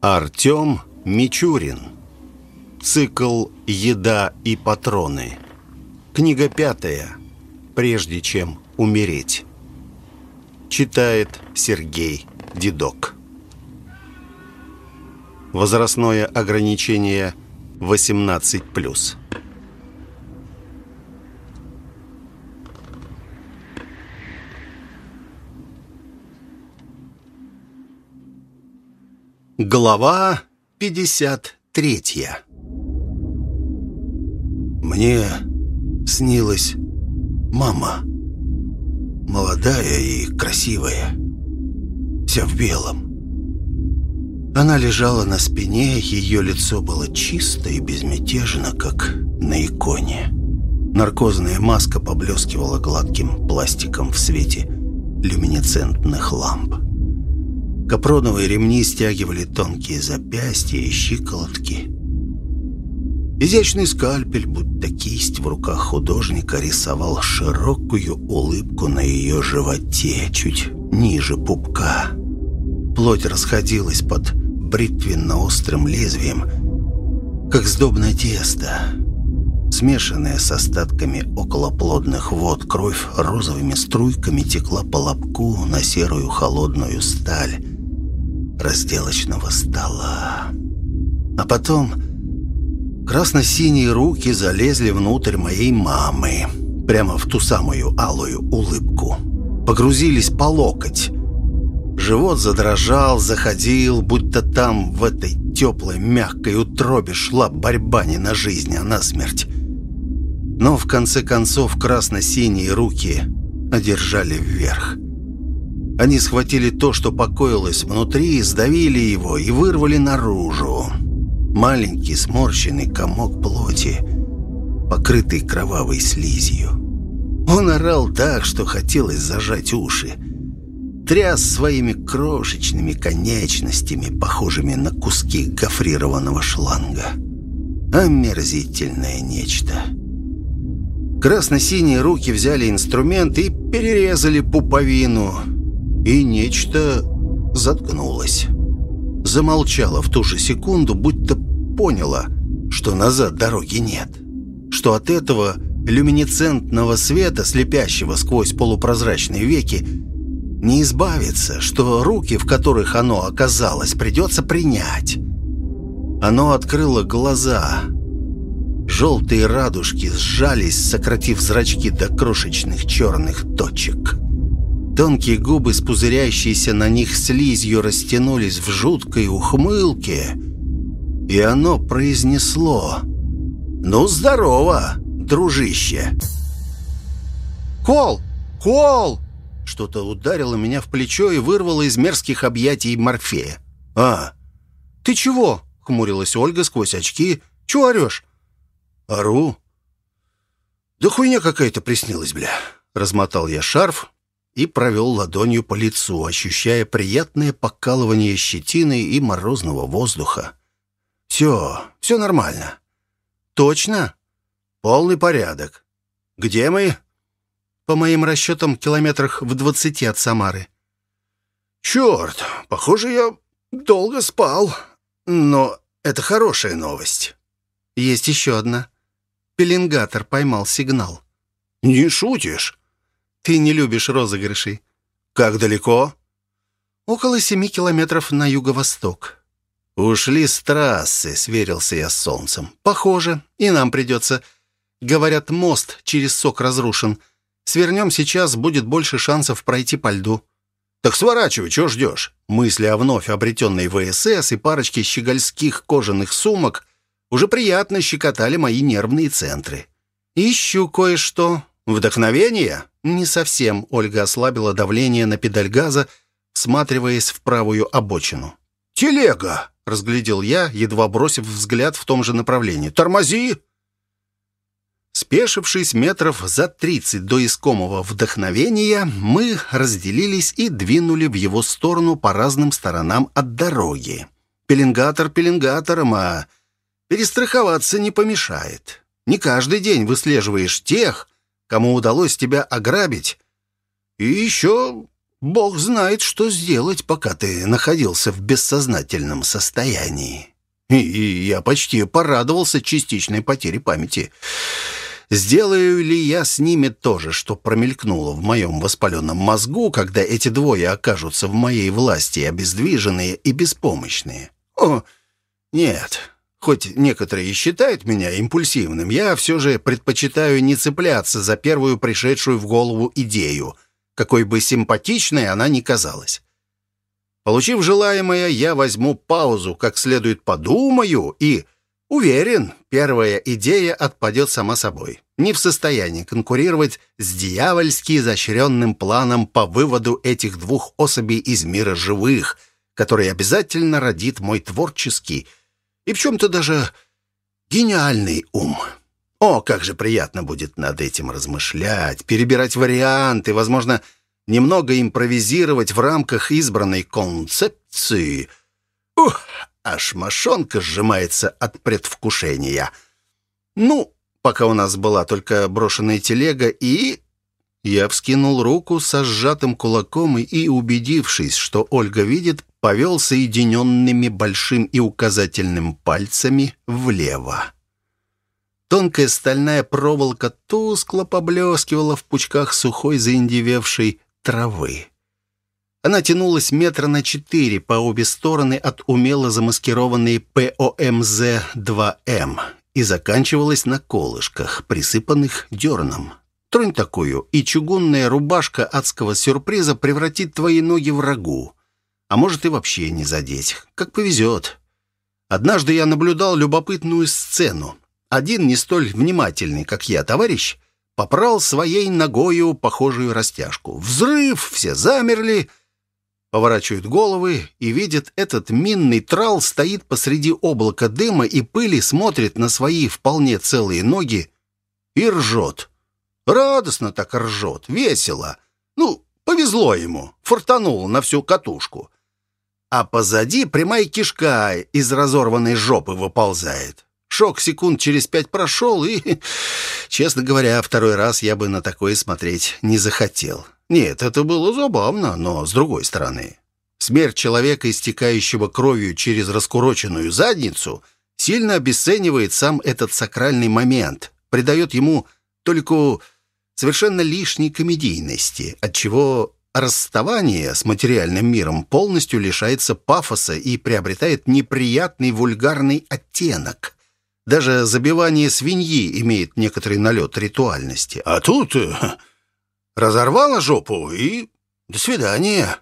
Артем Мичурин. Цикл «Еда и патроны». Книга пятая. «Прежде чем умереть». Читает Сергей Дедок. Возрастное ограничение 18+. Глава 53 Мне снилась мама. Молодая и красивая. Вся в белом. Она лежала на спине, ее лицо было чисто и безмятежно, как на иконе. Наркозная маска поблескивала гладким пластиком в свете люминесцентных ламп. Капроновые ремни стягивали тонкие запястья и щиколотки. Изящный скальпель, будто кисть в руках художника, рисовал широкую улыбку на ее животе, чуть ниже пупка. Плоть расходилась под бритвенно-острым лезвием, как сдобное тесто. Смешанная с остатками околоплодных вод, кровь розовыми струйками текла по лобку на серую холодную сталь разделочного стола. А потом красно-синие руки залезли внутрь моей мамы, прямо в ту самую алую улыбку. Погрузились по локоть. Живот задрожал, заходил, будто там, в этой теплой, мягкой утробе шла борьба не на жизнь, а на смерть. Но в конце концов красно-синие руки одержали вверх. Они схватили то, что покоилось внутри, сдавили его и вырвали наружу. Маленький сморщенный комок плоти, покрытый кровавой слизью. Он орал так, что хотелось зажать уши. Тряс своими крошечными конечностями, похожими на куски гофрированного шланга. Омерзительное нечто. Красно-синие руки взяли инструмент и перерезали пуповину – и нечто заткнулось. Замолчало в ту же секунду, будто поняло, что назад дороги нет. Что от этого люминесцентного света, слепящего сквозь полупрозрачные веки, не избавиться, что руки, в которых оно оказалось, придется принять. Оно открыло глаза. Желтые радужки сжались, сократив зрачки до крошечных черных точек. Тонкие губы с пузырящейся на них слизью растянулись в жуткой ухмылке, и оно произнесло «Ну, здорово, дружище!» «Кол! Кол!» Что-то ударило меня в плечо и вырвало из мерзких объятий Морфея. «А, ты чего?» — хмурилась Ольга сквозь очки. «Чего орешь?» «Ору?» «Да хуйня какая-то приснилась, бля!» Размотал я шарф, и провел ладонью по лицу, ощущая приятное покалывание щетины и морозного воздуха. «Все, все нормально». «Точно?» «Полный порядок. Где мы?» «По моим расчетам, километрах в двадцати от Самары». «Черт, похоже, я долго спал. Но это хорошая новость». «Есть еще одна. Пеленгатор поймал сигнал». «Не шутишь?» Ты не любишь розыгрышей». «Как далеко?» «Около семи километров на юго-восток». «Ушли с трассы», — сверился я с солнцем. «Похоже. И нам придется. Говорят, мост через сок разрушен. Свернем сейчас, будет больше шансов пройти по льду». «Так сворачивай, чего ждешь?» Мысли о вновь обретенной ВСС и парочке щегольских кожаных сумок уже приятно щекотали мои нервные центры. «Ищу кое-что. Вдохновение?» «Не совсем», — Ольга ослабила давление на педаль газа, всматриваясь в правую обочину. «Телега!» — разглядел я, едва бросив взгляд в том же направлении. «Тормози!» Спешившись метров за тридцать до искомого вдохновения, мы разделились и двинули в его сторону по разным сторонам от дороги. Пеленгатор пеленгатором, а перестраховаться не помешает. Не каждый день выслеживаешь тех, кому удалось тебя ограбить, и еще Бог знает, что сделать, пока ты находился в бессознательном состоянии. И, и я почти порадовался частичной потере памяти. Сделаю ли я с ними то же, что промелькнуло в моем воспаленном мозгу, когда эти двое окажутся в моей власти, обездвиженные и беспомощные? О, нет. Хоть некоторые считают меня импульсивным, я все же предпочитаю не цепляться за первую пришедшую в голову идею, какой бы симпатичной она ни казалась. Получив желаемое, я возьму паузу, как следует подумаю и... Уверен, первая идея отпадет сама собой. Не в состоянии конкурировать с дьявольски изощренным планом по выводу этих двух особей из мира живых, который обязательно родит мой творческий и в чем-то даже гениальный ум. О, как же приятно будет над этим размышлять, перебирать варианты, возможно, немного импровизировать в рамках избранной концепции. Ух, аж мошонка сжимается от предвкушения. Ну, пока у нас была только брошенная телега и... Я вскинул руку со сжатым кулаком и, убедившись, что Ольга видит, повел соединенными большим и указательным пальцами влево. Тонкая стальная проволока тускло поблескивала в пучках сухой заиндевевшей травы. Она тянулась метра на четыре по обе стороны от умело замаскированной ПОМЗ-2М и заканчивалась на колышках, присыпанных дерном. Тронь такую, и чугунная рубашка адского сюрприза превратит твои ноги в рагу. А может и вообще не задеть. Как повезет. Однажды я наблюдал любопытную сцену. Один не столь внимательный, как я, товарищ, попрал своей ногою похожую растяжку. Взрыв, все замерли, поворачивают головы и видят, этот минный трал стоит посреди облака дыма и пыли, смотрит на свои вполне целые ноги и ржет. Радостно так ржет, весело. Ну, повезло ему, фортанул на всю катушку. А позади прямая кишка из разорванной жопы выползает. Шок секунд через пять прошел, и, честно говоря, второй раз я бы на такое смотреть не захотел. Нет, это было забавно, но с другой стороны. Смерть человека, истекающего кровью через раскуроченную задницу, сильно обесценивает сам этот сакральный момент, придает ему только совершенно лишней комедийности, отчего расставание с материальным миром полностью лишается пафоса и приобретает неприятный вульгарный оттенок. Даже забивание свиньи имеет некоторый налет ритуальности. А тут э, разорвала жопу и до свидания.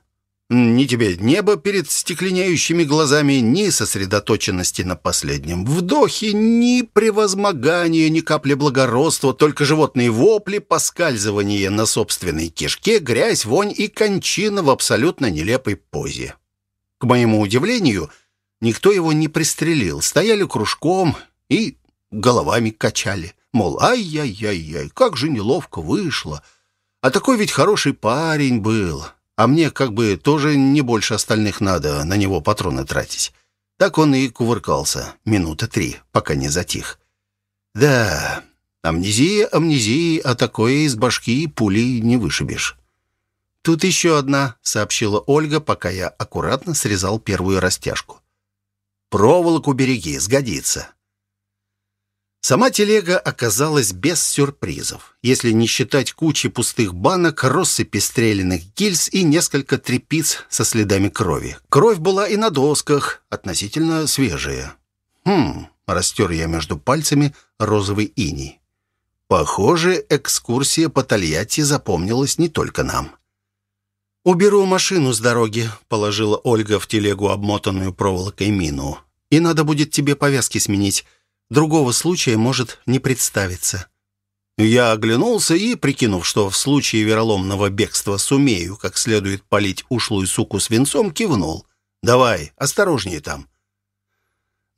Ни тебе неба перед стекленеющими глазами, ни сосредоточенности на последнем вдохе, ни превозмогания, ни капли благородства, только животные вопли, поскальзывание на собственной кишке, грязь, вонь и кончина в абсолютно нелепой позе. К моему удивлению, никто его не пристрелил. Стояли кружком и головами качали. Мол, ай-яй-яй-яй, как же неловко вышло. А такой ведь хороший парень был. А мне как бы тоже не больше остальных надо на него патроны тратить. Так он и кувыркался минута три, пока не затих. Да, амнезия, амнезия, а такое из башки пули не вышибешь. «Тут еще одна», — сообщила Ольга, пока я аккуратно срезал первую растяжку. «Проволоку береги, сгодится». Сама телега оказалась без сюрпризов, если не считать кучи пустых банок, россыпи стрелянных гильз и несколько трепиц со следами крови. Кровь была и на досках, относительно свежая. «Хм...» — растер я между пальцами розовый иней. «Похоже, экскурсия по Тольятти запомнилась не только нам». «Уберу машину с дороги», — положила Ольга в телегу обмотанную проволокой мину. «И надо будет тебе повязки сменить». Другого случая может не представиться. Я оглянулся и, прикинув, что в случае вероломного бегства сумею как следует полить ушлую суку свинцом, кивнул. «Давай, осторожнее там».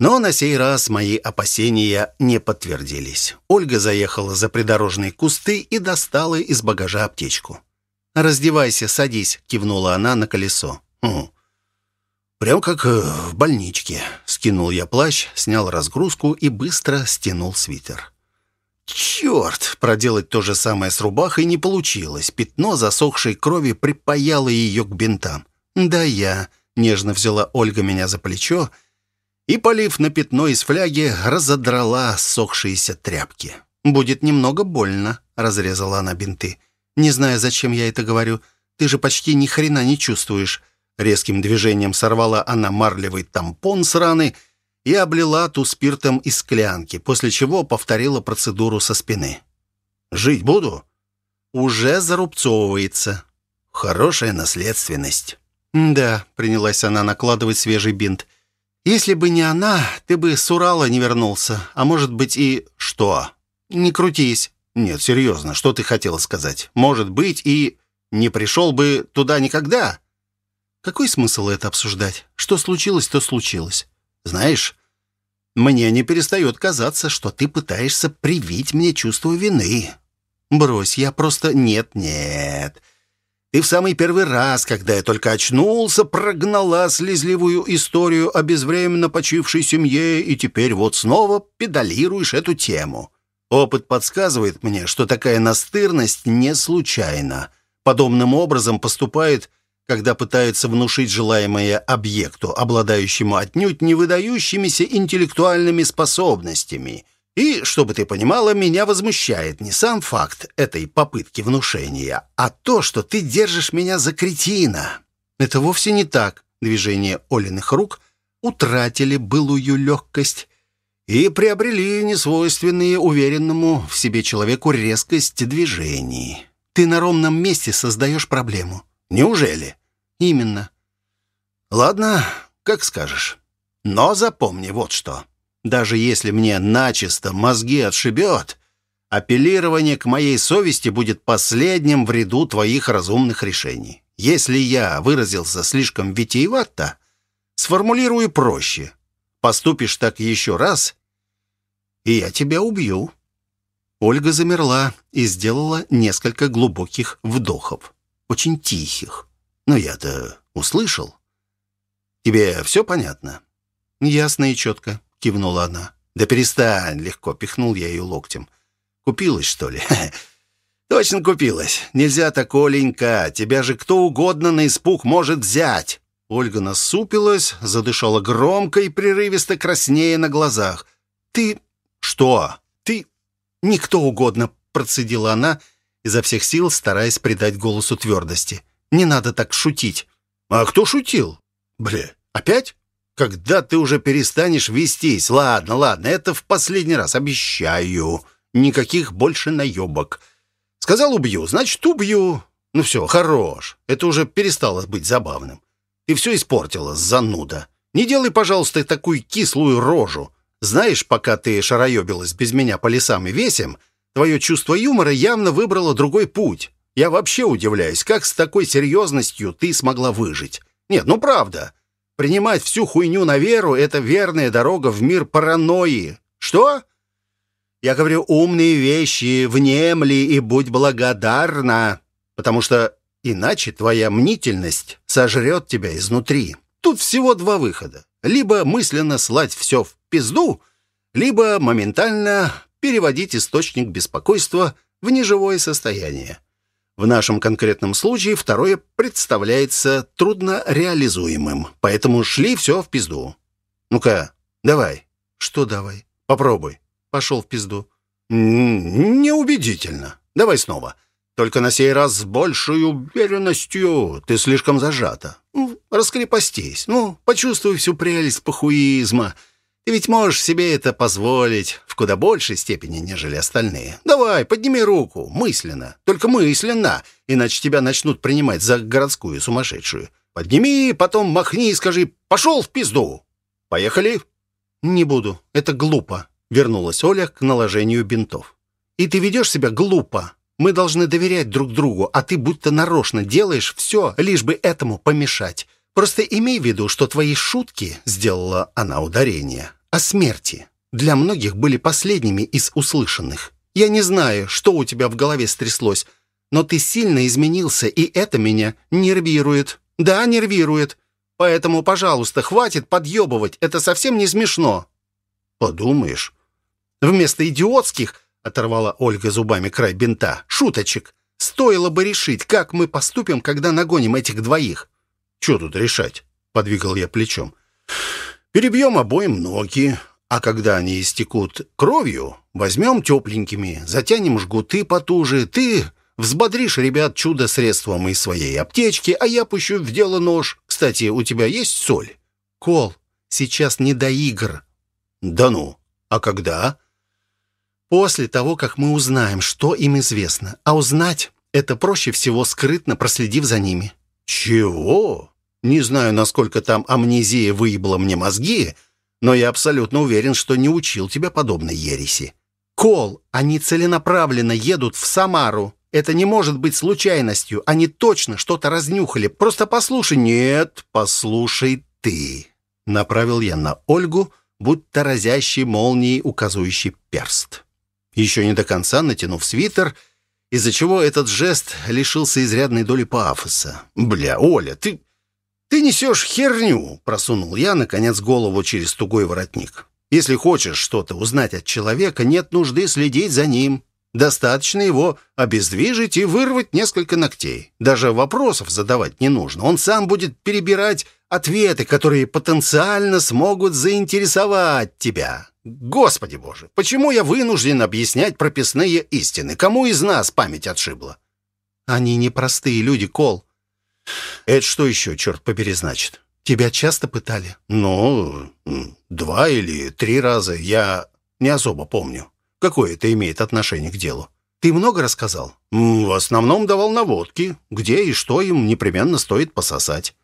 Но на сей раз мои опасения не подтвердились. Ольга заехала за придорожные кусты и достала из багажа аптечку. «Раздевайся, садись», — кивнула она на колесо. «Хм, Прям как э, в больничке. Скинул я плащ, снял разгрузку и быстро стянул свитер. Черт! Проделать то же самое с рубахой не получилось. Пятно засохшей крови припаяло ее к бинтам. «Да я...» — нежно взяла Ольга меня за плечо и, полив на пятно из фляги, разодрала сохшиеся тряпки. «Будет немного больно», — разрезала она бинты. «Не знаю, зачем я это говорю. Ты же почти ни хрена не чувствуешь». Резким движением сорвала она марлевый тампон с раны и облила ту спиртом из склянки, после чего повторила процедуру со спины. «Жить буду?» «Уже зарубцовывается. Хорошая наследственность». «Да», — принялась она накладывать свежий бинт. «Если бы не она, ты бы с Урала не вернулся. А может быть и...» «Что?» «Не крутись». «Нет, серьезно, что ты хотела сказать? Может быть и... не пришел бы туда никогда?» «Какой смысл это обсуждать? Что случилось, то случилось. Знаешь, мне не перестает казаться, что ты пытаешься привить мне чувство вины. Брось, я просто... Нет, нет. Ты в самый первый раз, когда я только очнулся, прогнала слезливую историю о безвременно почившей семье, и теперь вот снова педалируешь эту тему. Опыт подсказывает мне, что такая настырность не случайна. Подобным образом поступает, когда пытается внушить желаемое объекту, обладающему отнюдь не выдающимися интеллектуальными способностями. И, чтобы ты понимала, меня возмущает не сам факт этой попытки внушения, а то, что ты держишь меня за кретина. Это вовсе не так. Движения Олиных рук утратили былую легкость, и приобрели несвойственные уверенному в себе человеку резкость движений. Ты на ровном месте создаешь проблему. Неужели? Именно. Ладно, как скажешь. Но запомни вот что. Даже если мне начисто мозги отшибет, апеллирование к моей совести будет последним в ряду твоих разумных решений. Если я выразился слишком витиевато, сформулирую проще. Поступишь так еще раз, и я тебя убью». Ольга замерла и сделала несколько глубоких вдохов, очень тихих. Но я-то услышал. «Тебе все понятно?» «Ясно и четко», — кивнула она. «Да перестань!» — легко пихнул я ее локтем. «Купилась, что ли?» «Точно купилась. Нельзя так, Оленька. Тебя же кто угодно на испуг может взять». Ольга насупилась, задышала громко и прерывисто краснее на глазах. «Ты «Что? Ты...» «Никто угодно», — процедила она, изо всех сил стараясь придать голосу твердости. «Не надо так шутить». «А кто шутил?» «Бля, опять? Когда ты уже перестанешь вестись? Ладно, ладно, это в последний раз, обещаю. Никаких больше наебок. Сказал убью, значит убью. Ну все, хорош. Это уже перестало быть забавным. Ты все испортила, зануда. Не делай, пожалуйста, такую кислую рожу. Знаешь, пока ты шароебилась без меня по лесам и весям, твое чувство юмора явно выбрало другой путь. Я вообще удивляюсь, как с такой серьезностью ты смогла выжить. Нет, ну правда. Принимать всю хуйню на веру — это верная дорога в мир паранойи. Что? Я говорю умные вещи, внемли и будь благодарна, потому что иначе твоя мнительность сожрет тебя изнутри. Тут всего два выхода. Либо мысленно слать все в пизду, либо моментально переводить источник беспокойства в неживое состояние. В нашем конкретном случае второе представляется трудно реализуемым, поэтому шли все в пизду. Ну-ка, давай. Что давай? Попробуй. Пошел в пизду. Неубедительно. Давай снова. Только на сей раз с большей уверенностью. Ты слишком зажата. Ну, раскрепостись. Ну, почувствуй всю прелесть похуизма. Ты ведь можешь себе это позволить в куда большей степени, нежели остальные. Давай, подними руку, мысленно. Только мысленно, иначе тебя начнут принимать за городскую сумасшедшую. Подними, потом махни и скажи «пошел в пизду». Поехали? Не буду, это глупо. Вернулась Оля к наложению бинтов. И ты ведешь себя глупо. Мы должны доверять друг другу, а ты будто нарочно делаешь все, лишь бы этому помешать. Просто имей в виду, что твои шутки, сделала она ударение, о смерти, для многих были последними из услышанных. Я не знаю, что у тебя в голове стряслось, но ты сильно изменился, и это меня нервирует. Да, нервирует. Поэтому, пожалуйста, хватит подъебывать, это совсем не смешно. Подумаешь. Вместо идиотских — оторвала Ольга зубами край бинта. «Шуточек! Стоило бы решить, как мы поступим, когда нагоним этих двоих». «Что тут решать?» — подвигал я плечом. «Перебьем обоим ноги, а когда они истекут кровью, возьмем тепленькими, затянем жгуты потуже. Ты взбодришь ребят чудо-средством из своей аптечки, а я пущу в дело нож. Кстати, у тебя есть соль?» «Кол, сейчас не до игр». «Да ну, а когда?» После того, как мы узнаем, что им известно. А узнать это проще всего скрытно, проследив за ними. Чего? Не знаю, насколько там амнезия выебла мне мозги, но я абсолютно уверен, что не учил тебя подобной ереси. Кол, они целенаправленно едут в Самару. Это не может быть случайностью. Они точно что-то разнюхали. Просто послушай. Нет, послушай ты. Направил я на Ольгу, будто разящий молнией указывающий перст еще не до конца натянув свитер, из-за чего этот жест лишился изрядной доли пафоса. «Бля, Оля, ты... ты несешь херню!» Просунул я, наконец, голову через тугой воротник. «Если хочешь что-то узнать от человека, нет нужды следить за ним. Достаточно его обездвижить и вырвать несколько ногтей. Даже вопросов задавать не нужно. Он сам будет перебирать ответы, которые потенциально смогут заинтересовать тебя. Господи боже, почему я вынужден объяснять прописные истины? Кому из нас память отшибла? Они непростые люди, Кол. Это что еще, черт побери, значит? Тебя часто пытали? Ну, два или три раза. Я не особо помню. Какое это имеет отношение к делу? Ты много рассказал? В основном давал наводки, где и что им непременно стоит пососать.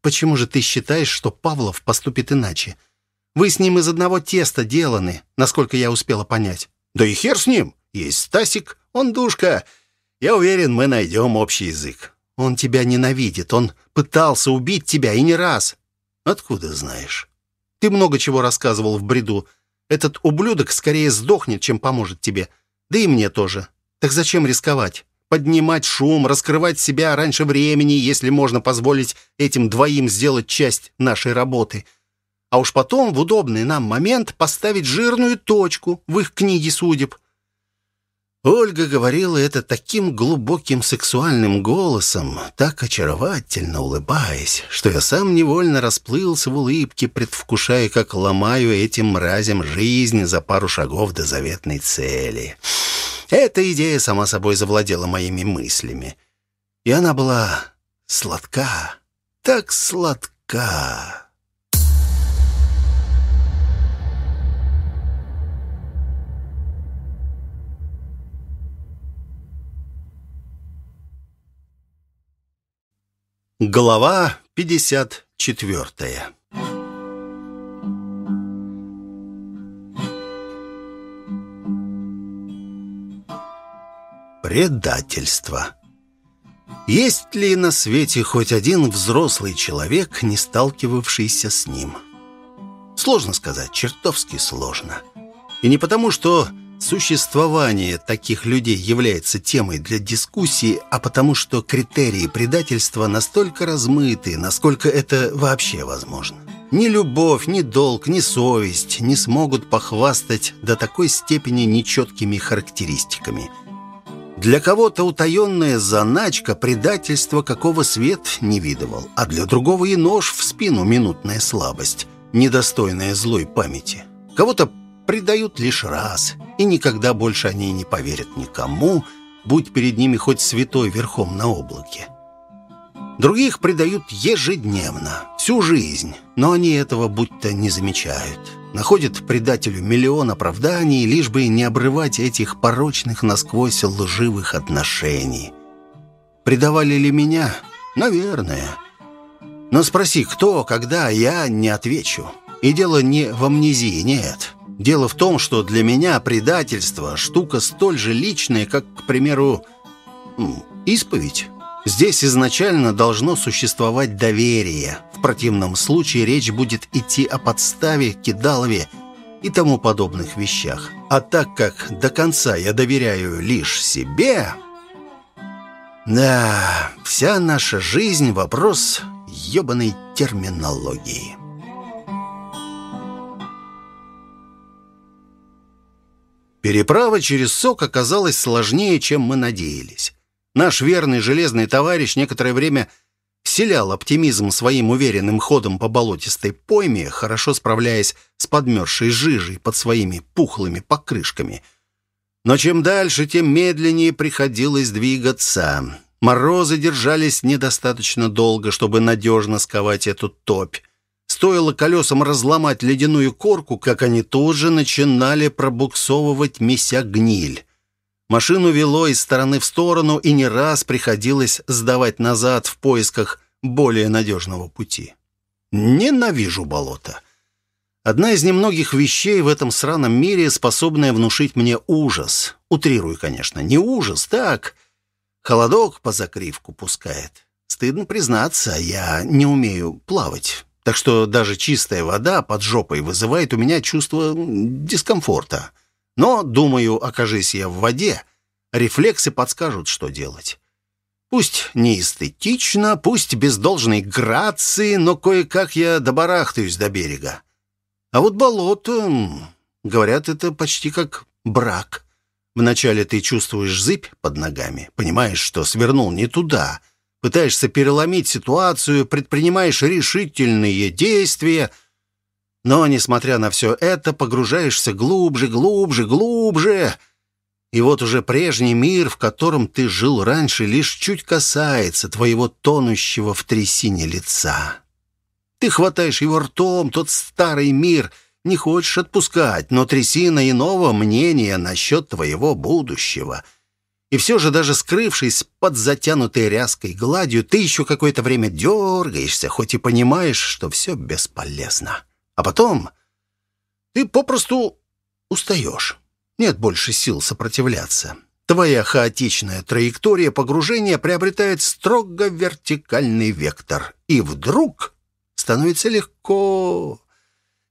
Почему же ты считаешь, что Павлов поступит иначе? Вы с ним из одного теста деланы, насколько я успела понять. Да и хер с ним. Есть Стасик, он душка. Я уверен, мы найдем общий язык. Он тебя ненавидит, он пытался убить тебя и не раз. Откуда знаешь? Ты много чего рассказывал в бреду. Этот ублюдок скорее сдохнет, чем поможет тебе. Да и мне тоже. Так зачем рисковать? Поднимать шум, раскрывать себя раньше времени, если можно позволить этим двоим сделать часть нашей работы. А уж потом, в удобный нам момент, поставить жирную точку в их книге судеб. Ольга говорила это таким глубоким сексуальным голосом, так очаровательно улыбаясь, что я сам невольно расплылся в улыбке, предвкушая, как ломаю этим мразям жизнь за пару шагов до заветной цели. Эта идея сама собой завладела моими мыслями. И она была сладка, так сладка. Глава 54 Предательство Есть ли на свете хоть один взрослый человек, не сталкивавшийся с ним? Сложно сказать, чертовски сложно. И не потому, что Существование таких людей является темой для дискуссии, а потому что критерии предательства настолько размыты, насколько это вообще возможно. Ни любовь, ни долг, ни совесть не смогут похвастать до такой степени нечеткими характеристиками. Для кого-то утаенная заначка предательства какого свет не видывал, а для другого и нож в спину минутная слабость, недостойная злой памяти. Кого-то предают лишь раз, и никогда больше они не поверят никому, будь перед ними хоть святой верхом на облаке. Других предают ежедневно, всю жизнь, но они этого будто не замечают. Находят предателю миллион оправданий, лишь бы не обрывать этих порочных насквозь лживых отношений. Предавали ли меня? Наверное. Но спроси, кто, когда, я не отвечу. И дело не в амнезии, нет. Дело в том, что для меня предательство – штука столь же личная, как, к примеру, исповедь. Здесь изначально должно существовать доверие. В противном случае речь будет идти о подставе, кидалове и тому подобных вещах. А так как до конца я доверяю лишь себе... Да, вся наша жизнь – вопрос ебаной терминологии. Переправа через сок оказалась сложнее, чем мы надеялись. Наш верный железный товарищ некоторое время вселял оптимизм своим уверенным ходом по болотистой пойме, хорошо справляясь с подмерзшей жижей под своими пухлыми покрышками. Но чем дальше, тем медленнее приходилось двигаться. Морозы держались недостаточно долго, чтобы надежно сковать эту топь. Стоило колесам разломать ледяную корку, как они тут же начинали пробуксовывать меся гниль. Машину вело из стороны в сторону, и не раз приходилось сдавать назад в поисках более надежного пути. Ненавижу болото. Одна из немногих вещей в этом сраном мире, способная внушить мне ужас. Утрирую, конечно, не ужас, так. Холодок по закривку пускает. Стыдно признаться, я не умею плавать. Так что даже чистая вода под жопой вызывает у меня чувство дискомфорта. Но, думаю, окажись я в воде, рефлексы подскажут, что делать. Пусть не эстетично, пусть без должной грации, но кое-как я добарахтаюсь до берега. А вот болото, говорят, это почти как брак. Вначале ты чувствуешь зыбь под ногами, понимаешь, что свернул не туда, пытаешься переломить ситуацию, предпринимаешь решительные действия, но, несмотря на все это, погружаешься глубже, глубже, глубже. И вот уже прежний мир, в котором ты жил раньше, лишь чуть касается твоего тонущего в трясине лица. Ты хватаешь его ртом, тот старый мир, не хочешь отпускать, но трясина иного мнения насчет твоего будущего — и все же, даже скрывшись под затянутой ряской гладью, ты еще какое-то время дергаешься, хоть и понимаешь, что все бесполезно. А потом ты попросту устаешь. Нет больше сил сопротивляться. Твоя хаотичная траектория погружения приобретает строго вертикальный вектор. И вдруг становится легко.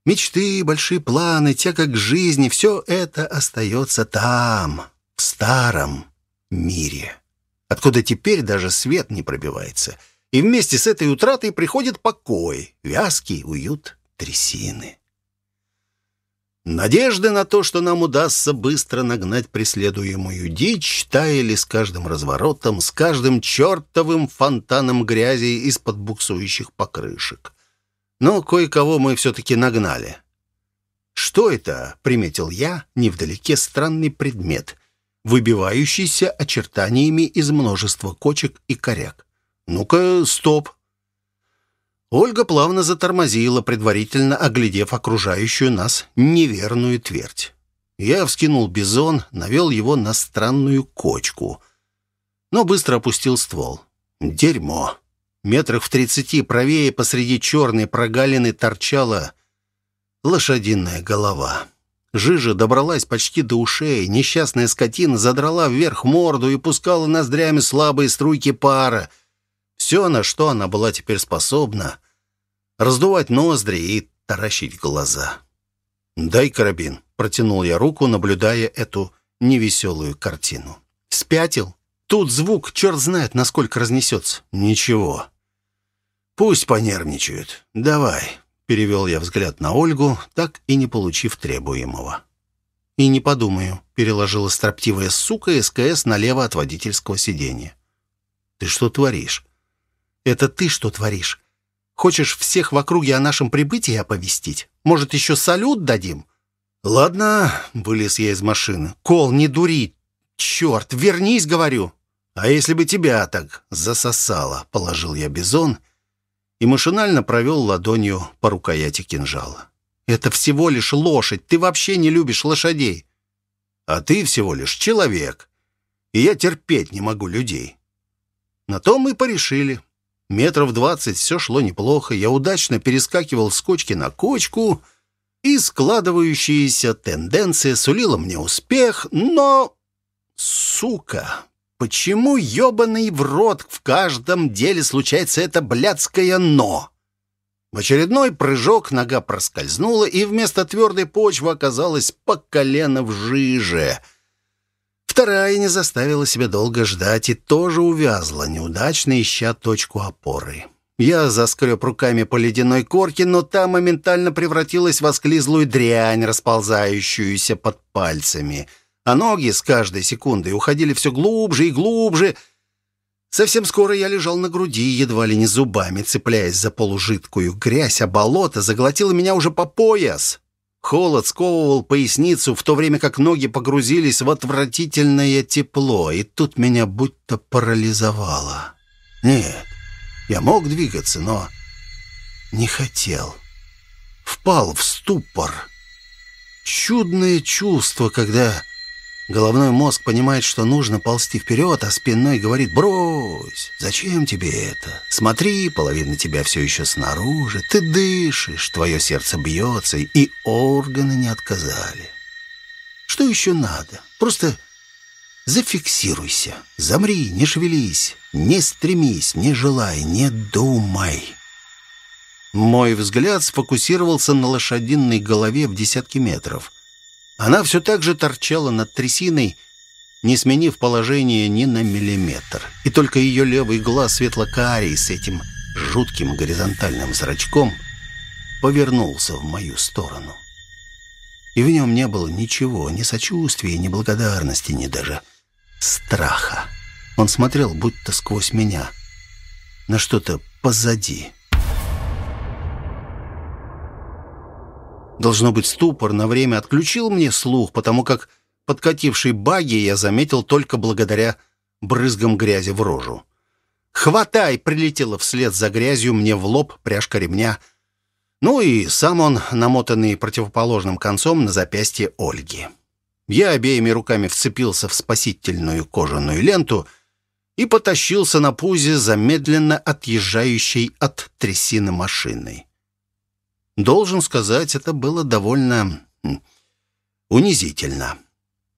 Мечты, большие планы, тяга к жизни — все это остается там, в старом, мире, откуда теперь даже свет не пробивается. И вместе с этой утратой приходит покой, вязкий уют трясины. Надежды на то, что нам удастся быстро нагнать преследуемую дичь, таяли с каждым разворотом, с каждым чертовым фонтаном грязи из-под буксующих покрышек. Но кое-кого мы все-таки нагнали. «Что это?» — приметил я, невдалеке странный предмет выбивающийся очертаниями из множества кочек и коряк. «Ну-ка, стоп!» Ольга плавно затормозила, предварительно оглядев окружающую нас неверную твердь. Я вскинул бизон, навел его на странную кочку, но быстро опустил ствол. Дерьмо. Метрах в тридцати правее посреди черной прогалины торчала лошадиная голова. Жижа добралась почти до ушей. Несчастная скотина задрала вверх морду и пускала ноздрями слабые струйки пара. Все, на что она была теперь способна — раздувать ноздри и таращить глаза. «Дай карабин», — протянул я руку, наблюдая эту невеселую картину. «Спятил? Тут звук, черт знает, насколько разнесется». «Ничего. Пусть понервничают. Давай». Перевел я взгляд на Ольгу, так и не получив требуемого. «И не подумаю», — переложила строптивая сука СКС налево от водительского сиденья. «Ты что творишь?» «Это ты что творишь? Хочешь всех в округе о нашем прибытии оповестить? Может, еще салют дадим?» «Ладно», — вылез я из машины. «Кол, не дури! Черт, вернись, говорю!» «А если бы тебя так засосало?» — положил я бизон — и машинально провел ладонью по рукояти кинжала. «Это всего лишь лошадь. Ты вообще не любишь лошадей». «А ты всего лишь человек. И я терпеть не могу людей». На то мы порешили. Метров двадцать все шло неплохо. Я удачно перескакивал с кочки на кочку, и складывающаяся тенденция сулила мне успех, но... Сука! Почему, ебаный в рот, в каждом деле случается это блядское «но»? В очередной прыжок нога проскользнула, и вместо твердой почвы оказалась по колено в жиже. Вторая не заставила себя долго ждать и тоже увязла, неудачно ища точку опоры. Я заскреб руками по ледяной корке, но та моментально превратилась в осклизлую дрянь, расползающуюся под пальцами. А ноги с каждой секундой уходили все глубже и глубже. Совсем скоро я лежал на груди, едва ли не зубами, цепляясь за полужидкую грязь, а болото заглотило меня уже по пояс. Холод сковывал поясницу, в то время как ноги погрузились в отвратительное тепло, и тут меня будто парализовало. Нет, я мог двигаться, но не хотел. Впал в ступор. Чудное чувство, когда головной мозг понимает, что нужно ползти вперед, а спиной говорит «Брось! Зачем тебе это? Смотри, половина тебя все еще снаружи. Ты дышишь, твое сердце бьется, и органы не отказали. Что еще надо? Просто Зафиксируйся, замри, не шевелись, не стремись, не желай, не думай. Мой взгляд сфокусировался на лошадиной голове в десятки метров. Она все так же торчала над трясиной, не сменив положение ни на миллиметр. И только ее левый глаз светло-карий с этим жутким горизонтальным зрачком повернулся в мою сторону. И в нем не было ничего, ни сочувствия, ни благодарности, ни даже страха. Он смотрел будто сквозь меня, на что-то позади. Должно быть, ступор на время отключил мне слух, потому как подкативший баги я заметил только благодаря брызгам грязи в рожу. «Хватай!» — прилетела вслед за грязью мне в лоб пряжка ремня. Ну и сам он, намотанный противоположным концом на запястье Ольги. Я обеими руками вцепился в спасительную кожаную ленту и потащился на пузе замедленно отъезжающей от трясины машины. Должен сказать, это было довольно унизительно.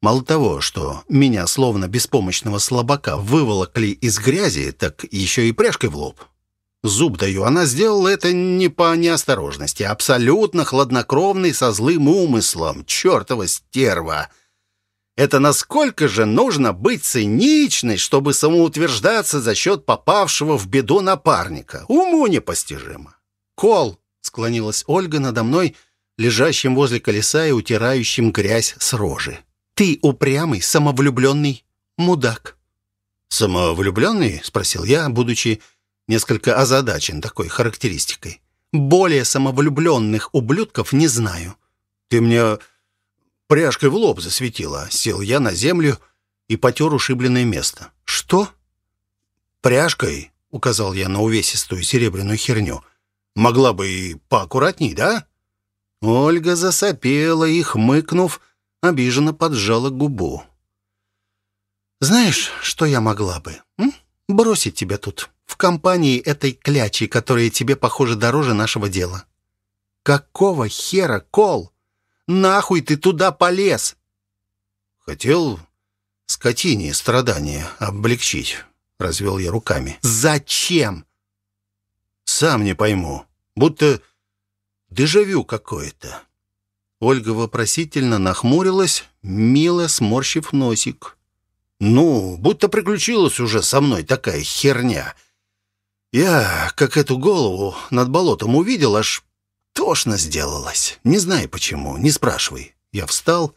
Мало того, что меня, словно беспомощного слабака, выволокли из грязи, так еще и пряжкой в лоб. Зуб даю, она сделала это не по неосторожности, абсолютно хладнокровный, со злым умыслом. Чертова стерва! Это насколько же нужно быть циничной, чтобы самоутверждаться за счет попавшего в беду напарника? Уму непостижимо. «Кол!» — склонилась Ольга надо мной, лежащим возле колеса и утирающим грязь с рожи. «Ты упрямый, самовлюбленный мудак». «Самовлюбленный?» — спросил я, будучи несколько озадачен такой характеристикой. «Более самовлюбленных ублюдков не знаю». «Ты мне пряжкой в лоб засветила. Сел я на землю и потер ушибленное место. «Что?» «Пряжкой», — указал я на увесистую серебряную херню. «Могла бы и поаккуратней, да?» Ольга засопела и, хмыкнув, обиженно поджала губу. «Знаешь, что я могла бы? М? Бросить тебя тут, в компании этой клячи, которая тебе, похоже, дороже нашего дела». «Какого хера, Кол? Нахуй ты туда полез?» «Хотел скотине страдания облегчить», — развел я руками. «Зачем?» «Сам не пойму. Будто дежавю какое-то». Ольга вопросительно нахмурилась, мило сморщив носик. «Ну, будто приключилась уже со мной такая херня. Я, как эту голову над болотом увидел, аж Тошно сделалось. Не знаю почему, не спрашивай. Я встал,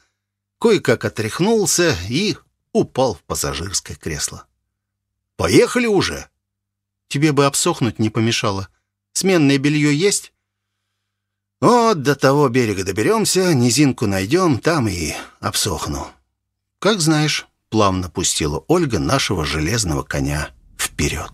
кое-как отряхнулся и упал в пассажирское кресло. «Поехали уже!» «Тебе бы обсохнуть не помешало. Сменное белье есть?» «Вот до того берега доберемся, низинку найдем, там и обсохну». «Как знаешь», — плавно пустила Ольга нашего железного коня вперед.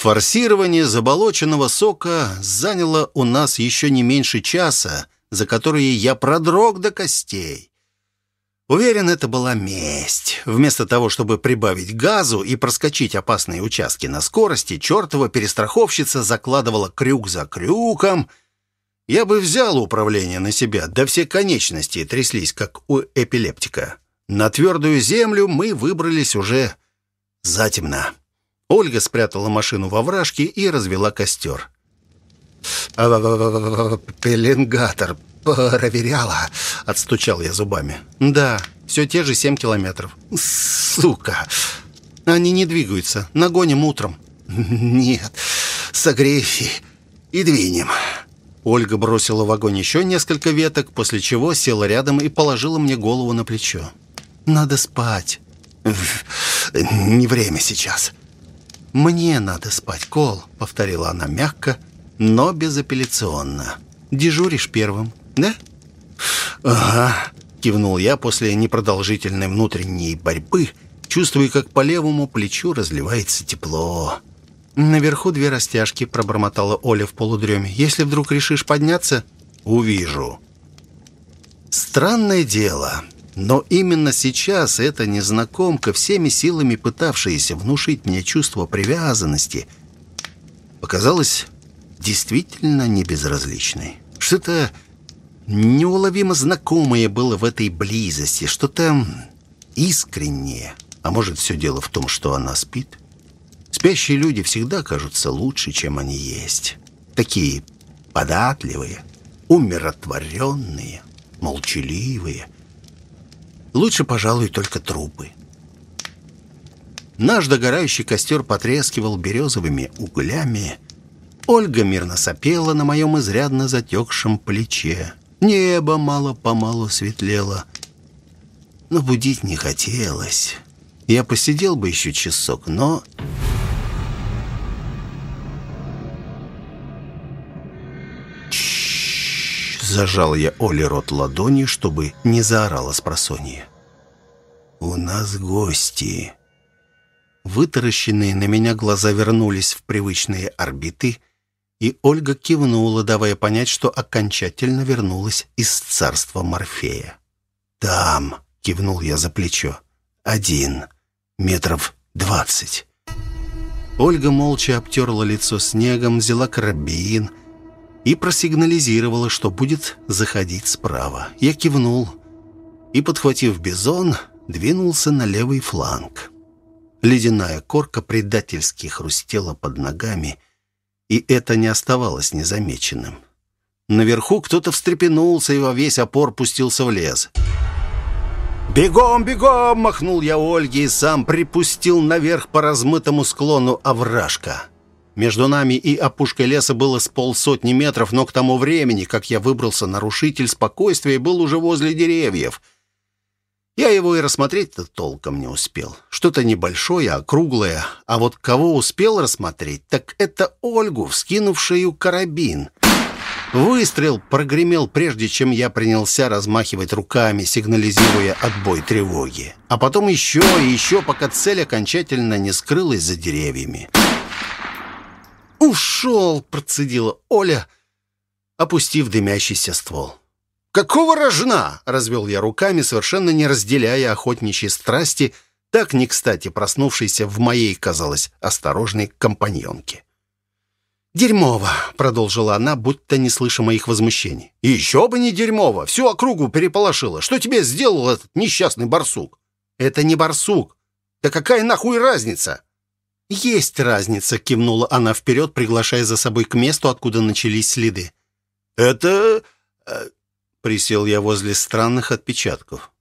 Форсирование заболоченного сока заняло у нас еще не меньше часа, за которые я продрог до костей. Уверен, это была месть. Вместо того, чтобы прибавить газу и проскочить опасные участки на скорости, чертова перестраховщица закладывала крюк за крюком. Я бы взял управление на себя, да все конечности тряслись, как у эпилептика. На твердую землю мы выбрались уже затемно. Ольга спрятала машину во вражке и развела костер. «Пеленгатор проверяла», — отстучал я зубами. «Да, все те же семь километров». «Сука! Они не двигаются. Нагоним утром». «Нет, согрейся и двинем». Ольга бросила в огонь еще несколько веток, после чего села рядом и положила мне голову на плечо. «Надо спать». «Не время сейчас». «Мне надо спать, Кол», — повторила она мягко, но безапелляционно. «Дежуришь первым, да?» «Ага», — кивнул я после непродолжительной внутренней борьбы, чувствуя, как по левому плечу разливается тепло. «Наверху две растяжки», — пробормотала Оля в полудреме. «Если вдруг решишь подняться...» «Увижу». Странное дело, но именно сейчас эта незнакомка, всеми силами пытавшаяся внушить мне чувство привязанности, показалась действительно небезразличной. Что-то неуловимо знакомое было в этой близости, что-то искреннее. А может, все дело в том, что она спит? Спящие люди всегда кажутся лучше, чем они есть. Такие податливые, умиротворенные, молчаливые. Лучше, пожалуй, только трупы. Наш догорающий костер потрескивал березовыми углями. Ольга мирно сопела на моем изрядно затекшем плече. Небо мало-помалу светлело. Но будить не хотелось. Я посидел бы еще часок, но... Зажал я Оле рот ладонью, чтобы не заорала с просонья. «У нас гости». Вытаращенные на меня глаза вернулись в привычные орбиты, и Ольга кивнула, давая понять, что окончательно вернулась из царства Морфея. «Там», — кивнул я за плечо, — «один, метров двадцать». Ольга молча обтерла лицо снегом, взяла карабин — и просигнализировала, что будет заходить справа. Я кивнул и, подхватив бизон, двинулся на левый фланг. Ледяная корка предательски хрустела под ногами, и это не оставалось незамеченным. Наверху кто-то встрепенулся и во весь опор пустился в лес. «Бегом, бегом!» — махнул я Ольге и сам припустил наверх по размытому склону овражка. Между нами и опушкой леса было с полсотни метров, но к тому времени, как я выбрался, нарушитель спокойствия был уже возле деревьев. Я его и рассмотреть-то толком не успел. Что-то небольшое, округлое. А вот кого успел рассмотреть, так это Ольгу, вскинувшую карабин. Выстрел прогремел, прежде чем я принялся размахивать руками, сигнализируя отбой тревоги. А потом еще и еще, пока цель окончательно не скрылась за деревьями. «Ушел!» — процедила Оля, опустив дымящийся ствол. «Какого рожна?» — развел я руками, совершенно не разделяя охотничьей страсти, так не кстати проснувшейся в моей, казалось, осторожной компаньонке. «Дерьмово!» — продолжила она, будто не слыша моих возмущений. «Еще бы не дерьмово! Всю округу переполошило! Что тебе сделал этот несчастный барсук?» «Это не барсук! Да какая нахуй разница?» «Есть разница», — кивнула она вперед, приглашая за собой к месту, откуда начались следы. «Это...» Присел я возле странных отпечатков.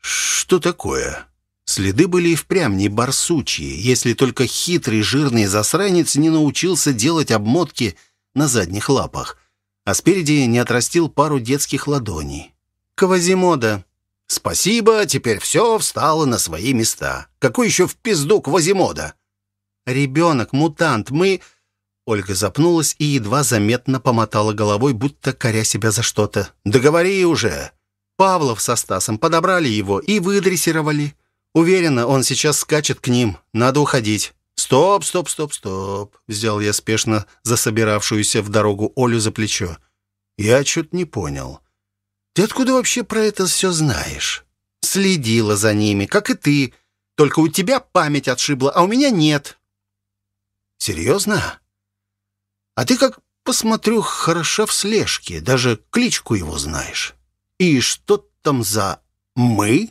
«Что такое?» Следы были и впрямь не барсучьи, если только хитрый жирный засранец не научился делать обмотки на задних лапах, а спереди не отрастил пару детских ладоней. «Квазимода», «Спасибо, теперь все встало на свои места. Какой еще в пизду Квазимода?» «Ребенок, мутант, мы...» Ольга запнулась и едва заметно помотала головой, будто коря себя за что-то. «Договори уже!» Павлов со Стасом подобрали его и выдрессировали. Уверена, он сейчас скачет к ним. Надо уходить. «Стоп, стоп, стоп, стоп!» Взял я спешно засобиравшуюся в дорогу Олю за плечо. «Я что-то не понял. Ты откуда вообще про это все знаешь?» «Следила за ними, как и ты. Только у тебя память отшибла, а у меня нет. «Серьезно? А ты, как посмотрю, хороша в слежке, даже кличку его знаешь. И что там за «мы»?»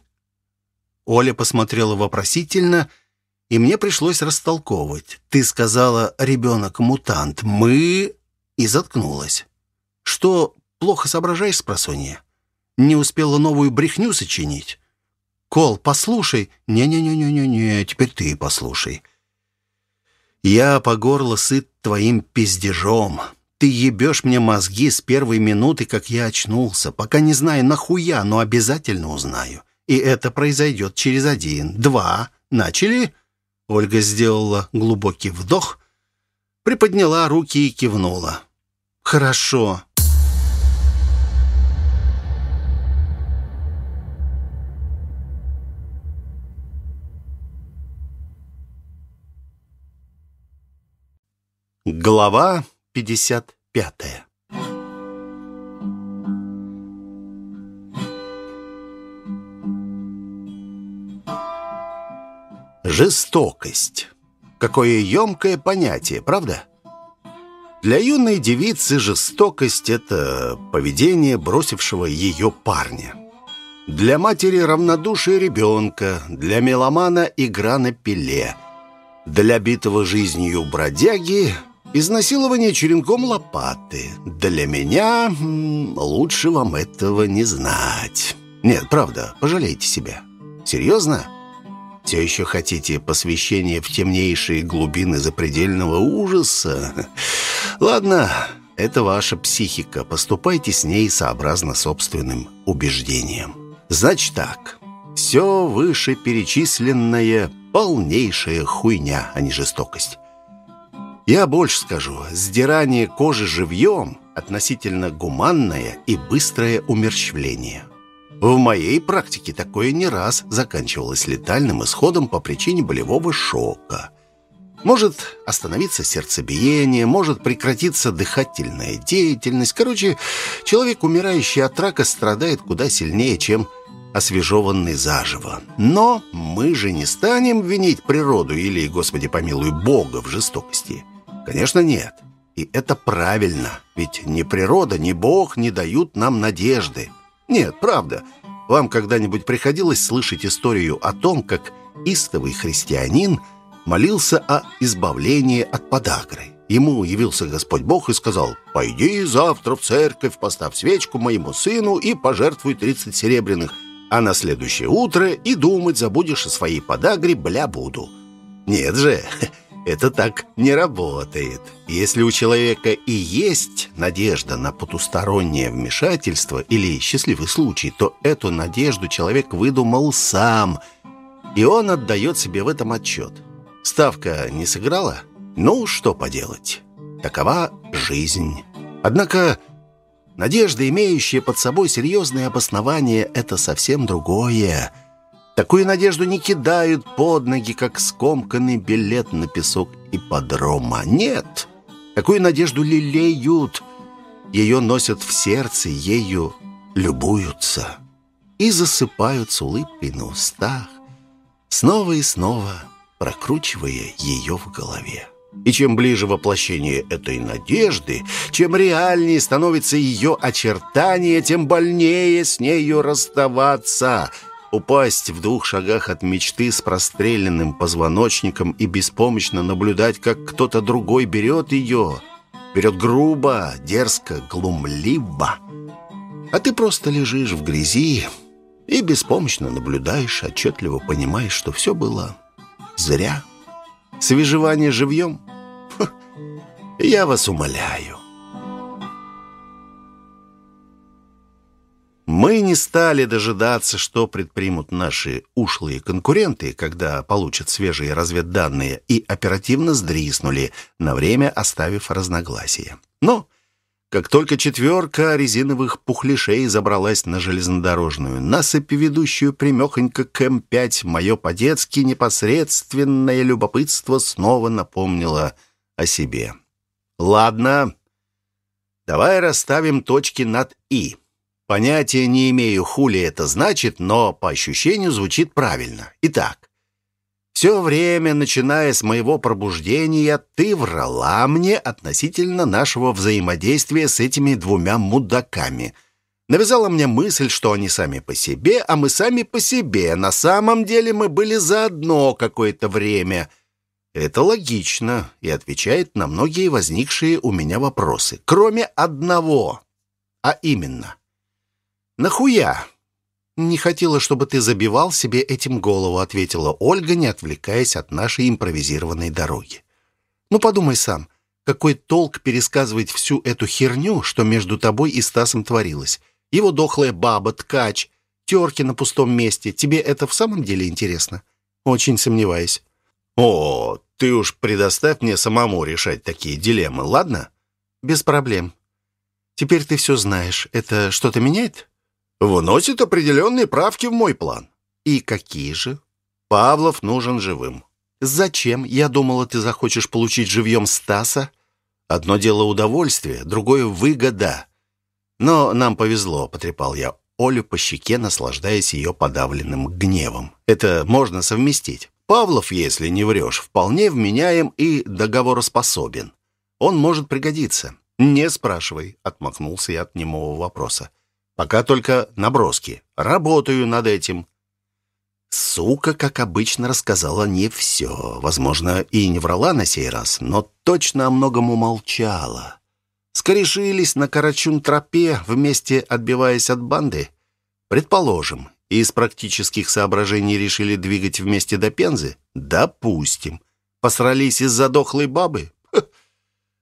Оля посмотрела вопросительно, и мне пришлось растолковывать. «Ты сказала, ребенок-мутант, мы...» и заткнулась. «Что, плохо соображаешь, спросонья? Не успела новую брехню сочинить?» Кол, послушай. Не-не-не-не-не, теперь ты послушай. Я по горло сыт твоим пиздежом. Ты ебешь мне мозги с первой минуты, как я очнулся. Пока не знаю, нахуя, но обязательно узнаю. И это произойдет через один, два. Начали?» Ольга сделала глубокий вдох, приподняла руки и кивнула. «Хорошо». Глава 55 Жестокость. Какое емкое понятие, правда? Для юной девицы жестокость – это поведение бросившего ее парня. Для матери равнодушие ребенка, для меломана игра на пиле – для битого жизнью бродяги изнасилование черенком лопаты. Для меня лучше вам этого не знать. Нет, правда, пожалейте себя. Серьезно? Все еще хотите посвящения в темнейшие глубины запредельного ужаса? Ладно, это ваша психика. Поступайте с ней сообразно собственным убеждениям. Значит так, все вышеперечисленное Полнейшая хуйня, а не жестокость. Я больше скажу. Сдирание кожи живьем – относительно гуманное и быстрое умерщвление. В моей практике такое не раз заканчивалось летальным исходом по причине болевого шока. Может остановиться сердцебиение, может прекратиться дыхательная деятельность. Короче, человек, умирающий от рака, страдает куда сильнее, чем освежеванный заживо. Но мы же не станем винить природу или, Господи помилуй, Бога в жестокости. Конечно, нет. И это правильно, ведь ни природа, ни Бог не дают нам надежды. Нет, правда. Вам когда-нибудь приходилось слышать историю о том, как истовый христианин молился о избавлении от подагры? Ему явился Господь Бог и сказал, «Пойди завтра в церковь, поставь свечку моему сыну и пожертвуй тридцать серебряных, а на следующее утро и думать забудешь о своей подагре, бля, буду. Нет же, это так не работает. Если у человека и есть надежда на потустороннее вмешательство или счастливый случай, то эту надежду человек выдумал сам, и он отдает себе в этом отчет. Ставка не сыграла? Ну, что поделать. Такова жизнь. Однако Надежда, имеющая под собой серьезные обоснования, это совсем другое. Такую надежду не кидают под ноги, как скомканный билет на песок ипподрома. Нет, такую надежду лелеют. Ее носят в сердце, ею любуются и засыпают с улыбкой на устах, снова и снова прокручивая ее в голове. И чем ближе воплощение этой надежды, чем реальнее становится ее очертание, тем больнее с нею расставаться. Упасть в двух шагах от мечты с простреленным позвоночником и беспомощно наблюдать, как кто-то другой берет ее. Берет грубо, дерзко, глумливо. А ты просто лежишь в грязи и беспомощно наблюдаешь, отчетливо понимаешь, что все было зря. Свежевание живьем? Ха, я вас умоляю. Мы не стали дожидаться, что предпримут наши ушлые конкуренты, когда получат свежие разведданные, и оперативно сдриснули, на время оставив разногласия. Но как только четверка резиновых пухлишей забралась на железнодорожную насыпь, ведущую примехонько к М5, мое по-детски непосредственное любопытство снова напомнило о себе. «Ладно, давай расставим точки над «и». Понятия не имею, хули это значит, но по ощущению звучит правильно. Итак, все время, начиная с моего пробуждения, ты врала мне относительно нашего взаимодействия с этими двумя мудаками. Навязала мне мысль, что они сами по себе, а мы сами по себе. На самом деле мы были заодно какое-то время. Это логично и отвечает на многие возникшие у меня вопросы. Кроме одного. А именно. Нахуя «Не хотела, чтобы ты забивал себе этим голову», ответила Ольга, не отвлекаясь от нашей импровизированной дороги. «Ну, подумай сам, какой толк пересказывать всю эту херню, что между тобой и Стасом творилось? Его дохлая баба, ткач, терки на пустом месте. Тебе это в самом деле интересно?» «Очень сомневаюсь». «О, ты уж предоставь мне самому решать такие дилеммы, ладно?» «Без проблем. Теперь ты все знаешь. Это что-то меняет?» Вносит определенные правки в мой план. И какие же? Павлов нужен живым. Зачем? Я думала, ты захочешь получить живьем Стаса. Одно дело удовольствие, другое выгода. Но нам повезло, потрепал я Олю по щеке, наслаждаясь ее подавленным гневом. Это можно совместить. Павлов, если не врешь, вполне вменяем и договороспособен. Он может пригодиться. «Не спрашивай», — отмахнулся я от немого вопроса. Пока только наброски. Работаю над этим». Сука, как обычно, рассказала не все. Возможно, и не врала на сей раз, но точно о многом умолчала. Скорешились на Карачун-тропе, вместе отбиваясь от банды? Предположим. Из практических соображений решили двигать вместе до Пензы? Допустим. Посрались из-за дохлой бабы?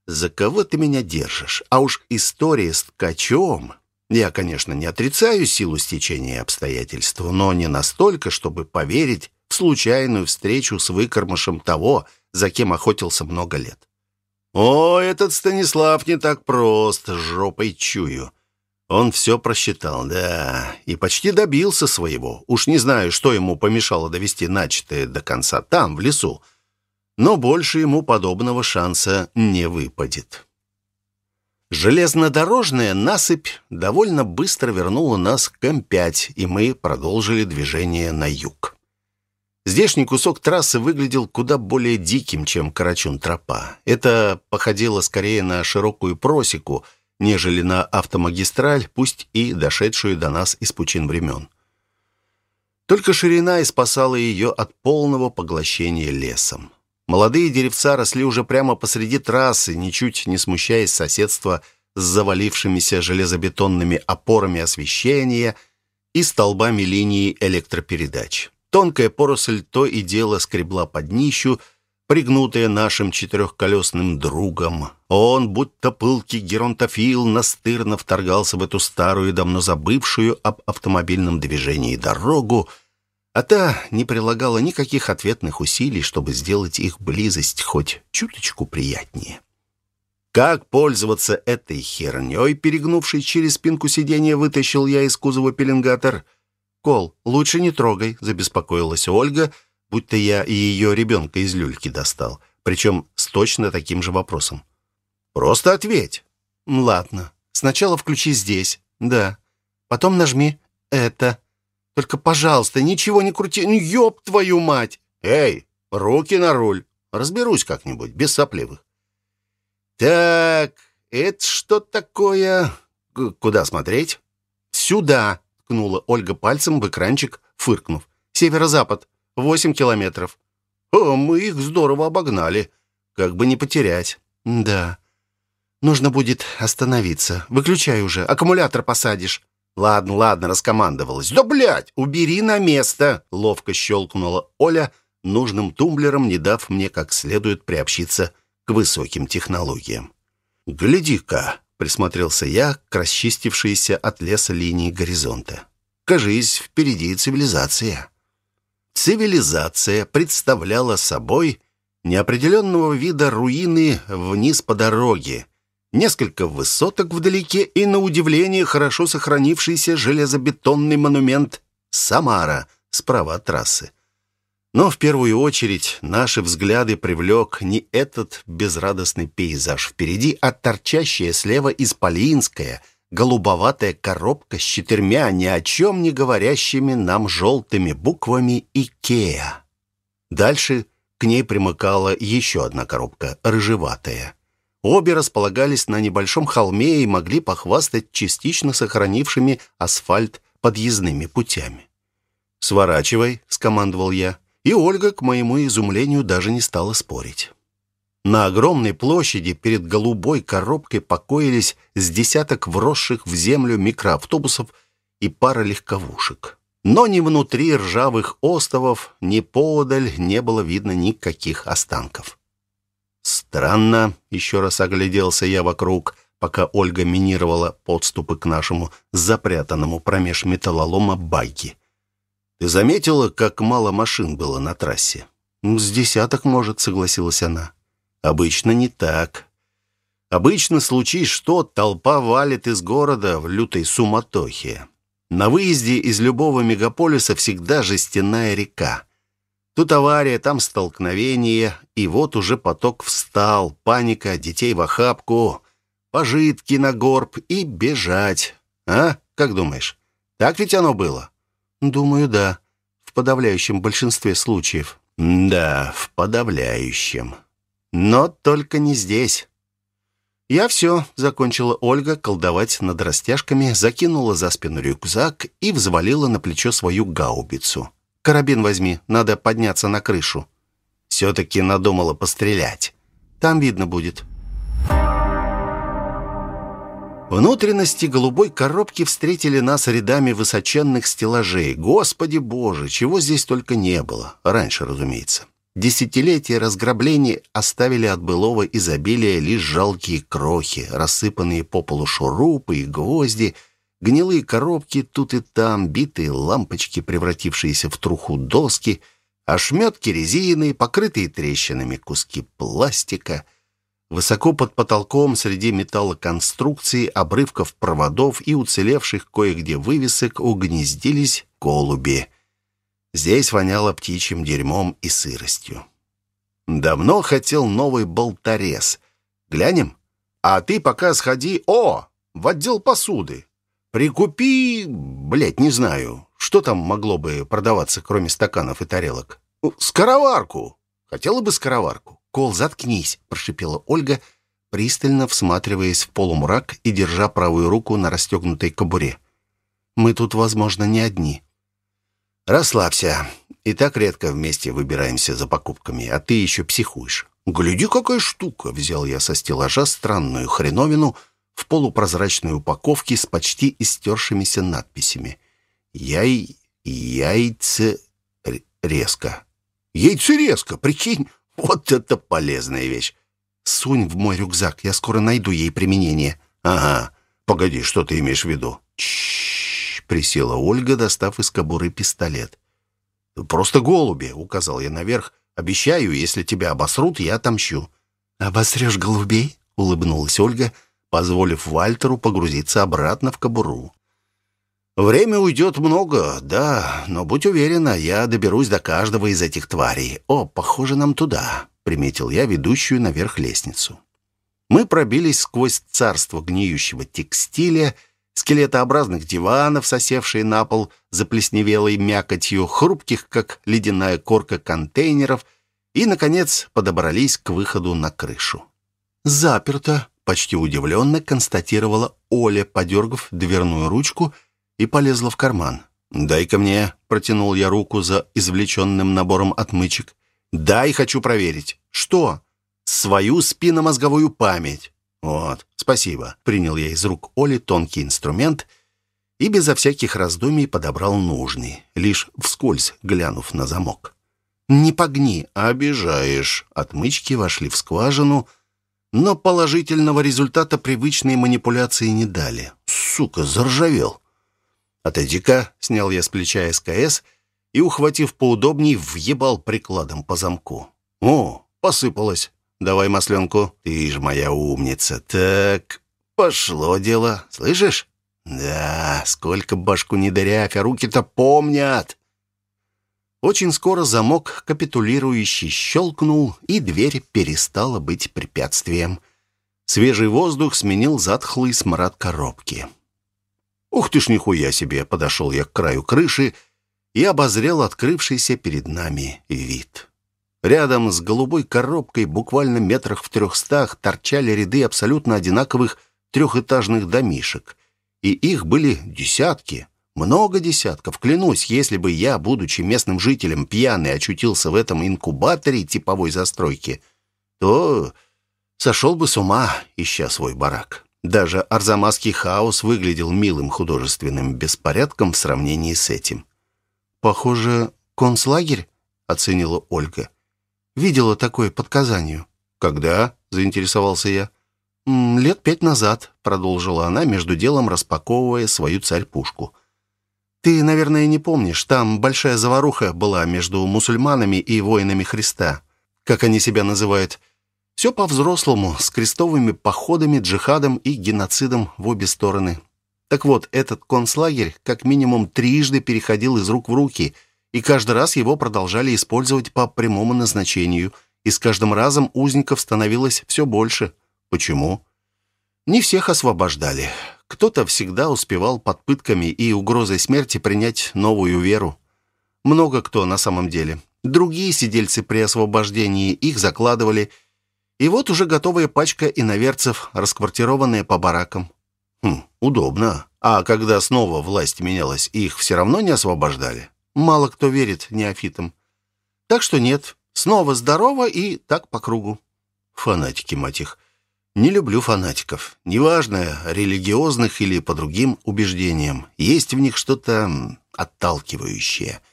За кого ты меня держишь? А уж история с ткачом я, конечно, не отрицаю силу стечения обстоятельств, но не настолько, чтобы поверить в случайную встречу с выкормышем того, за кем охотился много лет. О, этот Станислав не так прост, жопой чую. Он все просчитал, да, и почти добился своего. Уж не знаю, что ему помешало довести начатое до конца там, в лесу. Но больше ему подобного шанса не выпадет. Железнодорожная насыпь довольно быстро вернула нас к М5, и мы продолжили движение на юг. Здешний кусок трассы выглядел куда более диким, чем Карачун-тропа. Это походило скорее на широкую просеку, нежели на автомагистраль, пусть и дошедшую до нас из пучин времен. Только ширина и спасала ее от полного поглощения лесом. Молодые деревца росли уже прямо посреди трассы, ничуть не смущаясь соседства с завалившимися железобетонными опорами освещения и столбами линии электропередач. Тонкая поросль то и дело скребла под днищу, пригнутая нашим четырехколесным другом. Он, будто пылкий геронтофил, настырно вторгался в эту старую, давно забывшую об автомобильном движении дорогу, а та не прилагала никаких ответных усилий, чтобы сделать их близость хоть чуточку приятнее. Как пользоваться этой херней, перегнувшись через спинку сиденья, вытащил я из кузова пеленгатор. «Кол, лучше не трогай», — забеспокоилась Ольга, будто я и ее ребенка из люльки достал, причем с точно таким же вопросом. «Просто ответь». «Ладно, сначала включи здесь». «Да». «Потом нажми это». Только, пожалуйста, ничего не крути. Ну, ёб твою мать! Эй, руки на руль. Разберусь как-нибудь, без сопливых. Так, это что такое? Куда смотреть? Сюда, ткнула Ольга пальцем в экранчик, фыркнув. Северо-запад, восемь километров. О, мы их здорово обогнали. Как бы не потерять. Да. Нужно будет остановиться. Выключай уже, аккумулятор посадишь. «Ладно, ладно», — раскомандовалась. «Да, блядь, убери на место!» — ловко щелкнула Оля нужным тумблером, не дав мне как следует приобщиться к высоким технологиям. «Гляди-ка!» — присмотрелся я к расчистившейся от леса линии горизонта. «Кажись, впереди цивилизация». Цивилизация представляла собой неопределенного вида руины вниз по дороге, несколько высоток вдалеке и, на удивление, хорошо сохранившийся железобетонный монумент «Самара» справа от трассы. Но в первую очередь наши взгляды привлек не этот безрадостный пейзаж впереди, а торчащая слева исполинская, голубоватая коробка с четырьмя ни о чем не говорящими нам желтыми буквами «Икеа». Дальше к ней примыкала еще одна коробка, рыжеватая. Обе располагались на небольшом холме и могли похвастать частично сохранившими асфальт подъездными путями. «Сворачивай», — скомандовал я, и Ольга, к моему изумлению, даже не стала спорить. На огромной площади перед голубой коробкой покоились с десяток вросших в землю микроавтобусов и пара легковушек. Но ни внутри ржавых остовов, ни поодаль не было видно никаких останков. Странно, еще раз огляделся я вокруг, пока Ольга минировала подступы к нашему запрятанному промеж металлолома багги. «Ты заметила, как мало машин было на трассе?» «С десяток, может», — согласилась она. «Обычно не так. Обычно случись что, толпа валит из города в лютой суматохе. На выезде из любого мегаполиса всегда жестяная река. Тут авария, там столкновение, и вот уже поток встал, паника, детей в охапку, пожитки на горб и бежать. А, как думаешь, так ведь оно было? Думаю, да, в подавляющем большинстве случаев. Да, в подавляющем. Но только не здесь. «Я все», — закончила Ольга колдовать над растяжками, закинула за спину рюкзак и взвалила на плечо свою гаубицу. Карабин возьми, надо подняться на крышу». Все-таки надумала пострелять. Там видно будет. Внутренности голубой коробки встретили нас рядами высоченных стеллажей. Господи боже, чего здесь только не было. Раньше, разумеется. Десятилетия разграблений оставили от былого изобилия лишь жалкие крохи, рассыпанные по полу шурупы и гвозди — Гнилые коробки тут и там, битые лампочки, превратившиеся в труху доски, ошметки резины, покрытые трещинами куски пластика. Высоко под потолком среди металлоконструкций, обрывков проводов и уцелевших кое-где вывесок угнездились голуби. Здесь воняло птичьим дерьмом и сыростью. Давно хотел новый болторез. Глянем? А ты пока сходи, о, в отдел посуды. Прикупи, блядь, не знаю, что там могло бы продаваться, кроме стаканов и тарелок. Ну, скороварку. Хотела бы скороварку. Кол, заткнись, прошипела Ольга, пристально всматриваясь в полумрак и держа правую руку на расстегнутой кобуре. Мы тут, возможно, не одни. Расслабься. И так редко вместе выбираемся за покупками, а ты еще психуешь. Гляди, какая штука, взял я со стеллажа странную хреновину — в полупрозрачной упаковке с почти истершимися надписями. «Яй... яйце... резко». «Яйце резко, прикинь, вот это полезная вещь!» «Сунь в мой рюкзак, я скоро найду ей применение». «Ага, погоди, что ты имеешь в виду?» «Чшшш!» — присела Ольга, достав из кобуры пистолет. «Просто голуби», — указал я наверх. «Обещаю, если тебя обосрут, я отомщу». «Обосрешь голубей?» — улыбнулась Ольга, — позволив Вальтеру погрузиться обратно в кобуру. «Время уйдет много, да, но будь уверена, я доберусь до каждого из этих тварей. О, похоже, нам туда», — приметил я ведущую наверх лестницу. Мы пробились сквозь царство гниющего текстиля, скелетообразных диванов, сосевшие на пол заплесневелой мякотью, хрупких, как ледяная корка контейнеров, и, наконец, подобрались к выходу на крышу. «Заперто», Почти удивленно констатировала Оля, подергав дверную ручку и полезла в карман. «Дай-ка мне», — протянул я руку за извлеченным набором отмычек. «Дай, хочу проверить». «Что?» «Свою спинномозговую память». «Вот, спасибо», — принял я из рук Оли тонкий инструмент и безо всяких раздумий подобрал нужный, лишь вскользь глянув на замок. «Не погни, обижаешь». Отмычки вошли в скважину, но положительного результата привычные манипуляции не дали. Сука, заржавел. «Отойди-ка», — снял я с плеча СКС и, ухватив поудобней, въебал прикладом по замку. «О, посыпалось. Давай масленку. Ты ж моя умница. Так, пошло дело. Слышишь? Да, сколько башку не дырявь, а руки-то помнят». Очень скоро замок капитулирующий щелкнул, и дверь перестала быть препятствием. Свежий воздух сменил затхлый смрад коробки. «Ух ты ж нихуя себе!» — подошел я к краю крыши и обозрел открывшийся перед нами вид. Рядом с голубой коробкой, буквально метрах в трехстах, торчали ряды абсолютно одинаковых трехэтажных домишек. И их были десятки — много десятков. Клянусь, если бы я, будучи местным жителем, пьяный очутился в этом инкубаторе типовой застройки, то сошел бы с ума, ища свой барак. Даже арзамасский хаос выглядел милым художественным беспорядком в сравнении с этим. «Похоже, концлагерь?» — оценила Ольга. «Видела такое под Казанью». «Когда?» — заинтересовался я. «Лет пять назад», — продолжила она, между делом распаковывая свою царь-пушку. «Ты, наверное, не помнишь, там большая заваруха была между мусульманами и воинами Христа. Как они себя называют? Все по-взрослому, с крестовыми походами, джихадом и геноцидом в обе стороны. Так вот, этот концлагерь как минимум трижды переходил из рук в руки, и каждый раз его продолжали использовать по прямому назначению, и с каждым разом узников становилось все больше. Почему? Не всех освобождали. Кто-то всегда успевал под пытками и угрозой смерти принять новую веру. Много кто на самом деле. Другие сидельцы при освобождении их закладывали – и вот уже готовая пачка иноверцев, расквартированная по баракам. Хм, удобно. А когда снова власть менялась, их все равно не освобождали? Мало кто верит неофитам. Так что нет, снова здорово и так по кругу. Фанатики, мать их. Не люблю фанатиков. Неважно, религиозных или по другим убеждениям. Есть в них что-то отталкивающее –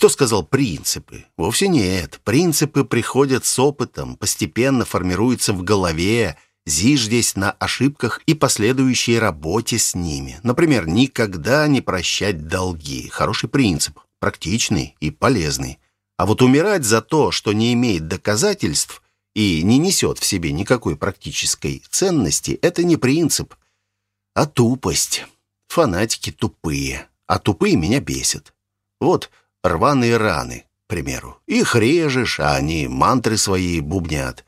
кто сказал принципы? Вовсе нет. Принципы приходят с опытом, постепенно формируются в голове, зиждясь на ошибках и последующей работе с ними. Например, никогда не прощать долги. Хороший принцип, практичный и полезный. А вот умирать за то, что не имеет доказательств и не несет в себе никакой практической ценности, это не принцип, а тупость. Фанатики тупые, а тупые меня бесят. Вот рваные раны, к примеру. Их режешь, а они мантры свои бубнят.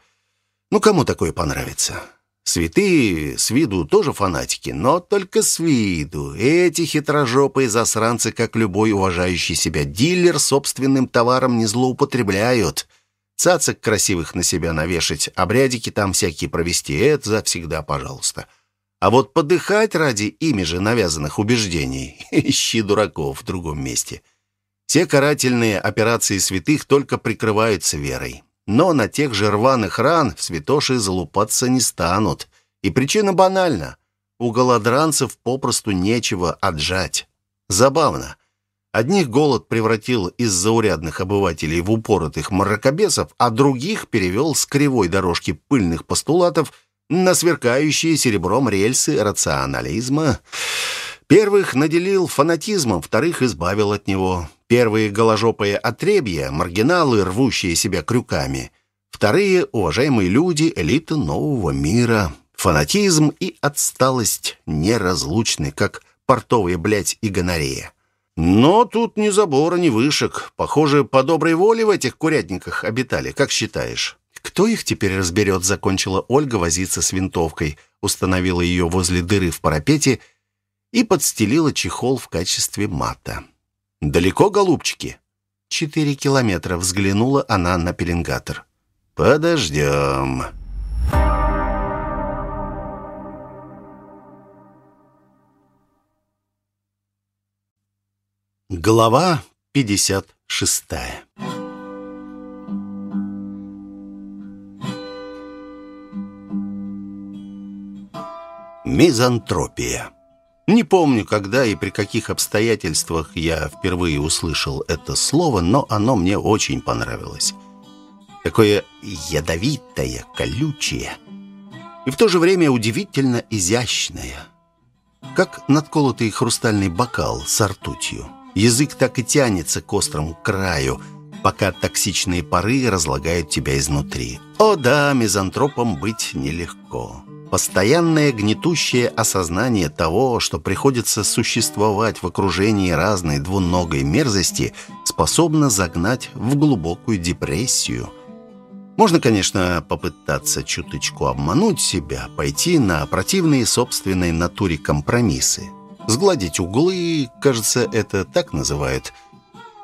Ну, кому такое понравится? Святые с виду тоже фанатики, но только с виду. Эти хитрожопые засранцы, как любой уважающий себя дилер, собственным товаром не злоупотребляют. Цацок красивых на себя навешать, обрядики там всякие провести — это завсегда пожалуйста. А вот подыхать ради ими же навязанных убеждений — ищи дураков в другом месте — все карательные операции святых только прикрываются верой. Но на тех же рваных ран святоши залупаться не станут. И причина банальна. У голодранцев попросту нечего отжать. Забавно. Одних голод превратил из заурядных обывателей в упоротых мракобесов, а других перевел с кривой дорожки пыльных постулатов на сверкающие серебром рельсы рационализма. Первых наделил фанатизмом, вторых избавил от него. Первые голожопые отребья, маргиналы, рвущие себя крюками. Вторые — уважаемые люди, элита нового мира. Фанатизм и отсталость неразлучны, как портовые, блядь, и гонорея. Но тут ни забора, ни вышек. Похоже, по доброй воле в этих курятниках обитали, как считаешь? «Кто их теперь разберет?» — закончила Ольга возиться с винтовкой, установила ее возле дыры в парапете и подстелила чехол в качестве мата. «Далеко, голубчики?» «Четыре километра», — взглянула она на пеленгатор. «Подождем». Глава 56 Мизантропия не помню, когда и при каких обстоятельствах я впервые услышал это слово, но оно мне очень понравилось. Такое ядовитое, колючее и в то же время удивительно изящное. Как надколотый хрустальный бокал с ртутью. Язык так и тянется к острому краю, пока токсичные пары разлагают тебя изнутри. О да, мизантропом быть нелегко. Постоянное гнетущее осознание того, что приходится существовать в окружении разной двуногой мерзости, способно загнать в глубокую депрессию. Можно, конечно, попытаться чуточку обмануть себя, пойти на противные собственной натуре компромиссы. Сгладить углы, кажется, это так называют.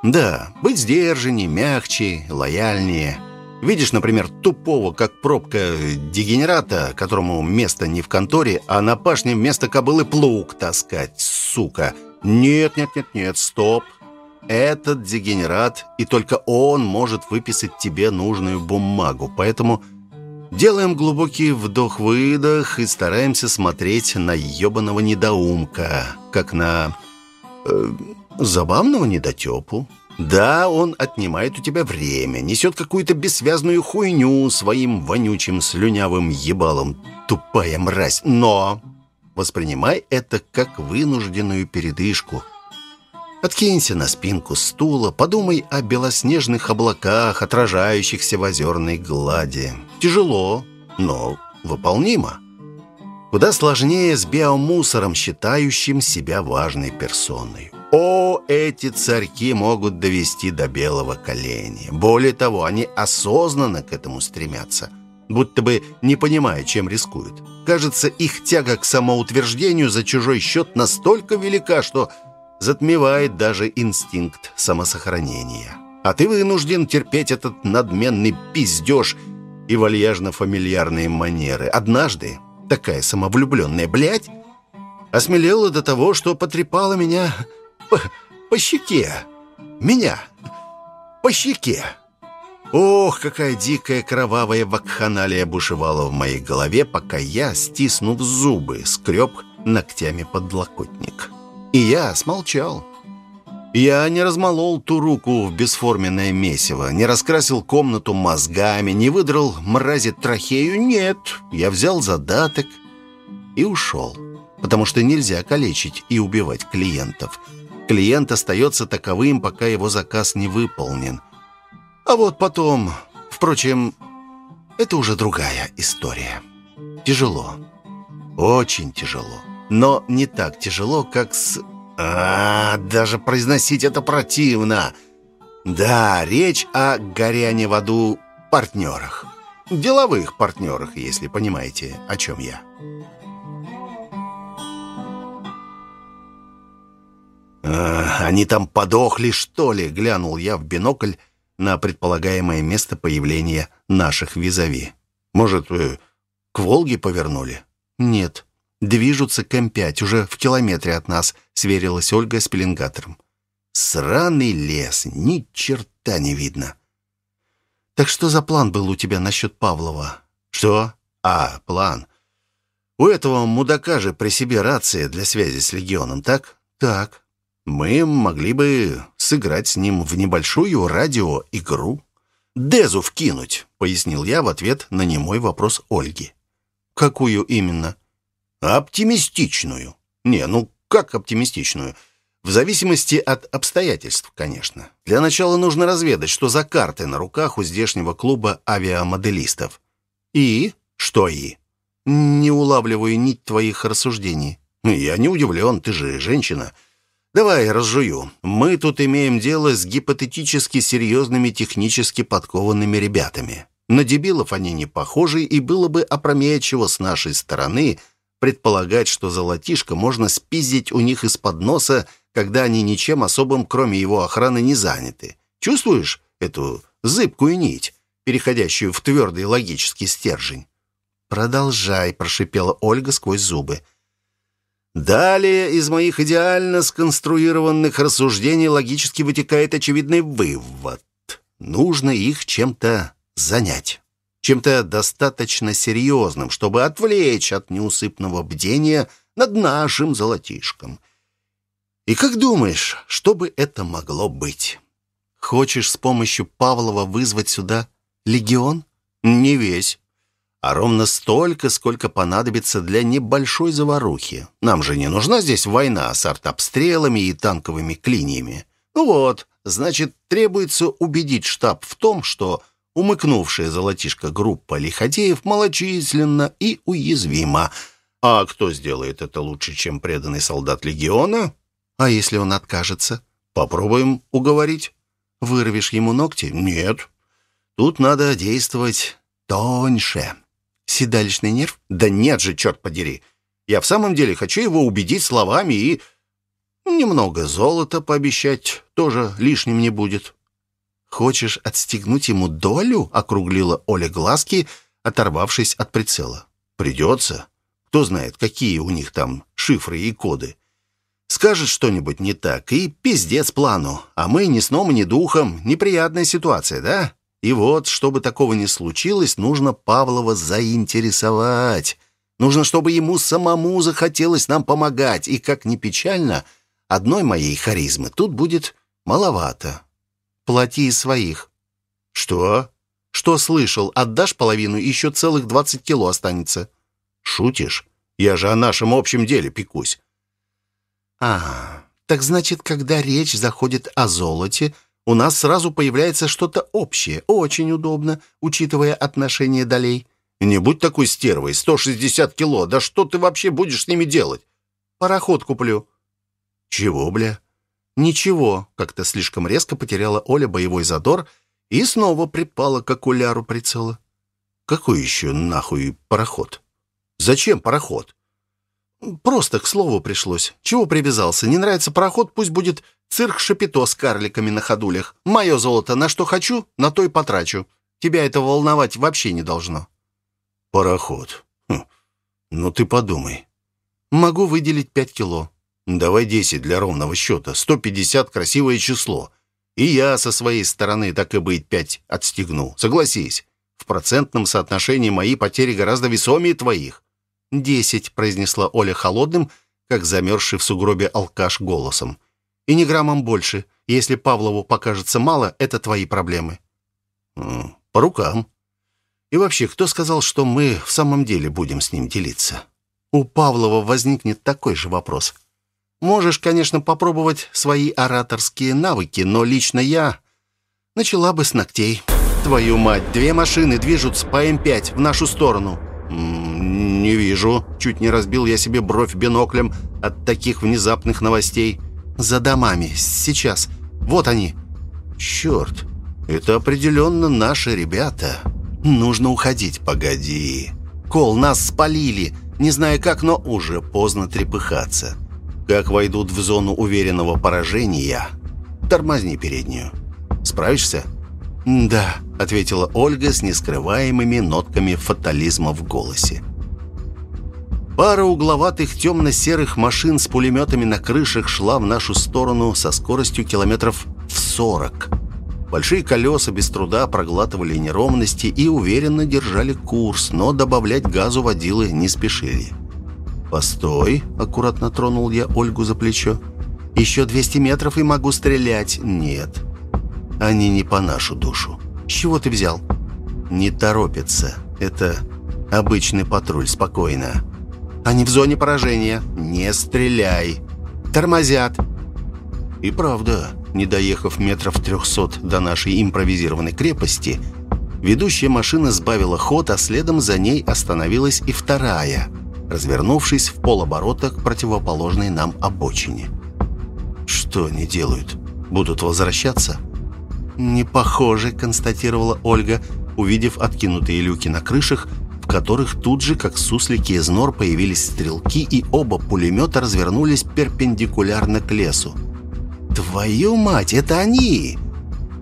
Да, быть сдержаннее, мягче, лояльнее – Видишь, например, тупого, как пробка дегенерата, которому место не в конторе, а на пашне вместо кобылы плуг таскать, сука. Нет, нет, нет, нет, стоп. Этот дегенерат, и только он может выписать тебе нужную бумагу. Поэтому делаем глубокий вдох-выдох и стараемся смотреть на ебаного недоумка, как на... Э, забавного недотепу. Да, он отнимает у тебя время, несет какую-то бессвязную хуйню своим вонючим слюнявым ебалом. Тупая мразь. Но воспринимай это как вынужденную передышку. Откинься на спинку стула, подумай о белоснежных облаках, отражающихся в озерной глади. Тяжело, но выполнимо. Куда сложнее с биомусором, считающим себя важной персоной. О, эти царьки могут довести до белого коленя. Более того, они осознанно к этому стремятся, будто бы не понимая, чем рискуют. Кажется, их тяга к самоутверждению за чужой счет настолько велика, что затмевает даже инстинкт самосохранения. А ты вынужден терпеть этот надменный пиздеж и вальяжно-фамильярные манеры. Однажды такая самовлюбленная блядь осмелела до того, что потрепала меня по, по щеке. Меня по щеке. Ох, какая дикая кровавая вакханалия бушевала в моей голове, пока я, стиснув зубы, скреб ногтями подлокотник. И я смолчал. Я не размолол ту руку в бесформенное месиво, не раскрасил комнату мозгами, не выдрал мрази трахею. Нет, я взял задаток и ушел. Потому что нельзя калечить и убивать клиентов. Клиент остается таковым, пока его заказ не выполнен. А вот потом... Впрочем, это уже другая история. Тяжело. Очень тяжело. Но не так тяжело, как с... А, даже произносить это противно. Да, речь о горяне в аду партнерах. Деловых партнерах, если понимаете, о чем я. А, «Они там подохли, что ли?» — глянул я в бинокль на предполагаемое место появления наших визави. «Может, к Волге повернули?» «Нет», Движутся к М5, уже в километре от нас», — сверилась Ольга с пеленгатором. «Сраный лес, ни черта не видно». «Так что за план был у тебя насчет Павлова?» «Что? А, план. У этого мудака же при себе рация для связи с Легионом, так?» «Так. Мы могли бы сыграть с ним в небольшую радиоигру». «Дезу вкинуть», — пояснил я в ответ на немой вопрос Ольги. «Какую именно?» Оптимистичную. Не, ну как оптимистичную? В зависимости от обстоятельств, конечно. Для начала нужно разведать, что за карты на руках у здешнего клуба авиамоделистов. И? Что и? Не улавливаю нить твоих рассуждений. Я не удивлен, ты же женщина. Давай разжую. Мы тут имеем дело с гипотетически серьезными технически подкованными ребятами. На дебилов они не похожи, и было бы опрометчиво с нашей стороны – предполагать, что золотишко можно спиздить у них из-под носа, когда они ничем особым, кроме его охраны, не заняты. Чувствуешь эту зыбкую нить, переходящую в твердый логический стержень? «Продолжай», — прошипела Ольга сквозь зубы. Далее из моих идеально сконструированных рассуждений логически вытекает очевидный вывод. Нужно их чем-то занять чем-то достаточно серьезным, чтобы отвлечь от неусыпного бдения над нашим золотишком. И как думаешь, что бы это могло быть? Хочешь с помощью Павлова вызвать сюда легион? Не весь. А ровно столько, сколько понадобится для небольшой заварухи. Нам же не нужна здесь война с артобстрелами и танковыми клиниями. Ну вот, значит, требуется убедить штаб в том, что Умыкнувшая золотишко группа лиходеев малочисленна и уязвима. А кто сделает это лучше, чем преданный солдат легиона? А если он откажется? Попробуем уговорить. Вырвешь ему ногти? Нет. Тут надо действовать тоньше. Седалищный нерв? Да нет же, черт подери. Я в самом деле хочу его убедить словами и... Немного золота пообещать тоже лишним не будет. «Хочешь отстегнуть ему долю?» — округлила Оля глазки, оторвавшись от прицела. «Придется. Кто знает, какие у них там шифры и коды. Скажет что-нибудь не так, и пиздец плану. А мы ни сном, ни духом. Неприятная ситуация, да? И вот, чтобы такого не случилось, нужно Павлова заинтересовать. Нужно, чтобы ему самому захотелось нам помогать. И, как ни печально, Одной моей харизмы тут будет маловато. Плати из своих. Что? Что слышал? Отдашь половину, еще целых двадцать кило останется. Шутишь? Я же о нашем общем деле пекусь. А, так значит, когда речь заходит о золоте, у нас сразу появляется что-то общее. Очень удобно, учитывая отношение долей. Не будь такой стервой, 160 кило. Да что ты вообще будешь с ними делать? Пароход куплю. Чего, бля? Ничего. Как-то слишком резко потеряла Оля боевой задор и снова припала к окуляру прицела. Какой еще нахуй пароход? Зачем пароход? Просто к слову пришлось. Чего привязался? Не нравится пароход, пусть будет цирк Шапито с карликами на ходулях. Мое золото на что хочу, на то и потрачу. Тебя это волновать вообще не должно. Пароход. Хм. Ну ты подумай. Могу выделить пять кило. Давай десять для ровного счета. Сто пятьдесят красивое число. И я со своей стороны, так и быть, пять отстегну. Согласись, в процентном соотношении мои потери гораздо весомее твоих. «Десять», — произнесла Оля холодным, как замерзший в сугробе алкаш голосом. «И не граммом больше. Если Павлову покажется мало, это твои проблемы». «По рукам». «И вообще, кто сказал, что мы в самом деле будем с ним делиться?» «У Павлова возникнет такой же вопрос». «Можешь, конечно, попробовать свои ораторские навыки, но лично я начала бы с ногтей». «Твою мать, две машины движутся по М5 в нашу сторону». «Не вижу». Чуть не разбил я себе бровь биноклем от таких внезапных новостей. «За домами. Сейчас. Вот они». «Черт, это определенно наши ребята. Нужно уходить. Погоди. Кол, нас спалили. Не знаю как, но уже поздно трепыхаться. Как войдут в зону уверенного поражения, тормозни переднюю. Справишься?» «Да», — ответила Ольга с нескрываемыми нотками фатализма в голосе. Пара угловатых темно-серых машин с пулеметами на крышах шла в нашу сторону со скоростью километров в 40. Большие колеса без труда проглатывали неровности и уверенно держали курс, но добавлять газу водилы не спешили. «Постой!» – аккуратно тронул я Ольгу за плечо. «Еще 200 метров и могу стрелять!» «Нет, они не по нашу душу. С чего ты взял?» «Не торопится. Это обычный патруль, спокойно. Они в зоне поражения. Не стреляй. Тормозят. И правда, не доехав метров трехсот до нашей импровизированной крепости, ведущая машина сбавила ход, а следом за ней остановилась и вторая, развернувшись в полоборота к противоположной нам обочине. «Что они делают? Будут возвращаться?» «Не похоже», — констатировала Ольга, увидев откинутые люки на крышах, в которых тут же, как суслики из нор, появились стрелки, и оба пулемета развернулись перпендикулярно к лесу. «Твою мать, это они!»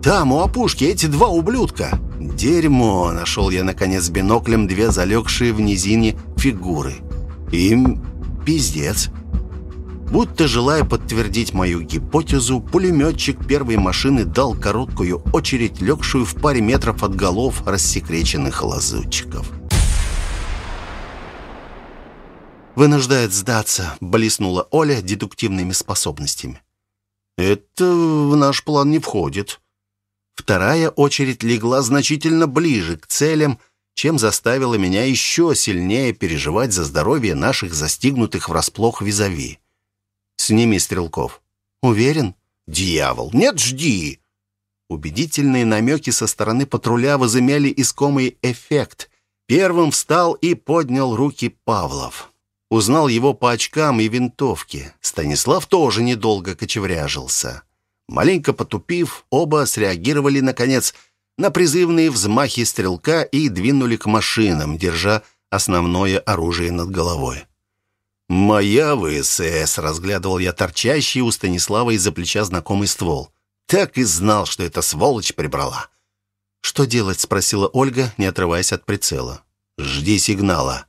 «Там, у опушки, эти два ублюдка!» «Дерьмо!» — нашел я, наконец, биноклем две залегшие в низине фигуры. «Им пиздец!» Будто желая подтвердить мою гипотезу, пулеметчик первой машины дал короткую очередь, легшую в паре метров от голов рассекреченных лазутчиков. «Вынуждает сдаться», — блеснула Оля дедуктивными способностями. «Это в наш план не входит». Вторая очередь легла значительно ближе к целям, чем заставила меня еще сильнее переживать за здоровье наших застигнутых врасплох визави. «Сними стрелков». «Уверен?» «Дьявол! Нет, жди!» Убедительные намеки со стороны патруля возымели искомый эффект. Первым встал и поднял руки Павлов. Узнал его по очкам и винтовке. Станислав тоже недолго кочевряжился. Маленько потупив, оба среагировали, наконец, на призывные взмахи стрелка и двинули к машинам, держа основное оружие над головой. «Моя ВСС!» — разглядывал я торчащий у Станислава из-за плеча знакомый ствол. Так и знал, что эта сволочь прибрала. «Что делать?» — спросила Ольга, не отрываясь от прицела. «Жди сигнала».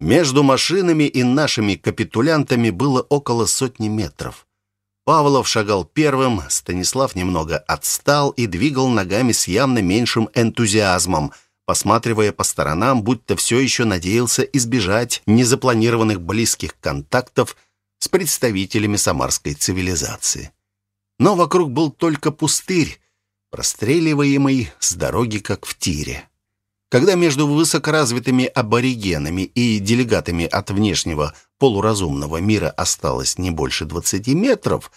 Между машинами и нашими капитулянтами было около сотни метров. Павлов шагал первым, Станислав немного отстал и двигал ногами с явно меньшим энтузиазмом, посматривая по сторонам, будто все еще надеялся избежать незапланированных близких контактов с представителями самарской цивилизации. Но вокруг был только пустырь, простреливаемый с дороги, как в тире. Когда между высокоразвитыми аборигенами и делегатами от внешнего полуразумного мира осталось не больше 20 метров,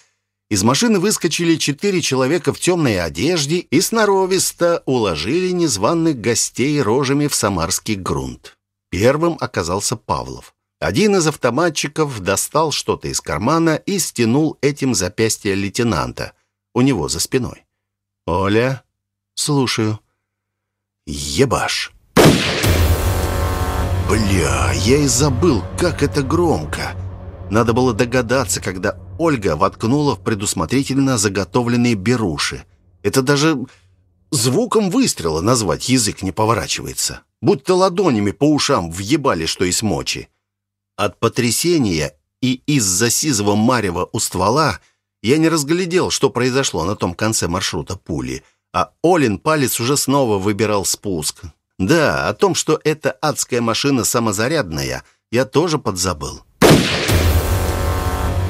из машины выскочили четыре человека в темной одежде и сноровисто уложили незваных гостей рожами в самарский грунт. Первым оказался Павлов. Один из автоматчиков достал что-то из кармана и стянул этим запястье лейтенанта у него за спиной. «Оля?» «Слушаю». «Ебаш!» «Бля, я и забыл, как это громко!» Надо было догадаться, когда Ольга воткнула в предусмотрительно заготовленные беруши. Это даже звуком выстрела назвать язык не поворачивается. Будто ладонями по ушам въебали, что из мочи. От потрясения и из-за сизого марева у ствола я не разглядел, что произошло на том конце маршрута пули, а Олин палец уже снова выбирал спуск. Да, о том, что это адская машина самозарядная, я тоже подзабыл.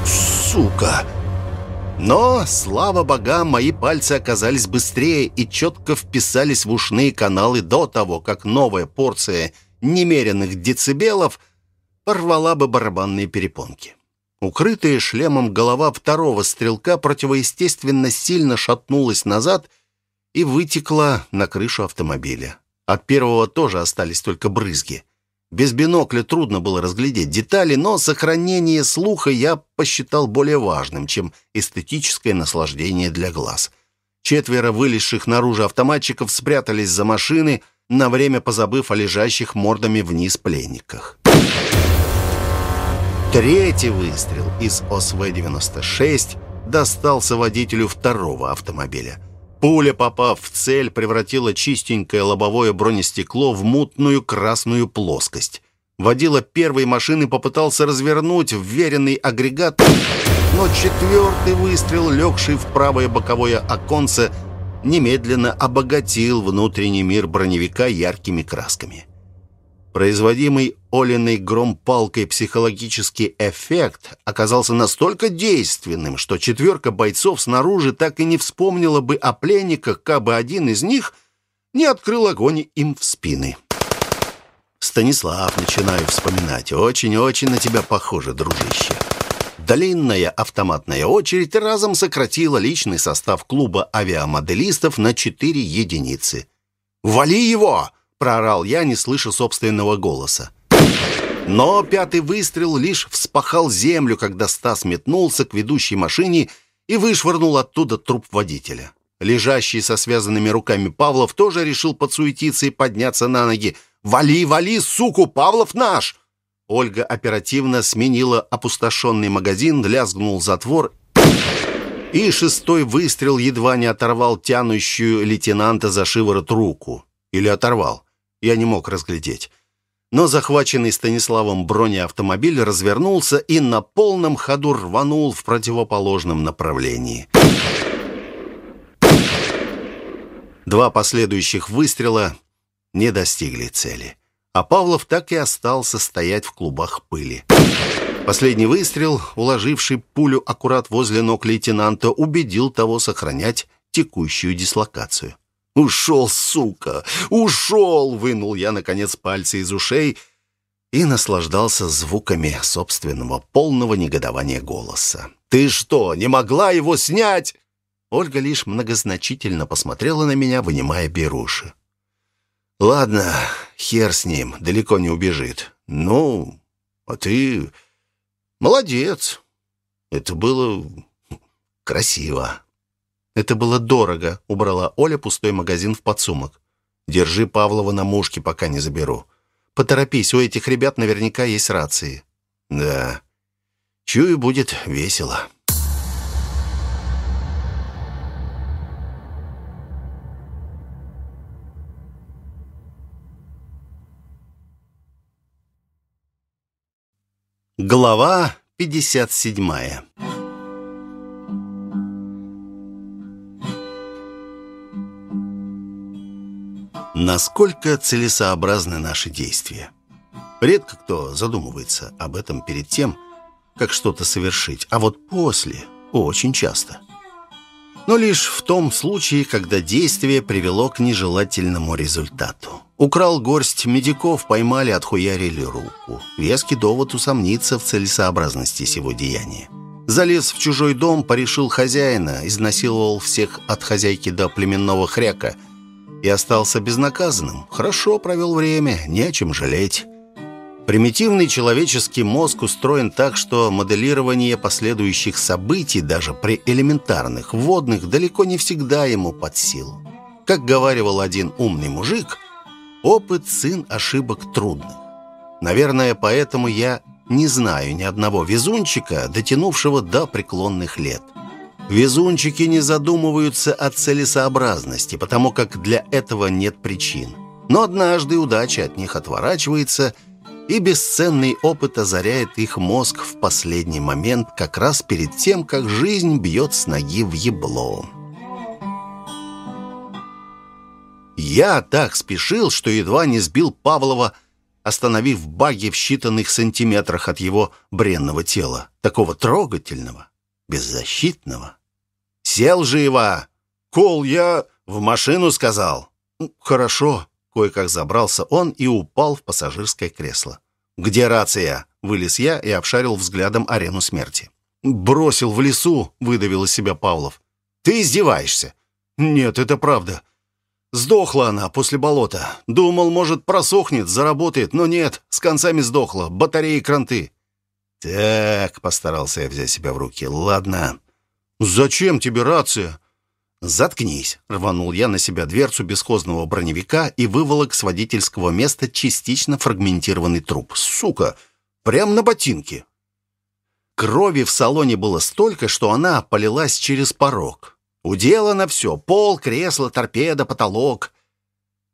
Сука! Но, слава богам, мои пальцы оказались быстрее и четко вписались в ушные каналы до того, как новая порция немеренных децибелов – порвала бы барабанные перепонки. Укрытая шлемом голова второго стрелка противоестественно сильно шатнулась назад и вытекла на крышу автомобиля. От первого тоже остались только брызги. Без бинокля трудно было разглядеть детали, но сохранение слуха я посчитал более важным, чем эстетическое наслаждение для глаз. Четверо вылезших наружу автоматчиков спрятались за машины, на время позабыв о лежащих мордами вниз пленниках. Третий выстрел из ОСВ-96 достался водителю второго автомобиля. Пуля, попав в цель, превратила чистенькое лобовое бронестекло в мутную красную плоскость. Водила первой машины попытался развернуть вверенный агрегат, но четвертый выстрел, легший в правое боковое оконце, немедленно обогатил внутренний мир броневика яркими красками. Производимый Олиной громпалкой психологический эффект оказался настолько действенным, что четверка бойцов снаружи так и не вспомнила бы о пленниках, кабы один из них не открыл огонь им в спины. «Станислав, начинаю вспоминать. Очень-очень на тебя похоже, дружище». Длинная автоматная очередь разом сократила личный состав клуба авиамоделистов на четыре единицы. «Вали его!» Проорал я, не слыша собственного голоса. Но пятый выстрел лишь вспахал землю, когда Стас метнулся к ведущей машине и вышвырнул оттуда труп водителя. Лежащий со связанными руками Павлов тоже решил подсуетиться и подняться на ноги. «Вали, вали, суку, Павлов наш!» Ольга оперативно сменила опустошенный магазин, лязгнул затвор, и шестой выстрел едва не оторвал тянущую лейтенанта за шиворот руку. Или оторвал я не мог разглядеть. Но захваченный Станиславом бронеавтомобиль развернулся и на полном ходу рванул в противоположном направлении. Два последующих выстрела не достигли цели. А Павлов так и остался стоять в клубах пыли. Последний выстрел, уложивший пулю аккурат возле ног лейтенанта, убедил того сохранять текущую дислокацию. «Ушел, сука! Ушел!» Вынул я, наконец, пальцы из ушей и наслаждался звуками собственного полного негодования голоса. «Ты что, не могла его снять?» Ольга лишь многозначительно посмотрела на меня, вынимая беруши. «Ладно, хер с ним, далеко не убежит. Ну, а ты молодец. Это было красиво». «Это было дорого», — убрала Оля пустой магазин в подсумок. «Держи Павлова на мушке, пока не заберу. Поторопись, у этих ребят наверняка есть рации». «Да, чую, будет весело». Глава 57 Насколько целесообразны наши действия? Редко кто задумывается об этом перед тем, как что-то совершить, а вот после очень часто. Но лишь в том случае, когда действие привело к нежелательному результату. Украл горсть медиков, поймали, отхуярили руку. Веский довод усомниться в целесообразности сего деяния. Залез в чужой дом, порешил хозяина, изнасиловал всех от хозяйки до племенного хряка и остался безнаказанным. Хорошо провел время, не о чем жалеть. Примитивный человеческий мозг устроен так, что моделирование последующих событий даже при элементарных вводных далеко не всегда ему под силу. Как говаривал один умный мужик, опыт – сын ошибок трудных. Наверное, поэтому я не знаю ни одного везунчика, дотянувшего до преклонных лет. Везунчики не задумываются о целесообразности, потому как для этого нет причин. Но однажды удача от них отворачивается – и бесценный опыт озаряет их мозг в последний момент, как раз перед тем, как жизнь бьет с ноги в ебло. Я так спешил, что едва не сбил Павлова, остановив баги в считанных сантиметрах от его бренного тела, такого трогательного, беззащитного. «Сел живо! Кол, я в машину сказал!» «Хорошо», Кое-как забрался он и упал в пассажирское кресло. «Где рация?» — вылез я и обшарил взглядом арену смерти. «Бросил в лесу», — выдавил из себя Павлов. «Ты издеваешься?» «Нет, это правда. Сдохла она после болота. Думал, может, просохнет, заработает, но нет, с концами сдохла, батареи кранты». «Так», — постарался я взять себя в руки, — «ладно». «Зачем тебе рация?» «Заткнись!» — рванул я на себя дверцу бесхозного броневика и выволок с водительского места частично фрагментированный труп. «Сука! Прям на ботинке!» Крови в салоне было столько, что она полилась через порог. Уделано все — пол, кресло, торпеда, потолок.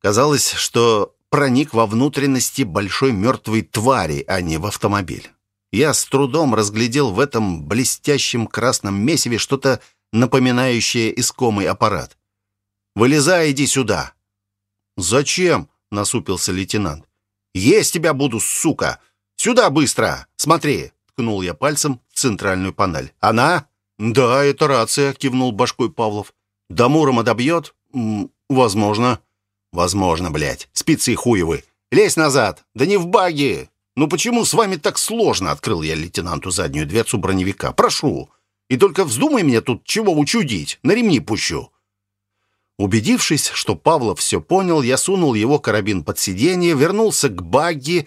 Казалось, что проник во внутренности большой мертвой твари, а не в автомобиль. Я с трудом разглядел в этом блестящем красном месиве что-то напоминающее искомый аппарат. «Вылезай, иди сюда!» «Зачем?» — насупился лейтенант. «Есть тебя буду, сука! Сюда быстро! Смотри!» — ткнул я пальцем в центральную панель. «Она?» «Да, это рация», — кивнул башкой Павлов. «До Мурома добьет?» «Возможно». «Возможно, блядь. Спицы хуевы. Лезь назад. Да не в баги. Ну почему с вами так сложно?» — открыл я лейтенанту заднюю дверцу броневика. «Прошу». И только вздумай мне тут чего учудить, на ремни пущу». Убедившись, что Павлов все понял, я сунул его карабин под сиденье, вернулся к багги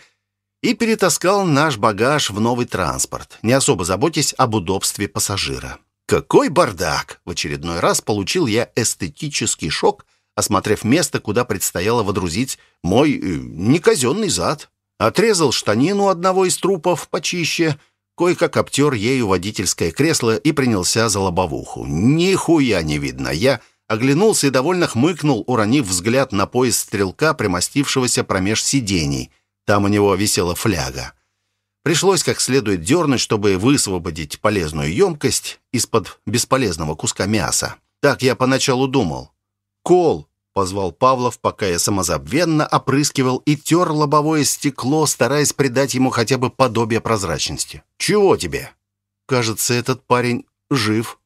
и перетаскал наш багаж в новый транспорт, не особо заботясь об удобстве пассажира. Какой бардак! В очередной раз получил я эстетический шок, осмотрев место, куда предстояло водрузить мой э, неказенный зад. Отрезал штанину одного из трупов почище — Кое-как обтер ею водительское кресло и принялся за лобовуху. Нихуя не видно. Я оглянулся и довольно хмыкнул, уронив взгляд на пояс стрелка, примостившегося промеж сидений. Там у него висела фляга. Пришлось как следует дернуть, чтобы высвободить полезную емкость из-под бесполезного куска мяса. Так я поначалу думал. Кол — позвал Павлов, пока я самозабвенно опрыскивал и тер лобовое стекло, стараясь придать ему хотя бы подобие прозрачности. «Чего тебе?» «Кажется, этот парень жив».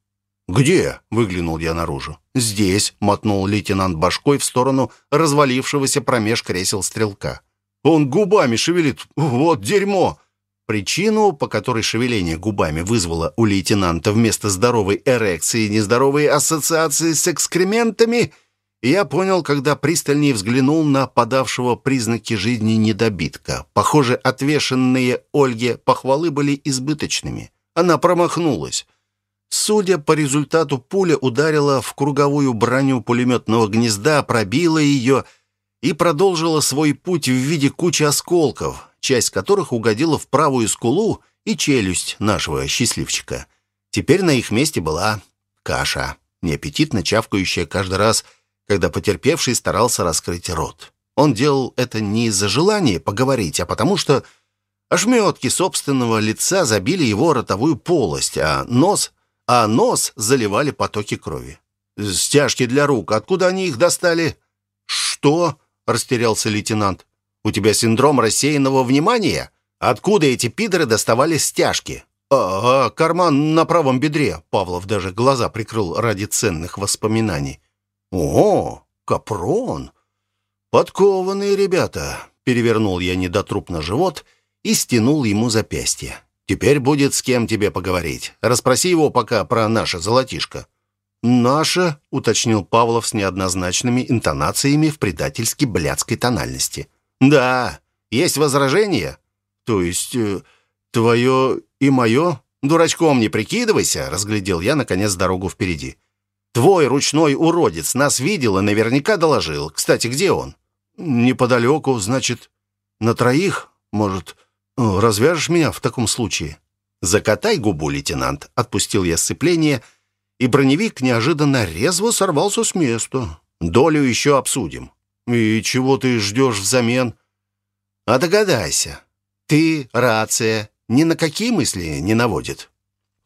«Где?» — выглянул я наружу. «Здесь», — мотнул лейтенант башкой в сторону развалившегося промеж кресел стрелка. «Он губами шевелит. Вот дерьмо!» Причину, по которой шевеление губами вызвало у лейтенанта вместо здоровой эрекции нездоровые ассоциации с экскрементами — я понял, когда пристальнее взглянул на подавшего признаки жизни недобитка. Похоже, отвешенные Ольге похвалы были избыточными. Она промахнулась. Судя по результату, пуля ударила в круговую броню пулеметного гнезда, пробила ее и продолжила свой путь в виде кучи осколков, часть которых угодила в правую скулу и челюсть нашего счастливчика. Теперь на их месте была каша, неаппетитно чавкающая каждый раз, когда потерпевший старался раскрыть рот. Он делал это не из-за желания поговорить, а потому что ошметки собственного лица забили его ротовую полость, а нос, а нос заливали потоки крови. «Стяжки для рук. Откуда они их достали?» «Что?» — растерялся лейтенант. «У тебя синдром рассеянного внимания? Откуда эти пидоры доставали стяжки?» «А, а карман на правом бедре!» Павлов даже глаза прикрыл ради ценных воспоминаний. «О, капрон! Подкованные ребята!» Перевернул я недотруп на живот и стянул ему запястье. «Теперь будет с кем тебе поговорить. Расспроси его пока про наше золотишко». «Наше», — уточнил Павлов с неоднозначными интонациями в предательски блядской тональности. «Да. Есть возражения?» «То есть, э, твое и мое?» «Дурачком не прикидывайся», — разглядел я, наконец, дорогу впереди. «Твой ручной уродец нас видел и наверняка доложил. Кстати, где он?» «Неподалеку, значит, на троих, может, развяжешь меня в таком случае?» «Закатай губу, лейтенант», — отпустил я сцепление — и броневик неожиданно резво сорвался с места. Долю еще обсудим. И чего ты ждешь взамен? А догадайся. Ты, рация, ни на какие мысли не наводит.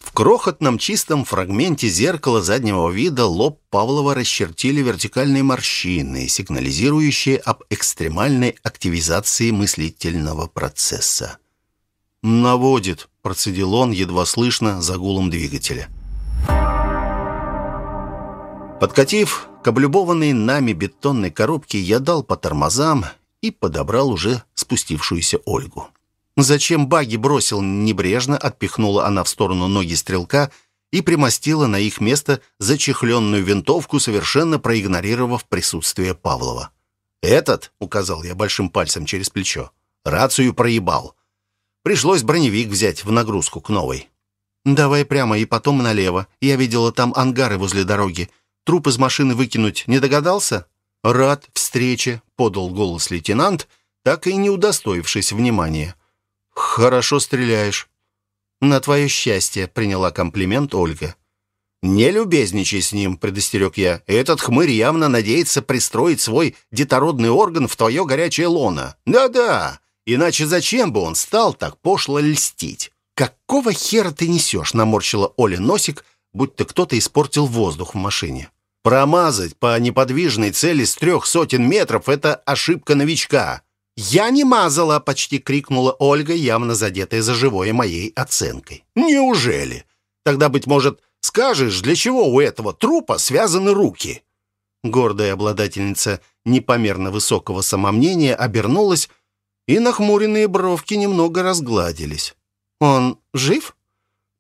В крохотном чистом фрагменте зеркала заднего вида лоб Павлова расчертили вертикальные морщины, сигнализирующие об экстремальной активизации мыслительного процесса. «Наводит», — процедил он, едва слышно, за гулом двигателя. Подкатив к облюбованной нами бетонной коробке, я дал по тормозам и подобрал уже спустившуюся Ольгу. Зачем баги бросил небрежно, отпихнула она в сторону ноги стрелка и примостила на их место зачехленную винтовку, совершенно проигнорировав присутствие Павлова. «Этот», — указал я большим пальцем через плечо, — «рацию проебал. Пришлось броневик взять в нагрузку к новой». «Давай прямо и потом налево. Я видела там ангары возле дороги. Труп из машины выкинуть не догадался? Рад встрече, подал голос лейтенант, так и не удостоившись внимания. Хорошо стреляешь. На твое счастье, приняла комплимент Ольга. «Не любезничай с ним», — предостерег я. «Этот хмырь явно надеется пристроить свой детородный орган в твое горячее лоно. Да-да, иначе зачем бы он стал так пошло льстить?» «Какого хера ты несешь?» — наморщила Оля носик, будто кто-то испортил воздух в машине. Промазать по неподвижной цели с трех сотен метров — это ошибка новичка. «Я не мазала!» — почти крикнула Ольга, явно задетая за живое моей оценкой. «Неужели? Тогда, быть может, скажешь, для чего у этого трупа связаны руки?» Гордая обладательница непомерно высокого самомнения обернулась, и нахмуренные бровки немного разгладились. «Он жив?»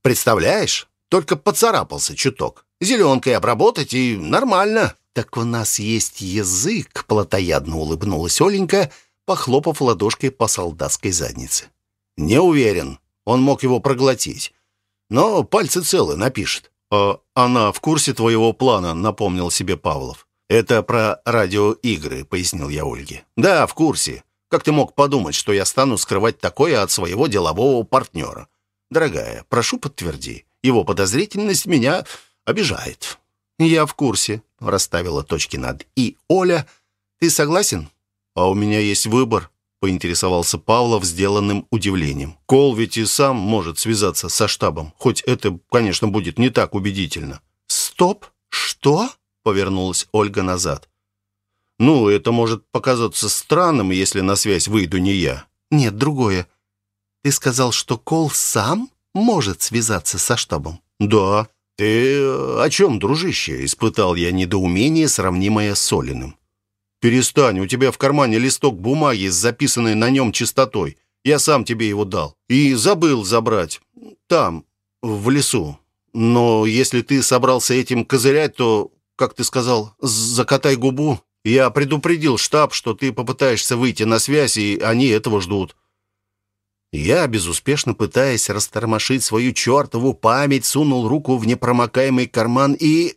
«Представляешь, только поцарапался чуток. Зеленкой обработать и нормально». «Так у нас есть язык», — плотоядно улыбнулась Оленька, похлопав ладошкой по солдатской заднице. «Не уверен. Он мог его проглотить. Но пальцы целы, напишет». «А она в курсе твоего плана», — напомнил себе Павлов. «Это про радиоигры», — пояснил я Ольге. «Да, в курсе. Как ты мог подумать, что я стану скрывать такое от своего делового партнера? Дорогая, прошу подтверди. Его подозрительность меня обижает». «Я в курсе», — расставила точки над «и». «Оля, ты согласен?» «А у меня есть выбор», — поинтересовался Павлов сделанным удивлением. «Кол ведь и сам может связаться со штабом, хоть это, конечно, будет не так убедительно». «Стоп! Что?» — повернулась Ольга назад. «Ну, это может показаться странным, если на связь выйду не я». «Нет, другое. Ты сказал, что Кол сам может связаться со штабом?» «Да». «Ты о чем, дружище?» — испытал я недоумение, сравнимое с Солиным. «Перестань, у тебя в кармане листок бумаги с записанной на нем частотой. Я сам тебе его дал. И забыл забрать. Там, в лесу. Но если ты собрался этим козырять, то, как ты сказал, закатай губу. Я предупредил штаб, что ты попытаешься выйти на связь, и они этого ждут. Я, безуспешно пытаясь растормошить свою чертову память, сунул руку в непромокаемый карман и...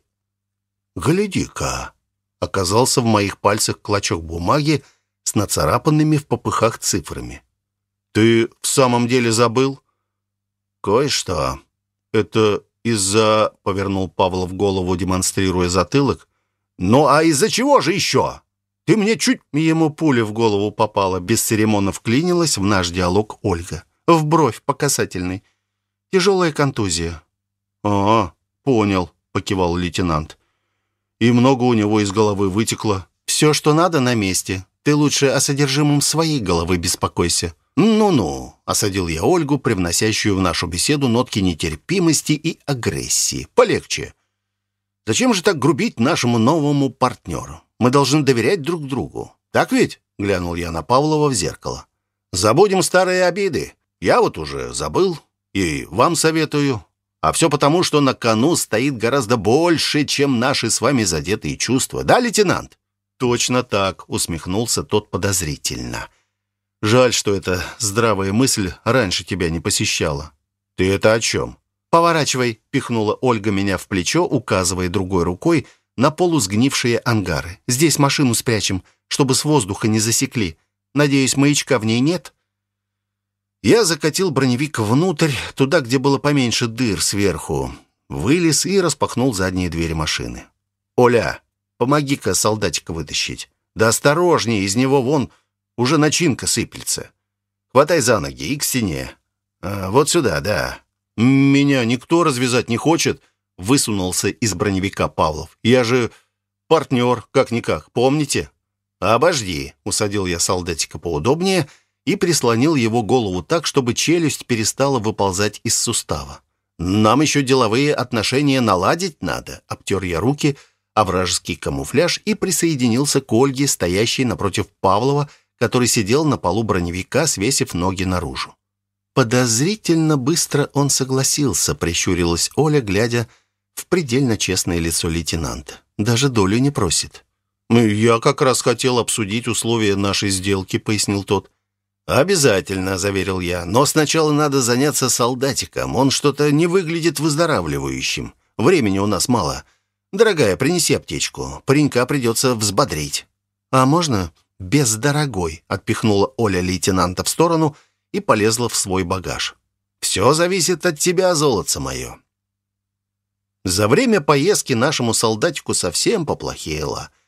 «Гляди-ка!» Оказался в моих пальцах клочок бумаги с нацарапанными в попыхах цифрами. «Ты в самом деле забыл?» «Кое-что. Это из-за...» — повернул Павлов голову, демонстрируя затылок. «Ну а из-за чего же еще?» Ты мне чуть...» Ему пуля в голову попала, без церемонно вклинилась в наш диалог Ольга. В бровь по касательной. Тяжелая контузия. «А, понял», — покивал лейтенант. «И много у него из головы вытекло». «Все, что надо, на месте. Ты лучше о содержимом своей головы беспокойся». «Ну-ну», — осадил я Ольгу, привносящую в нашу беседу нотки нетерпимости и агрессии. «Полегче. Зачем же так грубить нашему новому партнеру? Мы должны доверять друг другу. Так ведь?» — глянул я на Павлова в зеркало. «Забудем старые обиды. Я вот уже забыл. И вам советую. А все потому, что на кону стоит гораздо больше, чем наши с вами задетые чувства. Да, лейтенант?» «Точно так», — усмехнулся тот подозрительно. «Жаль, что эта здравая мысль раньше тебя не посещала». «Ты это о чем?» «Поворачивай», — пихнула Ольга меня в плечо, указывая другой рукой на полусгнившие ангары. «Здесь машину спрячем, чтобы с воздуха не засекли. Надеюсь, маячка в ней нет?» Я закатил броневик внутрь, туда, где было поменьше дыр сверху. Вылез и распахнул задние двери машины. «Оля, помоги-ка солдатика вытащить. Да осторожнее, из него вон уже начинка сыплется. Хватай за ноги и к стене. А, вот сюда, да. Меня никто развязать не хочет», — высунулся из броневика Павлов. «Я же партнер, как-никак, помните?» «Обожди», — усадил я солдатика поудобнее — и прислонил его голову так, чтобы челюсть перестала выползать из сустава. «Нам еще деловые отношения наладить надо», — обтер я руки, а вражеский камуфляж и присоединился к Ольге, стоящей напротив Павлова, который сидел на полу броневика, свесив ноги наружу. Подозрительно быстро он согласился, прищурилась Оля, глядя в предельно честное лицо лейтенанта. Даже долю не просит. «Я как раз хотел обсудить условия нашей сделки», — пояснил тот. «Обязательно», — заверил я. «Но сначала надо заняться солдатиком. Он что-то не выглядит выздоравливающим. Времени у нас мало. Дорогая, принеси аптечку. Паренька придется взбодрить». «А можно без дорогой?» — отпихнула Оля лейтенанта в сторону и полезла в свой багаж. «Все зависит от тебя, золотце мое». За время поездки нашему солдатику совсем поплохело —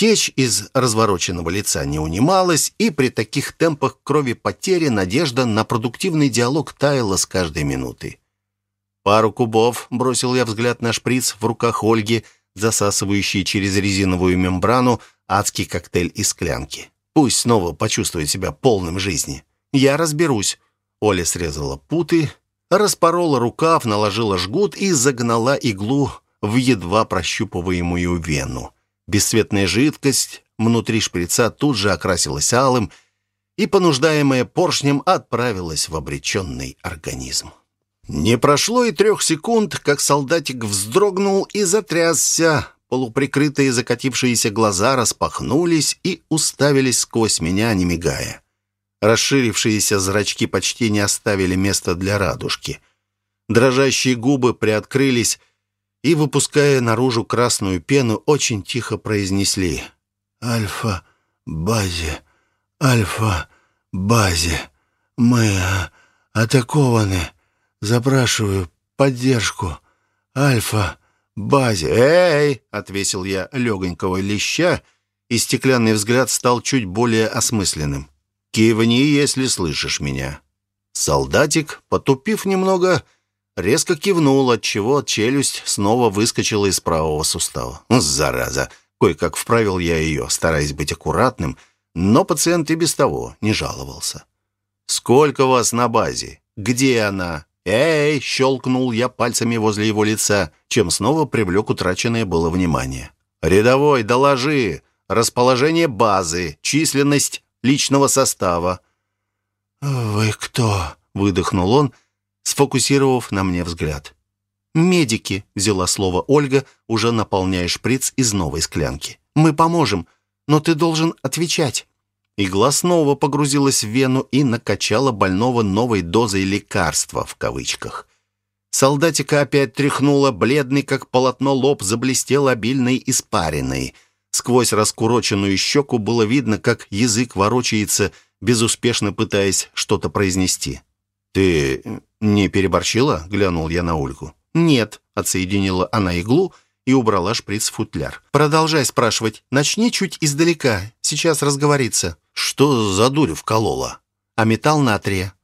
Течь из развороченного лица не унималась, и при таких темпах крови потери надежда на продуктивный диалог таяла с каждой минутой. «Пару кубов», — бросил я взгляд на шприц в руках Ольги, засасывающий через резиновую мембрану адский коктейль из склянки. «Пусть снова почувствует себя полным жизни. Я разберусь». Оля срезала путы, распорола рукав, наложила жгут и загнала иглу в едва прощупываемую вену. Бесцветная жидкость внутри шприца тут же окрасилась алым и, понуждаемая поршнем, отправилась в обреченный организм. Не прошло и трех секунд, как солдатик вздрогнул и затрясся. Полуприкрытые закатившиеся глаза распахнулись и уставились сквозь меня, не мигая. Расширившиеся зрачки почти не оставили места для радужки. Дрожащие губы приоткрылись, и, выпуская наружу красную пену, очень тихо произнесли «Альфа-базе, Альфа-базе, мы атакованы, запрашиваю поддержку, Альфа-базе». «Эй!» — отвесил я легонького леща, и стеклянный взгляд стал чуть более осмысленным. «Кивни, если слышишь меня». Солдатик, потупив немного, — резко кивнул, отчего челюсть снова выскочила из правого сустава. «Зараза!» Кое-как вправил я ее, стараясь быть аккуратным, но пациент и без того не жаловался. «Сколько вас на базе? Где она?» «Эй!» — щелкнул я пальцами возле его лица, чем снова привлек утраченное было внимание. «Рядовой, доложи! Расположение базы, численность личного состава». «Вы кто?» — выдохнул он, — сфокусировав на мне взгляд. «Медики», — взяла слово Ольга, уже наполняя шприц из новой склянки. «Мы поможем, но ты должен отвечать». Игла снова погрузилась в вену и накачала больного новой дозой лекарства, в кавычках. Солдатика опять тряхнула, бледный, как полотно, лоб заблестел обильной испариной. Сквозь раскуроченную щеку было видно, как язык ворочается, безуспешно пытаясь что-то произнести. «Ты не переборщила?» — глянул я на Ольгу. «Нет», — отсоединила она иглу и убрала шприц в футляр. «Продолжай спрашивать. Начни чуть издалека. Сейчас разговорится». «Что за дурь вколола?» «А металл натрия».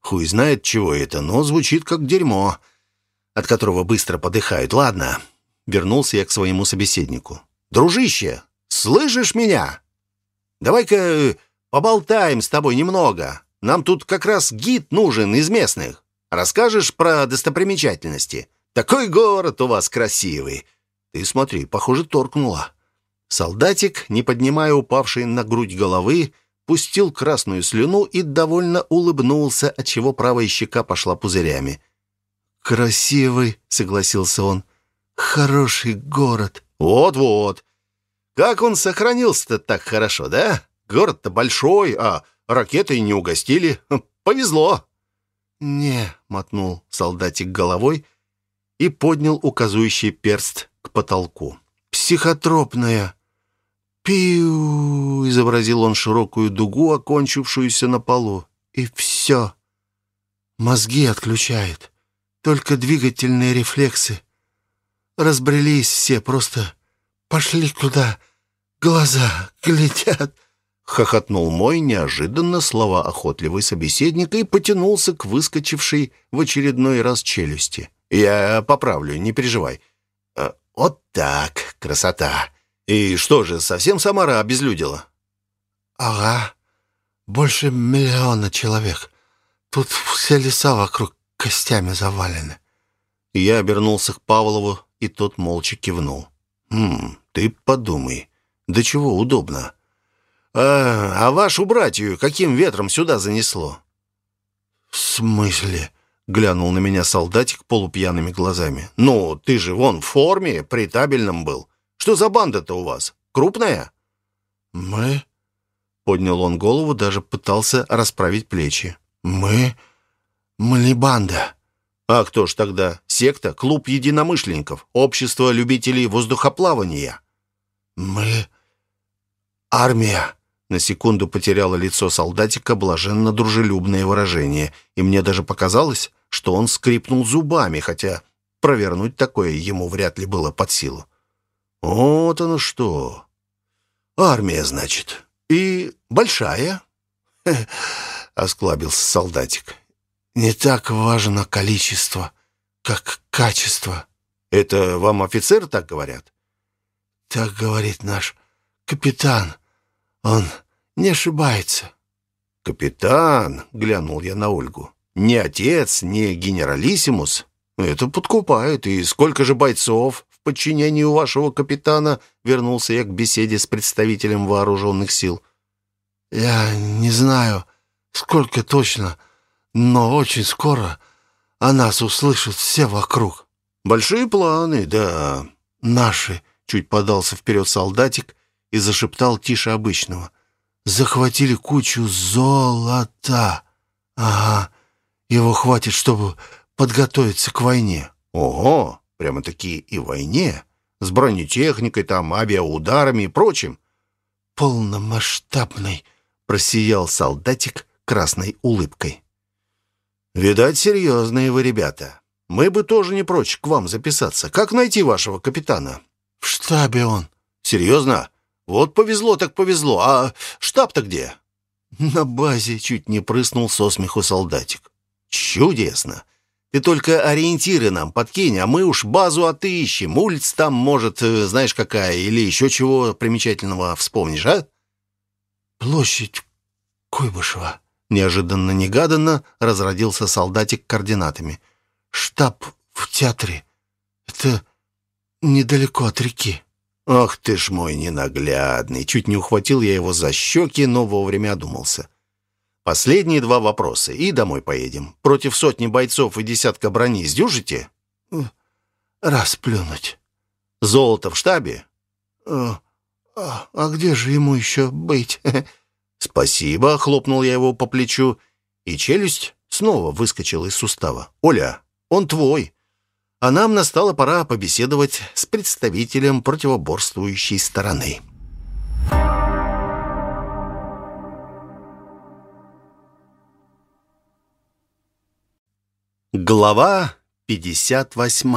«Хуй знает, чего это, но звучит как дерьмо, от которого быстро подыхают. Ладно». Вернулся я к своему собеседнику. «Дружище, слышишь меня? Давай-ка поболтаем с тобой немного. Нам тут как раз гид нужен из местных. Расскажешь про достопримечательности? Такой город у вас красивый. Ты смотри, похоже, торкнула. Солдатик, не поднимая упавшей на грудь головы, пустил красную слюну и довольно улыбнулся, отчего правая щека пошла пузырями. «Красивый», — согласился он. «Хороший город». «Вот-вот. Как он сохранился-то так хорошо, да? Город-то большой, а ракетой не угостили. Хм, повезло». «Не», — мотнул солдатик головой и поднял указующий перст к потолку. «Психотропная». «Пиу!» — изобразил он широкую дугу, окончившуюся на полу. «И все. Мозги отключает. Только двигательные рефлексы. Разбрелись все, просто пошли куда глаза глядят». Хохотнул мой неожиданно слова охотливый собеседник и потянулся к выскочившей в очередной раз челюсти. «Я поправлю, не переживай». «Э, «Вот так, красота!» «И что же, совсем Самара обезлюдила?» «Ага, больше миллиона человек. Тут все леса вокруг костями завалены». Я обернулся к Павлову, и тот молча кивнул. «Хм, ты подумай, до чего удобно. А, а вашу братью каким ветром сюда занесло?» «В смысле?» — глянул на меня солдатик полупьяными глазами. «Ну, ты же вон в форме, при табельном был. Что за банда-то у вас? Крупная?» «Мы?» — поднял он голову, даже пытался расправить плечи. «Мы? Мы не банда». «А кто ж тогда? Секта? Клуб единомышленников? Общество любителей воздухоплавания?» «Мы? Армия». На секунду потеряло лицо солдатика блаженно-дружелюбное выражение, и мне даже показалось, что он скрипнул зубами, хотя провернуть такое ему вряд ли было под силу. Вот оно что. Армия, значит. И большая. Осклабился солдатик. Не так важно количество, как качество. Это вам офицер так говорят? Так говорит наш капитан. Он не ошибается. Капитан, глянул я на Ольгу. Не отец, не генералиссимус. Это подкупает. И сколько же бойцов? подчинении у вашего капитана?» Вернулся я к беседе с представителем вооруженных сил. «Я не знаю, сколько точно, но очень скоро о нас услышат все вокруг». «Большие планы, да». «Наши», — чуть подался вперед солдатик и зашептал тише обычного. «Захватили кучу золота. Ага, его хватит, чтобы подготовиться к войне». «Ого!» Прямо-таки и войне. С бронетехникой, там, авиаударами и прочим. «Полномасштабный», — просиял солдатик красной улыбкой. «Видать, серьезные вы ребята. Мы бы тоже не прочь к вам записаться. Как найти вашего капитана?» «В штабе он». «Серьезно? Вот повезло так повезло. А штаб-то где?» «На базе», — чуть не прыснул со смеху солдатик. «Чудесно. Ты только ориентиры нам подкинь, а мы уж базу отыщем. Улиц там, может, э, знаешь какая, или еще чего примечательного вспомнишь, а?» «Площадь Куйбышева», — неожиданно-негаданно разродился солдатик координатами. «Штаб в театре. Это недалеко от реки». «Ах ты ж мой ненаглядный!» Чуть не ухватил я его за щеки, но вовремя одумался. Последние два вопроса, и домой поедем. Против сотни бойцов и десятка брони сдюжите? Расплюнуть. Золото в штабе? А, а, а где же ему еще быть? Спасибо, хлопнул я его по плечу, и челюсть снова выскочила из сустава. Оля, он твой. А нам настала пора побеседовать с представителем противоборствующей стороны. Глава 58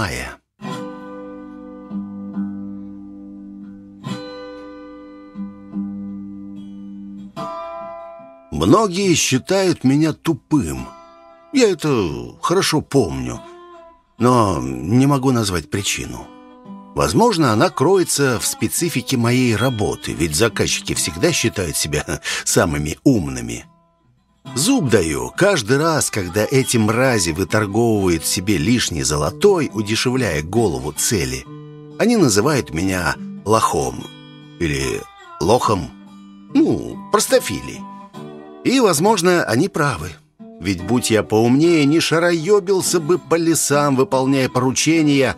Многие считают меня тупым. Я это хорошо помню, но не могу назвать причину. Возможно, она кроется в специфике моей работы, ведь заказчики всегда считают себя самыми умными. Зуб даю, каждый раз, когда эти мрази выторговывают себе лишний золотой, удешевляя голову цели, они называют меня лохом или лохом, ну, простофилей. И, возможно, они правы. Ведь будь я поумнее, не шароебился бы по лесам, выполняя поручения,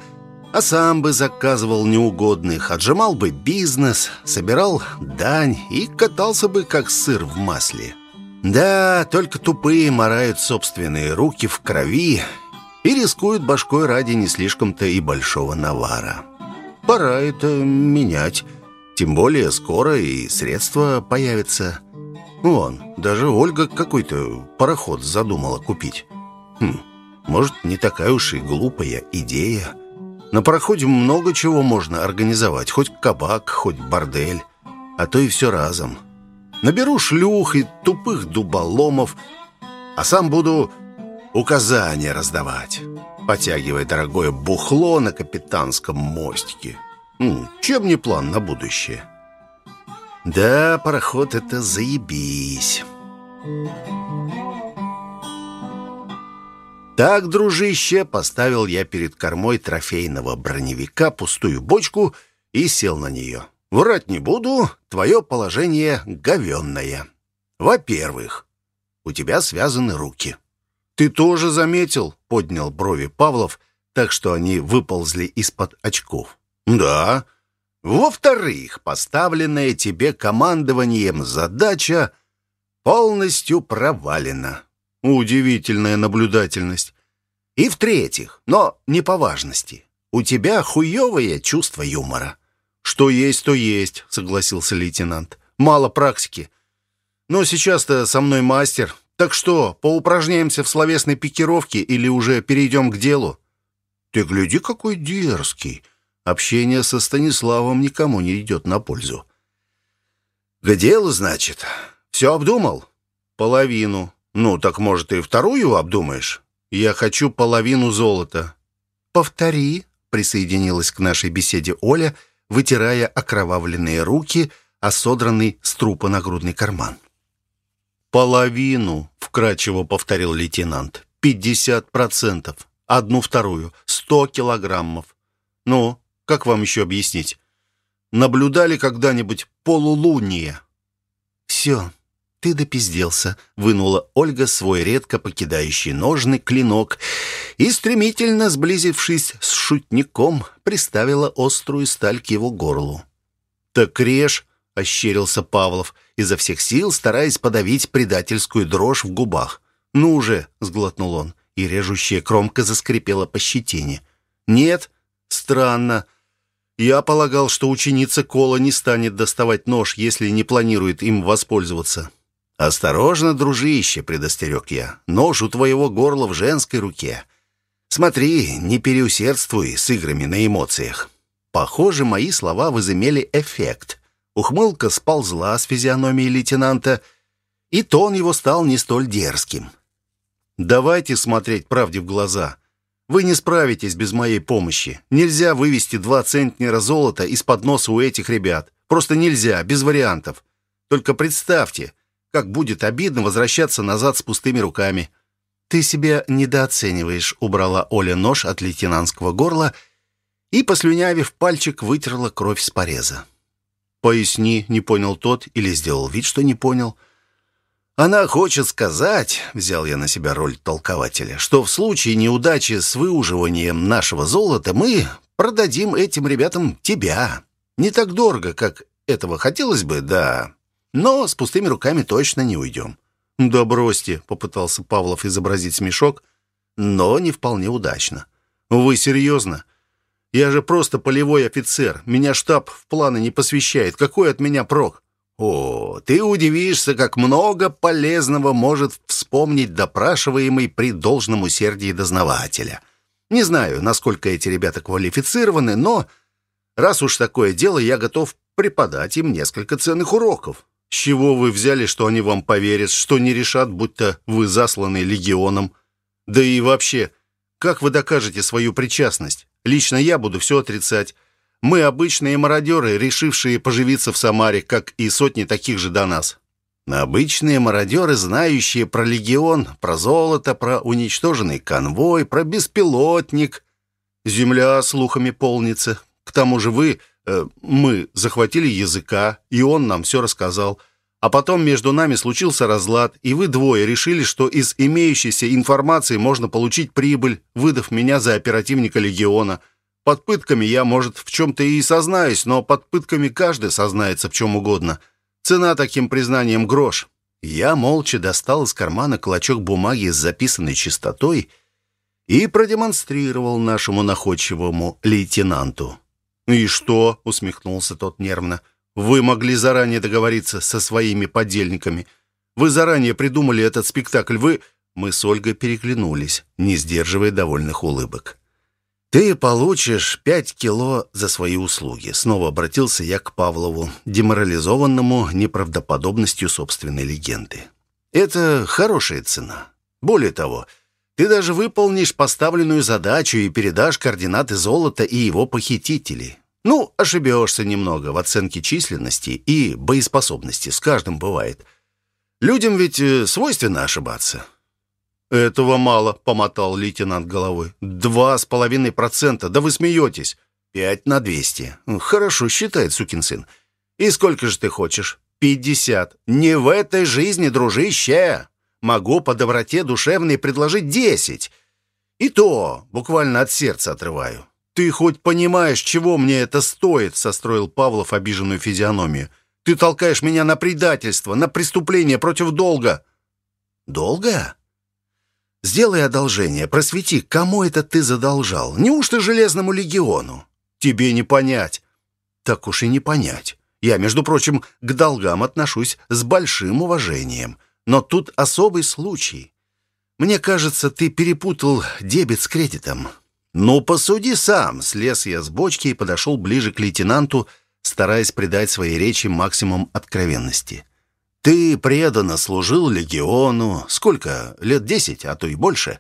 а сам бы заказывал неугодных, отжимал бы бизнес, собирал дань и катался бы, как сыр в масле. Да, только тупые морают собственные руки в крови и рискуют башкой ради не слишком-то и большого навара. Пора это менять, тем более скоро и средства появятся. Вон, даже Ольга какой-то пароход задумала купить. Хм, может, не такая уж и глупая идея. На пароходе много чего можно организовать, хоть кабак, хоть бордель, а то и все разом. Наберу шлюх и тупых дуболомов, а сам буду указания раздавать, потягивая дорогое бухло на капитанском мостике. М, чем не план на будущее?» Да, пароход — это заебись. Так, дружище, поставил я перед кормой трофейного броневика пустую бочку и сел на нее. Врать не буду, твое положение говенное. Во-первых, у тебя связаны руки. Ты тоже заметил, поднял брови Павлов, так что они выползли из-под очков. Да, во-вторых, поставленная тебе командованием задача полностью провалена. Удивительная наблюдательность. И в-третьих, но не по важности, у тебя хуевое чувство юмора. Что есть, то есть, согласился лейтенант. Мало практики. Но сейчас-то со мной мастер. Так что, поупражняемся в словесной пикировке или уже перейдем к делу? Ты гляди, какой дерзкий. Общение со Станиславом никому не идет на пользу. «К делу, значит? Все обдумал?» «Половину. Ну, так, может, и вторую обдумаешь? Я хочу половину золота». «Повтори», — присоединилась к нашей беседе Оля, вытирая окровавленные руки, а содранный с трупа нагрудный карман. «Половину», — вкратчиво повторил лейтенант. «Пятьдесят процентов. Одну вторую. Сто килограммов. Ну, как вам еще объяснить? Наблюдали когда-нибудь полулуние?» «Все, ты допизделся», — вынула Ольга свой редко покидающий ножный клинок и, стремительно сблизившись с шутником, приставила острую сталь к его горлу. «Так режь!» — ощерился Павлов, изо всех сил стараясь подавить предательскую дрожь в губах. «Ну уже!» — сглотнул он, и режущая кромка заскрипела по щетине. «Нет? Странно. Я полагал, что ученица Кола не станет доставать нож, если не планирует им воспользоваться. «Осторожно, дружище», — предостерег я. «Нож у твоего горла в женской руке. Смотри, не переусердствуй с играми на эмоциях». Похоже, мои слова возымели эффект. Ухмылка сползла с физиономии лейтенанта, и тон его стал не столь дерзким. «Давайте смотреть правде в глаза. Вы не справитесь без моей помощи. Нельзя вывести два центнера золота из-под носа у этих ребят. Просто нельзя, без вариантов. Только представьте, как будет обидно возвращаться назад с пустыми руками. Ты себя недооцениваешь, убрала Оля нож от лейтенантского горла и, послюнявив пальчик, вытерла кровь с пореза. «Поясни», — не понял тот или сделал вид, что не понял — она хочет сказать, взял я на себя роль толкователя, что в случае неудачи с выуживанием нашего золота мы продадим этим ребятам тебя. Не так дорого, как этого хотелось бы, да, но с пустыми руками точно не уйдем. «Да бросьте», — попытался Павлов изобразить смешок, но не вполне удачно. «Вы серьезно? Я же просто полевой офицер. Меня штаб в планы не посвящает. Какой от меня прок?» О, ты удивишься, как много полезного может вспомнить допрашиваемый при должном усердии дознавателя. Не знаю, насколько эти ребята квалифицированы, но раз уж такое дело, я готов преподать им несколько ценных уроков. С чего вы взяли, что они вам поверят, что не решат, будто вы засланы легионом? Да и вообще, как вы докажете свою причастность? Лично я буду все отрицать. Мы обычные мародеры, решившие поживиться в Самаре, как и сотни таких же до нас. Обычные мародеры, знающие про легион, про золото, про уничтоженный конвой, про беспилотник. Земля слухами полнится. К тому же вы, э, мы захватили языка, и он нам все рассказал. А потом между нами случился разлад, и вы двое решили, что из имеющейся информации можно получить прибыль, выдав меня за оперативника легиона. Под пытками я, может, в чем-то и сознаюсь, но под пытками каждый сознается в чем угодно. Цена таким признанием грош. Я молча достал из кармана клочок бумаги с записанной частотой и продемонстрировал нашему находчивому лейтенанту. «И что?» — усмехнулся тот нервно. «Вы могли заранее договориться со своими подельниками. Вы заранее придумали этот спектакль. Вы...» Мы с Ольгой переглянулись, не сдерживая довольных улыбок. «Ты получишь пять кило за свои услуги», — снова обратился я к Павлову, деморализованному неправдоподобностью собственной легенды. «Это хорошая цена. Более того, ты даже выполнишь поставленную задачу и передашь координаты золота и его похитителей. Ну, ошибешься немного в оценке численности и боеспособности, с каждым бывает. Людям ведь э, свойственно ошибаться». «Этого мало», — помотал лейтенант головой. «Два с половиной процента. Да вы смеетесь». «Пять на двести». «Хорошо считает, сукин сын. И сколько же ты хочешь?» «Пятьдесят». «Не в этой жизни, дружище. Могу по доброте душевной предложить десять. И то буквально от сердца отрываю». «Ты хоть понимаешь, чего мне это стоит?» — состроил Павлов обиженную физиономию. «Ты толкаешь меня на предательство, на преступление против долга». «Долга?» Сделай одолжение, просвети, кому это ты задолжал? Неужто Железному легиону? Тебе не понять. Так уж и не понять. Я, между прочим, к долгам отношусь с большим уважением. Но тут особый случай. Мне кажется, ты перепутал дебет с кредитом. Ну, посуди сам. Слез я с бочки и подошел ближе к лейтенанту, стараясь придать своей речи максимум откровенности. Ты преданно служил легиону. Сколько? Лет десять, а то и больше.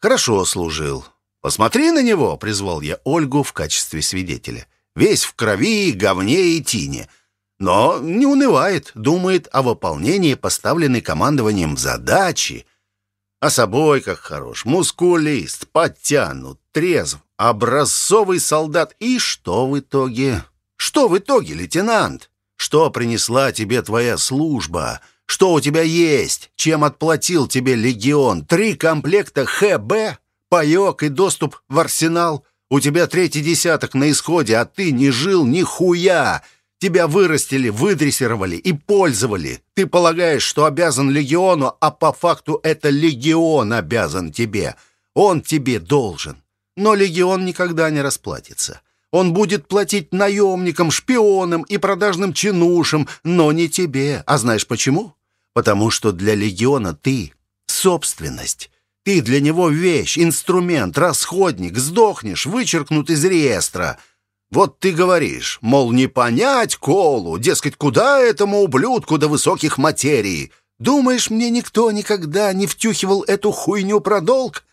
Хорошо служил. Посмотри на него, призвал я Ольгу в качестве свидетеля. Весь в крови, говне и тине. Но не унывает, думает о выполнении поставленной командованием задачи. А собой как хорош, мускулист, подтянут, трезв, образцовый солдат. И что в итоге? Что в итоге, лейтенант? Что принесла тебе твоя служба? Что у тебя есть? Чем отплатил тебе легион? Три комплекта ХБ? Паёк и доступ в арсенал? У тебя третий десяток на исходе, а ты не жил ни хуя. Тебя вырастили, выдрессировали и пользовали. Ты полагаешь, что обязан легиону, а по факту это легион обязан тебе. Он тебе должен. Но легион никогда не расплатится. Он будет платить наемникам, шпионам и продажным чинушам, но не тебе. А знаешь почему? Потому что для легиона ты — собственность. Ты для него вещь, инструмент, расходник, сдохнешь, вычеркнут из реестра. Вот ты говоришь, мол, не понять Колу, дескать, куда этому ублюдку до высоких материй? Думаешь, мне никто никогда не втюхивал эту хуйню про долг?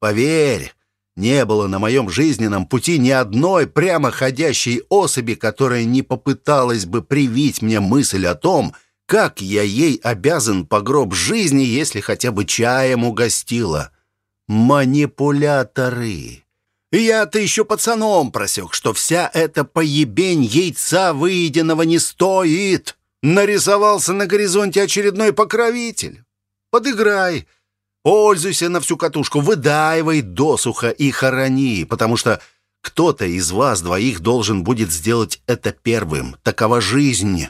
Поверь, не было на моем жизненном пути ни одной прямоходящей особи, которая не попыталась бы привить мне мысль о том, как я ей обязан по гроб жизни, если хотя бы чаем угостила. Манипуляторы. И я-то еще пацаном просек, что вся эта поебень яйца выеденного не стоит. Нарисовался на горизонте очередной покровитель. Подыграй. Пользуйся на всю катушку, выдаивай досуха и хорони, потому что кто-то из вас двоих должен будет сделать это первым. Такова жизнь.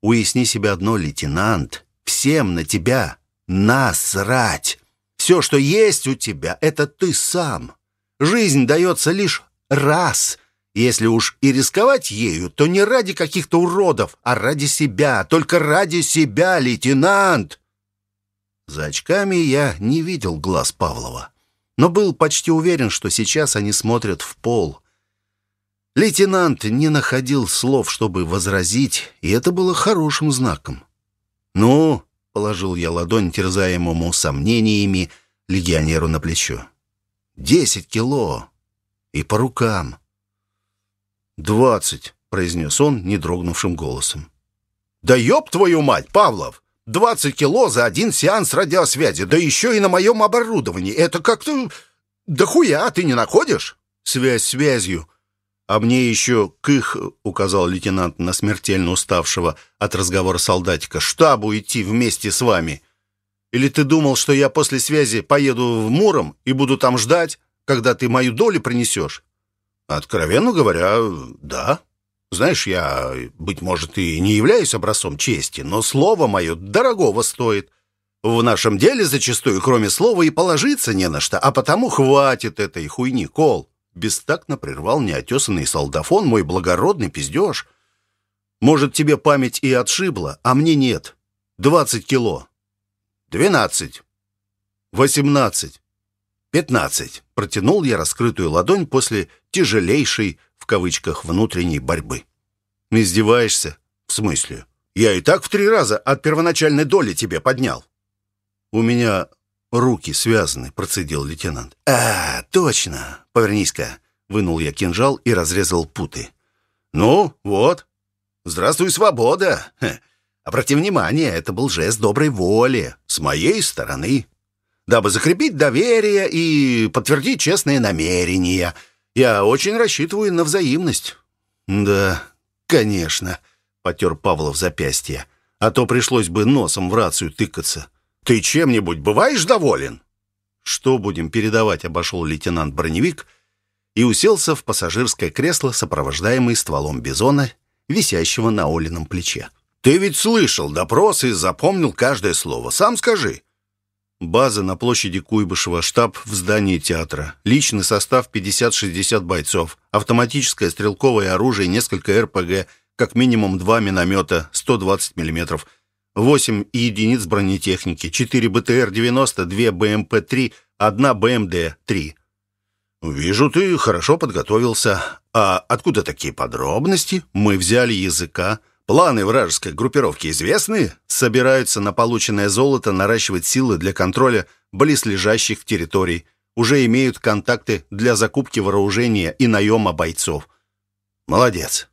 Уясни себе одно, лейтенант. Всем на тебя насрать. Все, что есть у тебя, это ты сам. Жизнь дается лишь раз. Если уж и рисковать ею, то не ради каких-то уродов, а ради себя. Только ради себя, лейтенант. За очками я не видел глаз Павлова, но был почти уверен, что сейчас они смотрят в пол. Лейтенант не находил слов, чтобы возразить, и это было хорошим знаком. «Ну», — положил я ладонь терзаемому сомнениями легионеру на плечо, «десять кило и по рукам». «Двадцать», — произнес он недрогнувшим голосом. «Да ёб твою мать, Павлов! 20 кило за один сеанс радиосвязи, да еще и на моем оборудовании. Это как-то... Да хуя, ты не находишь? Связь связью. А мне еще к их, указал лейтенант на смертельно уставшего от разговора солдатика, штабу идти вместе с вами. Или ты думал, что я после связи поеду в Муром и буду там ждать, когда ты мою долю принесешь? Откровенно говоря, да. Знаешь, я, быть может, и не являюсь образцом чести, но слово мое дорогого стоит. В нашем деле зачастую, кроме слова, и положиться не на что, а потому хватит этой хуйни, Кол. Бестактно прервал неотесанный солдафон мой благородный пиздеж. Может, тебе память и отшибла, а мне нет. Двадцать кило. Двенадцать. Восемнадцать. Пятнадцать. Протянул я раскрытую ладонь после тяжелейшей в кавычках внутренней борьбы. Издеваешься? В смысле? Я и так в три раза от первоначальной доли тебе поднял. У меня руки связаны, процедил лейтенант. А, точно. Повернись-ка. Вынул я кинжал и разрезал путы. Ну, вот. Здравствуй, свобода. Обрати внимание, это был жест доброй воли с моей стороны, дабы закрепить доверие и подтвердить честные намерения. Я очень рассчитываю на взаимность». «Да, конечно», — потер Павлов запястье. «А то пришлось бы носом в рацию тыкаться». «Ты чем-нибудь бываешь доволен?» «Что будем передавать?» — обошел лейтенант броневик и уселся в пассажирское кресло, сопровождаемый стволом бизона, висящего на Олином плече. «Ты ведь слышал допросы и запомнил каждое слово. Сам скажи, База на площади Куйбышева, штаб в здании театра. Личный состав 50-60 бойцов. Автоматическое стрелковое оружие, несколько РПГ, как минимум два миномета 120 мм. 8 единиц бронетехники, 4 БТР-90, 2 БМП-3, 1 БМД-3. «Вижу, ты хорошо подготовился. А откуда такие подробности? Мы взяли языка. Планы вражеской группировки известны? Собираются на полученное золото наращивать силы для контроля близлежащих территорий. Уже имеют контакты для закупки вооружения и наема бойцов. Молодец.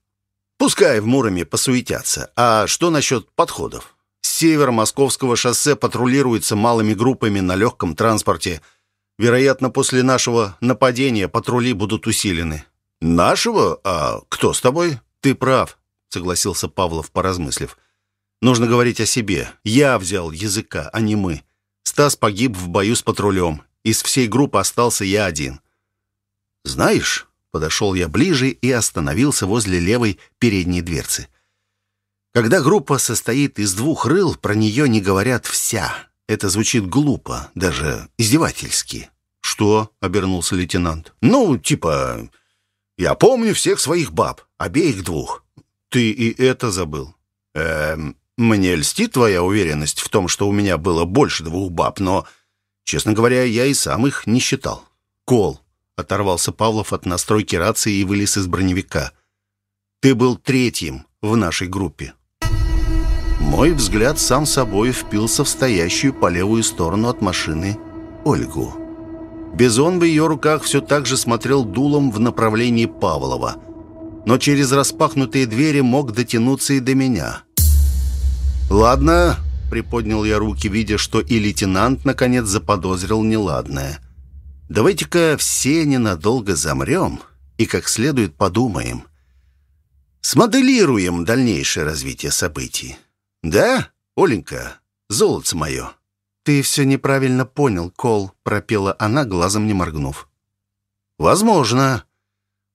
Пускай в Муроме посуетятся. А что насчет подходов? С севера Московского шоссе патрулируется малыми группами на легком транспорте. Вероятно, после нашего нападения патрули будут усилены. Нашего? А кто с тобой? Ты прав согласился Павлов, поразмыслив. Нужно говорить о себе. Я взял языка, а не мы. Стас погиб в бою с патрулем. Из всей группы остался я один. Знаешь, подошел я ближе и остановился возле левой передней дверцы. Когда группа состоит из двух рыл, про нее не говорят вся. Это звучит глупо, даже издевательски. «Что?» — обернулся лейтенант. «Ну, типа, я помню всех своих баб, обеих двух. Ты и это забыл. Эм, мне льстит твоя уверенность в том, что у меня было больше двух баб, но, честно говоря, я и сам их не считал. Кол. Оторвался Павлов от настройки рации и вылез из броневика. Ты был третьим в нашей группе. Мой взгляд сам собой впился в стоящую по левую сторону от машины Ольгу. Бизон в ее руках все так же смотрел дулом в направлении Павлова — но через распахнутые двери мог дотянуться и до меня. «Ладно», — приподнял я руки, видя, что и лейтенант наконец заподозрил неладное. «Давайте-ка все ненадолго замрем и как следует подумаем. Смоделируем дальнейшее развитие событий. Да, Оленька, золото мое?» «Ты все неправильно понял, Кол», — пропела она, глазом не моргнув. «Возможно.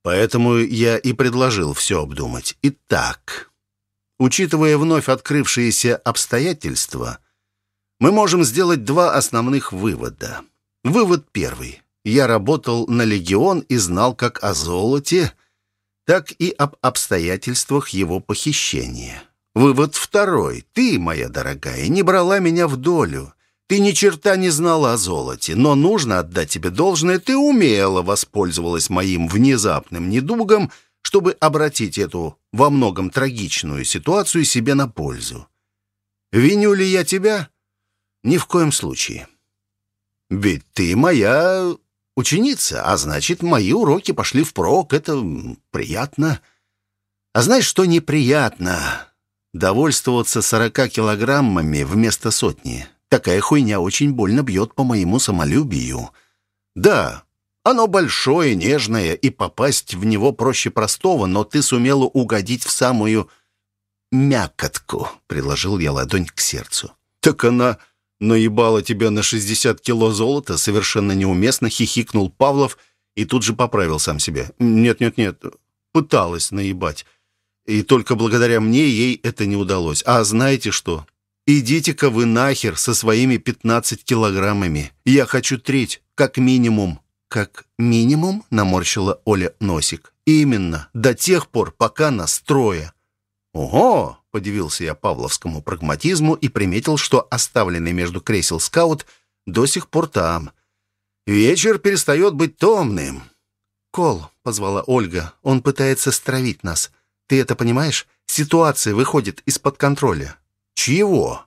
Поэтому я и предложил все обдумать. Итак, учитывая вновь открывшиеся обстоятельства, мы можем сделать два основных вывода. Вывод первый. Я работал на «Легион» и знал как о золоте, так и об обстоятельствах его похищения. Вывод второй. Ты, моя дорогая, не брала меня в долю. Ты ни черта не знала о золоте, но нужно отдать тебе должное, ты умело воспользовалась моим внезапным недугом, чтобы обратить эту во многом трагичную ситуацию себе на пользу. Виню ли я тебя? Ни в коем случае. Ведь ты моя ученица, а значит, мои уроки пошли впрок, это приятно. А знаешь, что неприятно? Довольствоваться 40 килограммами вместо сотни. Такая хуйня очень больно бьет по моему самолюбию. Да, оно большое, нежное, и попасть в него проще простого, но ты сумела угодить в самую мякотку, приложил я ладонь к сердцу. Так она наебала тебя на 60 кило золота, совершенно неуместно хихикнул Павлов и тут же поправил сам себя. Нет-нет-нет, пыталась наебать. И только благодаря мне ей это не удалось. А знаете что? Идите-ка вы нахер со своими 15 килограммами. Я хочу треть, как минимум. Как минимум, наморщила Оля носик. Именно, до тех пор, пока нас трое. Ого, подивился я павловскому прагматизму и приметил, что оставленный между кресел скаут до сих пор там. Вечер перестает быть томным. «Кол», — позвала Ольга, — «он пытается стравить нас. Ты это понимаешь? Ситуация выходит из-под контроля». «Чего?»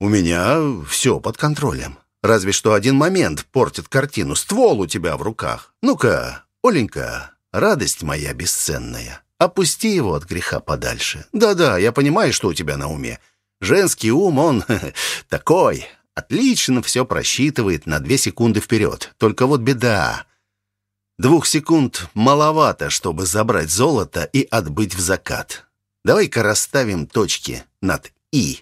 «У меня все под контролем. Разве что один момент портит картину. Ствол у тебя в руках. Ну-ка, Оленька, радость моя бесценная, опусти его от греха подальше. Да-да, я понимаю, что у тебя на уме. Женский ум, он такой, отлично все просчитывает на две секунды вперед. Только вот беда. Двух секунд маловато, чтобы забрать золото и отбыть в закат. Давай-ка расставим точки над «и».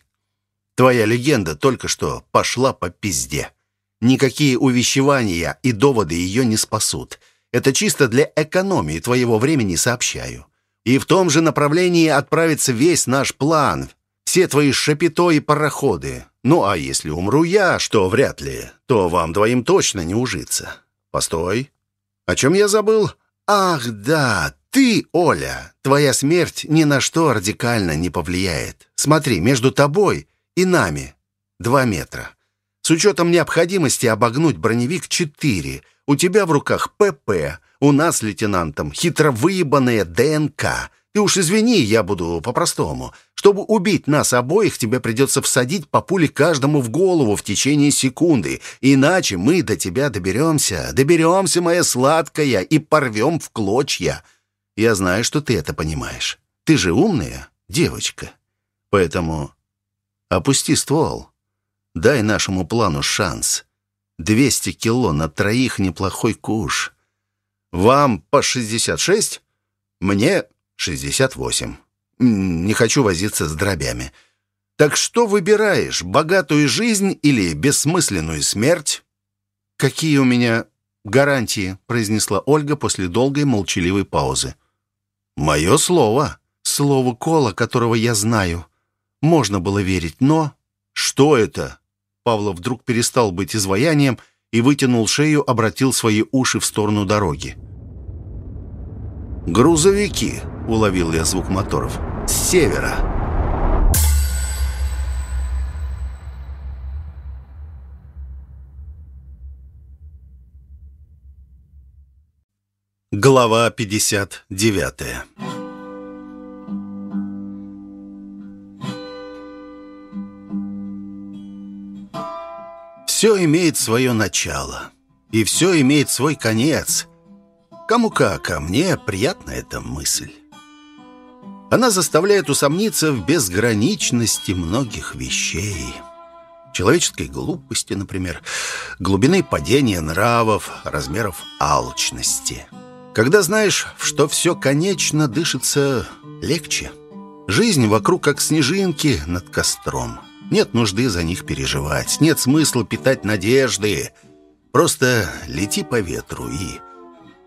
Твоя легенда только что пошла по пизде. Никакие увещевания и доводы ее не спасут. Это чисто для экономии твоего времени сообщаю. И в том же направлении отправится весь наш план, все твои шапито и пароходы. Ну а если умру я, что вряд ли, то вам двоим точно не ужиться. Постой, о чем я забыл? Ах, да, ты, Оля. Твоя смерть ни на что радикально не повлияет. Смотри, между тобой и нами два метра. С учетом необходимости обогнуть броневик четыре. У тебя в руках ПП, у нас, лейтенантом, хитро выебанная ДНК. Ты уж извини, я буду по-простому. Чтобы убить нас обоих, тебе придется всадить по пуле каждому в голову в течение секунды. Иначе мы до тебя доберемся, доберемся, моя сладкая, и порвем в клочья. Я знаю, что ты это понимаешь. Ты же умная девочка. Поэтому опусти ствол. Дай нашему плану шанс. Двести кило на троих неплохой куш. Вам по шестьдесят шесть, мне 68. Не хочу возиться с дробями. Так что выбираешь, богатую жизнь или бессмысленную смерть? Какие у меня гарантии, произнесла Ольга после долгой молчаливой паузы. Мое слово, слово Кола, которого я знаю. Можно было верить, но что это? Павлов вдруг перестал быть изваянием и вытянул шею, обратил свои уши в сторону дороги. «Грузовики!» — уловил я звук моторов. «С севера!» Глава 59 Все имеет свое начало, и все имеет свой конец — Кому как, а мне приятна эта мысль. Она заставляет усомниться в безграничности многих вещей. Человеческой глупости, например, глубины падения нравов, размеров алчности. Когда знаешь, что все конечно, дышится легче. Жизнь вокруг как снежинки над костром. Нет нужды за них переживать, нет смысла питать надежды. Просто лети по ветру и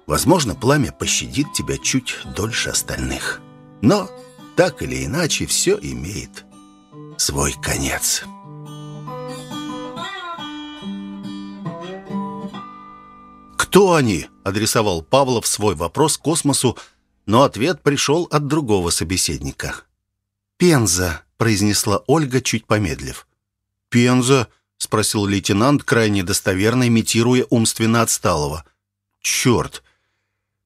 Возможно, пламя пощадит тебя чуть дольше остальных. Но, так или иначе, все имеет свой конец. «Кто они?» — адресовал Павлов свой вопрос космосу, но ответ пришел от другого собеседника. «Пенза», — произнесла Ольга, чуть помедлив. «Пенза?» — спросил лейтенант, крайне достоверно имитируя умственно отсталого. «Черт!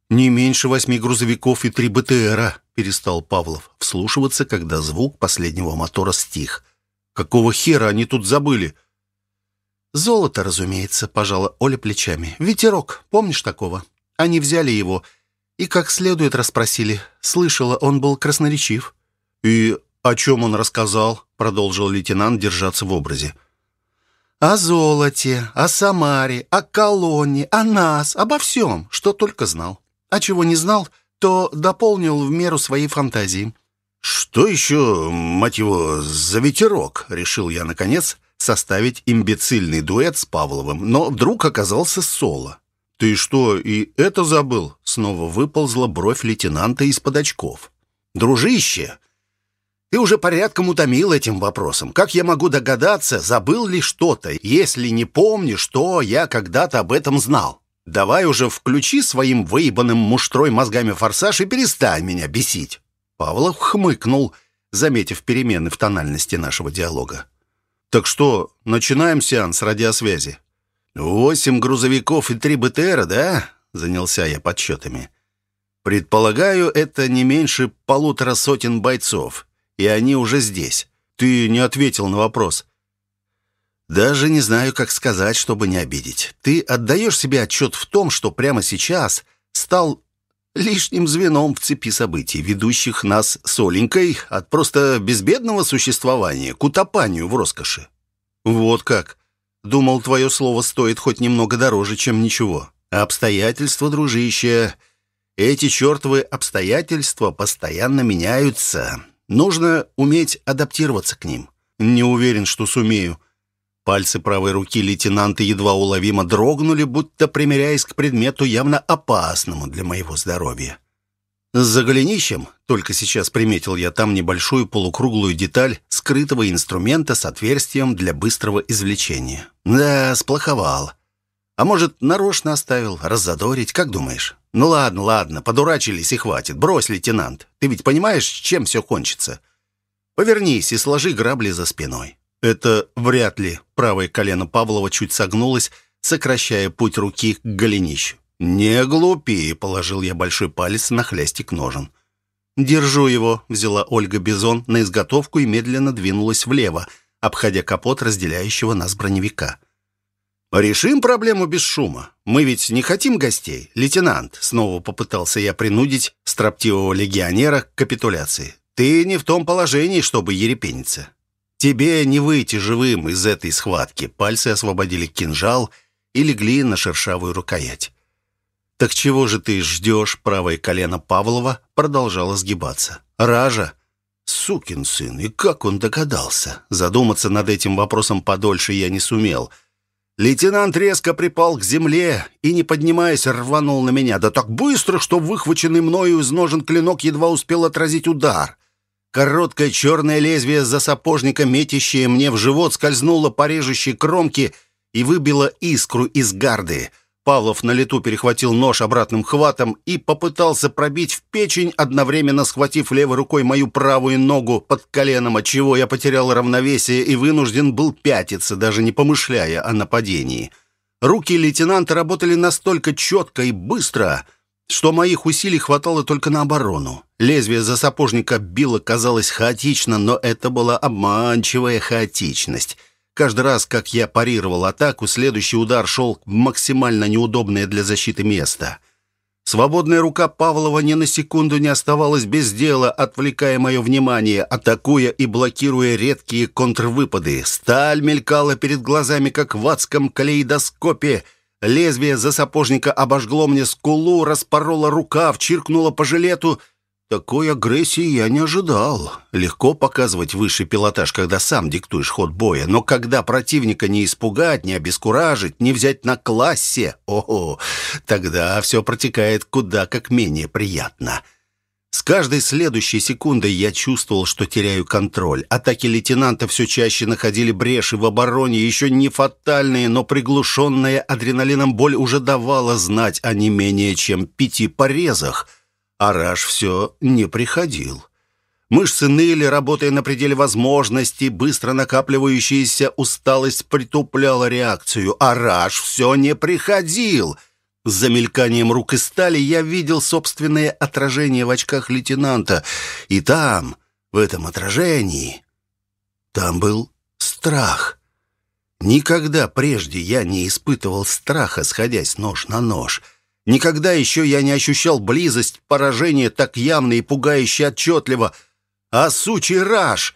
«Не меньше восьми грузовиков и три БТРа», — перестал Павлов вслушиваться, когда звук последнего мотора стих. «Какого хера они тут забыли?» «Золото, разумеется», — пожала Оля плечами. «Ветерок, помнишь такого? Они взяли его и как следует расспросили. Слышала, он был красноречив». «И «О чем он рассказал?» — продолжил лейтенант держаться в образе. «О золоте, о Самаре, о колонне, о нас, обо всем, что только знал. А чего не знал, то дополнил в меру своей фантазии». «Что еще, мать его, за ветерок?» — решил я, наконец, составить имбецильный дуэт с Павловым, но вдруг оказался соло. «Ты что, и это забыл?» — снова выползла бровь лейтенанта из-под очков. «Дружище, ты уже порядком утомил этим вопросом. Как я могу догадаться, забыл ли что-то, если не помнишь, что я когда-то об этом знал? Давай уже включи своим выебанным муштрой мозгами форсаж и перестань меня бесить». Павлов хмыкнул, заметив перемены в тональности нашего диалога. «Так что, начинаем сеанс радиосвязи?» «Восемь грузовиков и три БТРа, да?» — занялся я подсчетами. «Предполагаю, это не меньше полутора сотен бойцов, и они уже здесь. Ты не ответил на вопрос». «Даже не знаю, как сказать, чтобы не обидеть. Ты отдаешь себе отчет в том, что прямо сейчас стал лишним звеном в цепи событий, ведущих нас с Оленькой от просто безбедного существования к утопанию в роскоши. Вот как. Думал, твое слово стоит хоть немного дороже, чем ничего. Обстоятельства, дружище, эти чертовы обстоятельства постоянно меняются. Нужно уметь адаптироваться к ним. Не уверен, что сумею. Пальцы правой руки лейтенанта едва уловимо дрогнули, будто примеряясь к предмету явно опасному для моего здоровья. За голенищем, только сейчас приметил я там небольшую полукруглую деталь скрытого инструмента с отверстием для быстрого извлечения. Да, сплоховал. А может, нарочно оставил, раззадорить, как думаешь? Ну ладно, ладно, подурачились и хватит. Брось, лейтенант. Ты ведь понимаешь, чем все кончится? Повернись и сложи грабли за спиной. Это вряд ли. Правое колено Павлова чуть согнулось, сокращая путь руки к голенищу. «Не глупи», — положил я большой палец на хлястик ножен. «Держу его», — взяла Ольга Бизон на изготовку и медленно двинулась влево, обходя капот разделяющего нас броневика. «Решим проблему без шума. Мы ведь не хотим гостей, лейтенант», — снова попытался я принудить строптивого легионера к капитуляции. «Ты не в том положении, чтобы ерепениться. Тебе не выйти живым из этой схватки. Пальцы освободили кинжал и легли на шершавую рукоять. «Так чего же ты ждешь?» Правое колено Павлова продолжало сгибаться. «Ража?» «Сукин сын, и как он догадался?» Задуматься над этим вопросом подольше я не сумел. Лейтенант резко припал к земле и, не поднимаясь, рванул на меня. Да так быстро, что выхваченный мною из ножен клинок едва успел отразить удар. Короткое черное лезвие за сапожника, метящее мне в живот, скользнуло по режущей кромке и выбило искру из гарды. Павлов на лету перехватил нож обратным хватом и попытался пробить в печень, одновременно схватив левой рукой мою правую ногу под коленом, отчего я потерял равновесие и вынужден был пятиться, даже не помышляя о нападении. Руки лейтенанта работали настолько четко и быстро, что моих усилий хватало только на оборону. Лезвие за сапожника било, казалось, хаотично, но это была обманчивая хаотичность. Каждый раз, как я парировал атаку, следующий удар шел в максимально неудобное для защиты место. Свободная рука Павлова ни на секунду не оставалась без дела, отвлекая мое внимание, атакуя и блокируя редкие контрвыпады. Сталь мелькала перед глазами, как в адском калейдоскопе — Лезвие за сапожника обожгло мне скулу, распороло рукав, чиркнуло по жилету. Такой агрессии я не ожидал. Легко показывать высший пилотаж, когда сам диктуешь ход боя, но когда противника не испугать, не обескуражить, не взять на классе, ого, тогда все протекает куда как менее приятно. С каждой следующей секундой я чувствовал, что теряю контроль. Атаки лейтенанта все чаще находили бреши в обороне, еще не фатальные, но приглушенная адреналином боль уже давала знать о не менее чем пяти порезах. А раж все не приходил. Мышцы ныли, работая на пределе возможностей, быстро накапливающаяся усталость притупляла реакцию, а раж все не приходил — с замельканием рук и стали я видел собственное отражение в очках лейтенанта. И там, в этом отражении, там был страх. Никогда прежде я не испытывал страха, сходясь нож на нож. Никогда еще я не ощущал близость поражения так явно и пугающе отчетливо. а сучий раж!»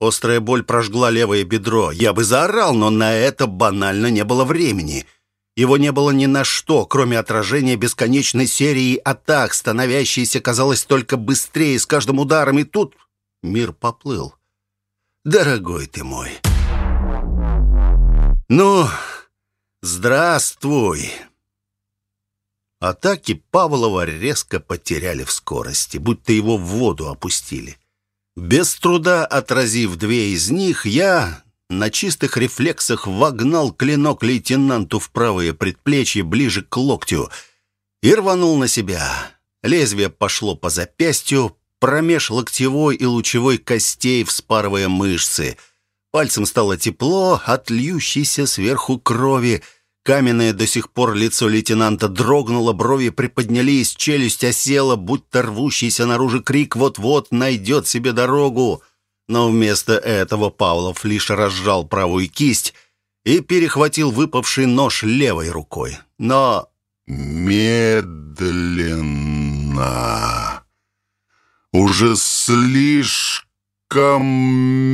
Острая боль прожгла левое бедро. Я бы заорал, но на это банально не было времени. Его не было ни на что, кроме отражения бесконечной серии атак, становящейся, казалось, только быстрее с каждым ударом, и тут мир поплыл. «Дорогой ты мой!» «Ну, здравствуй!» Атаки Павлова резко потеряли в скорости, будто его в воду опустили. Без труда отразив две из них, я на чистых рефлексах вогнал клинок лейтенанту в правое предплечье ближе к локтю и рванул на себя. Лезвие пошло по запястью, промеж локтевой и лучевой костей, вспарывая мышцы. Пальцем стало тепло от льющейся сверху крови — Каменное до сих пор лицо лейтенанта дрогнуло, брови приподнялись, челюсть осела, будто рвущийся наружу крик вот-вот найдет себе дорогу. Но вместо этого Павлов лишь разжал правую кисть и перехватил выпавший нож левой рукой. Но... «Медленно. Уже слишком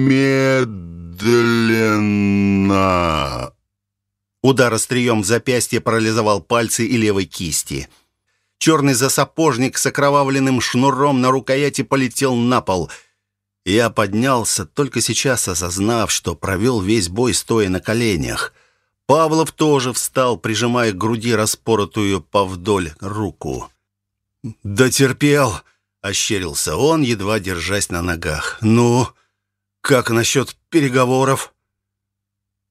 медленно». Удар острием в запястье парализовал пальцы и левой кисти. Черный засапожник с окровавленным шнуром на рукояти полетел на пол. Я поднялся, только сейчас осознав, что провел весь бой, стоя на коленях. Павлов тоже встал, прижимая к груди распоротую повдоль руку. «Дотерпел!» — ощерился он, едва держась на ногах. «Ну, как насчет переговоров?»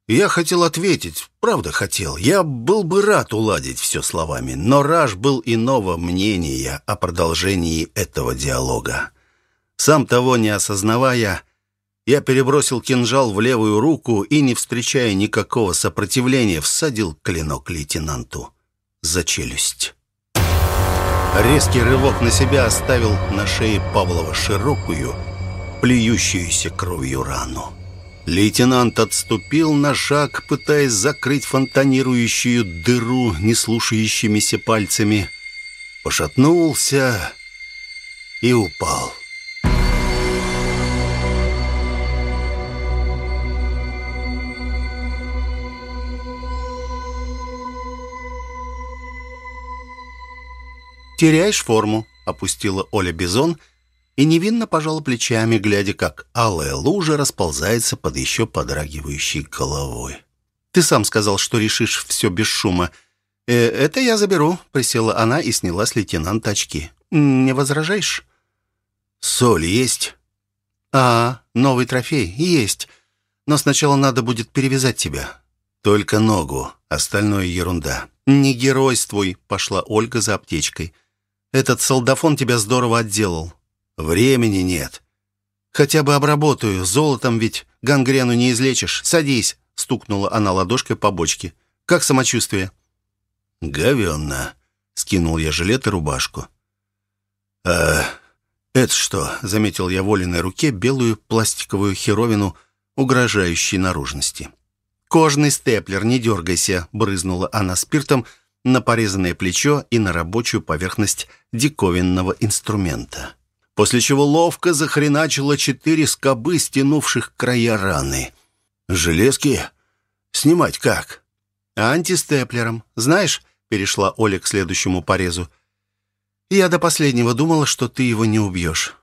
Я хотел ответить, правда хотел. Я был бы рад уладить все словами, но Раш был иного мнения о продолжении этого диалога. Сам того не осознавая, я перебросил кинжал в левую руку и, не встречая никакого сопротивления, всадил клинок лейтенанту за челюсть. Резкий рывок на себя оставил на шее Павлова широкую, плюющуюся кровью рану. Лейтенант отступил на шаг, пытаясь закрыть фонтанирующую дыру неслушающимися пальцами. Пошатнулся и упал. «Теряешь форму», — опустила Оля Бизон — и невинно пожала плечами, глядя, как алая лужа расползается под еще подрагивающей головой. «Ты сам сказал, что решишь все без шума. Э, это я заберу», — присела она и сняла с лейтенанта очки. «Не возражаешь?» «Соль есть?» «А, новый трофей есть. Но сначала надо будет перевязать тебя». «Только ногу, остальное ерунда». «Не геройствуй», — пошла Ольга за аптечкой. «Этот солдафон тебя здорово отделал. Времени нет. Хотя бы обработаю. Золотом ведь гангрену не излечишь. Садись, стукнула она ладошкой по бочке. Как самочувствие? Говенно. Скинул я жилет и рубашку. А это что? Заметил я в Олиной руке белую пластиковую херовину угрожающей наружности. «Кожный степлер, не дергайся», — брызнула она спиртом на порезанное плечо и на рабочую поверхность диковинного инструмента после чего ловко захреначило четыре скобы, стянувших края раны. «Железки? Снимать как?» «Антистеплером. Знаешь...» — перешла Оля к следующему порезу. «Я до последнего думала, что ты его не убьешь.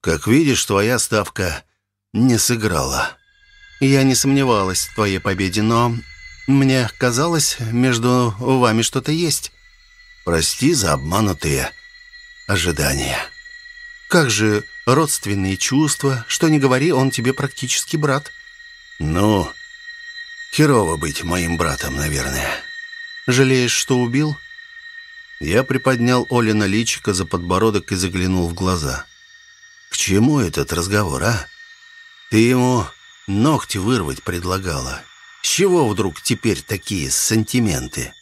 Как видишь, твоя ставка не сыграла. Я не сомневалась в твоей победе, но мне казалось, между вами что-то есть. Прости за обманутые ожидания». Как же родственные чувства? Что не говори, он тебе практически брат. Ну, херово быть моим братом, наверное. Жалеешь, что убил? Я приподнял Олина личико за подбородок и заглянул в глаза. К чему этот разговор, а? Ты ему ногти вырвать предлагала. С чего вдруг теперь такие сантименты?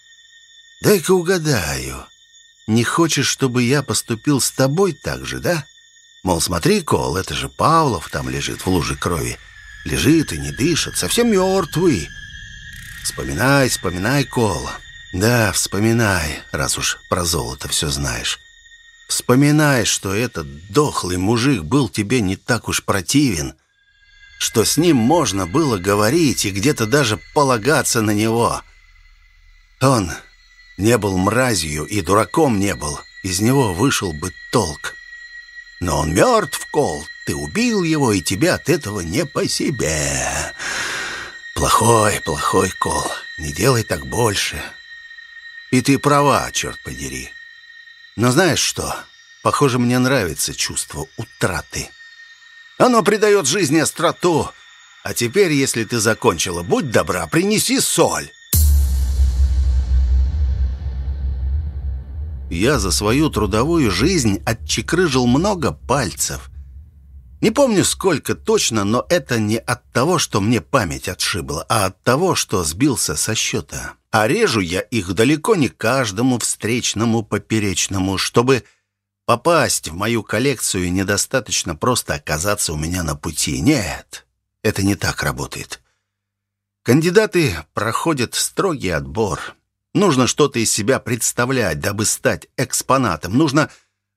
Дай-ка угадаю. Не хочешь, чтобы я поступил с тобой так же, да? Мол, смотри, Кол, это же Павлов там лежит в луже крови. Лежит и не дышит, совсем мертвый. Вспоминай, вспоминай, Кол. Да, вспоминай, раз уж про золото все знаешь. Вспоминай, что этот дохлый мужик был тебе не так уж противен, что с ним можно было говорить и где-то даже полагаться на него. Он не был мразью и дураком не был, из него вышел бы толк. Но он мертв, Кол, ты убил его, и тебе от этого не по себе. Плохой, плохой Кол, не делай так больше. И ты права, черт подери. Но знаешь что? Похоже, мне нравится чувство утраты. Оно придает жизни остроту. А теперь, если ты закончила, будь добра, принеси соль. Я за свою трудовую жизнь отчекрыжил много пальцев. Не помню, сколько точно, но это не от того, что мне память отшибла, а от того, что сбился со счета. А режу я их далеко не каждому встречному поперечному, чтобы попасть в мою коллекцию недостаточно просто оказаться у меня на пути. Нет, это не так работает. Кандидаты проходят строгий отбор. Нужно что-то из себя представлять, дабы стать экспонатом. Нужно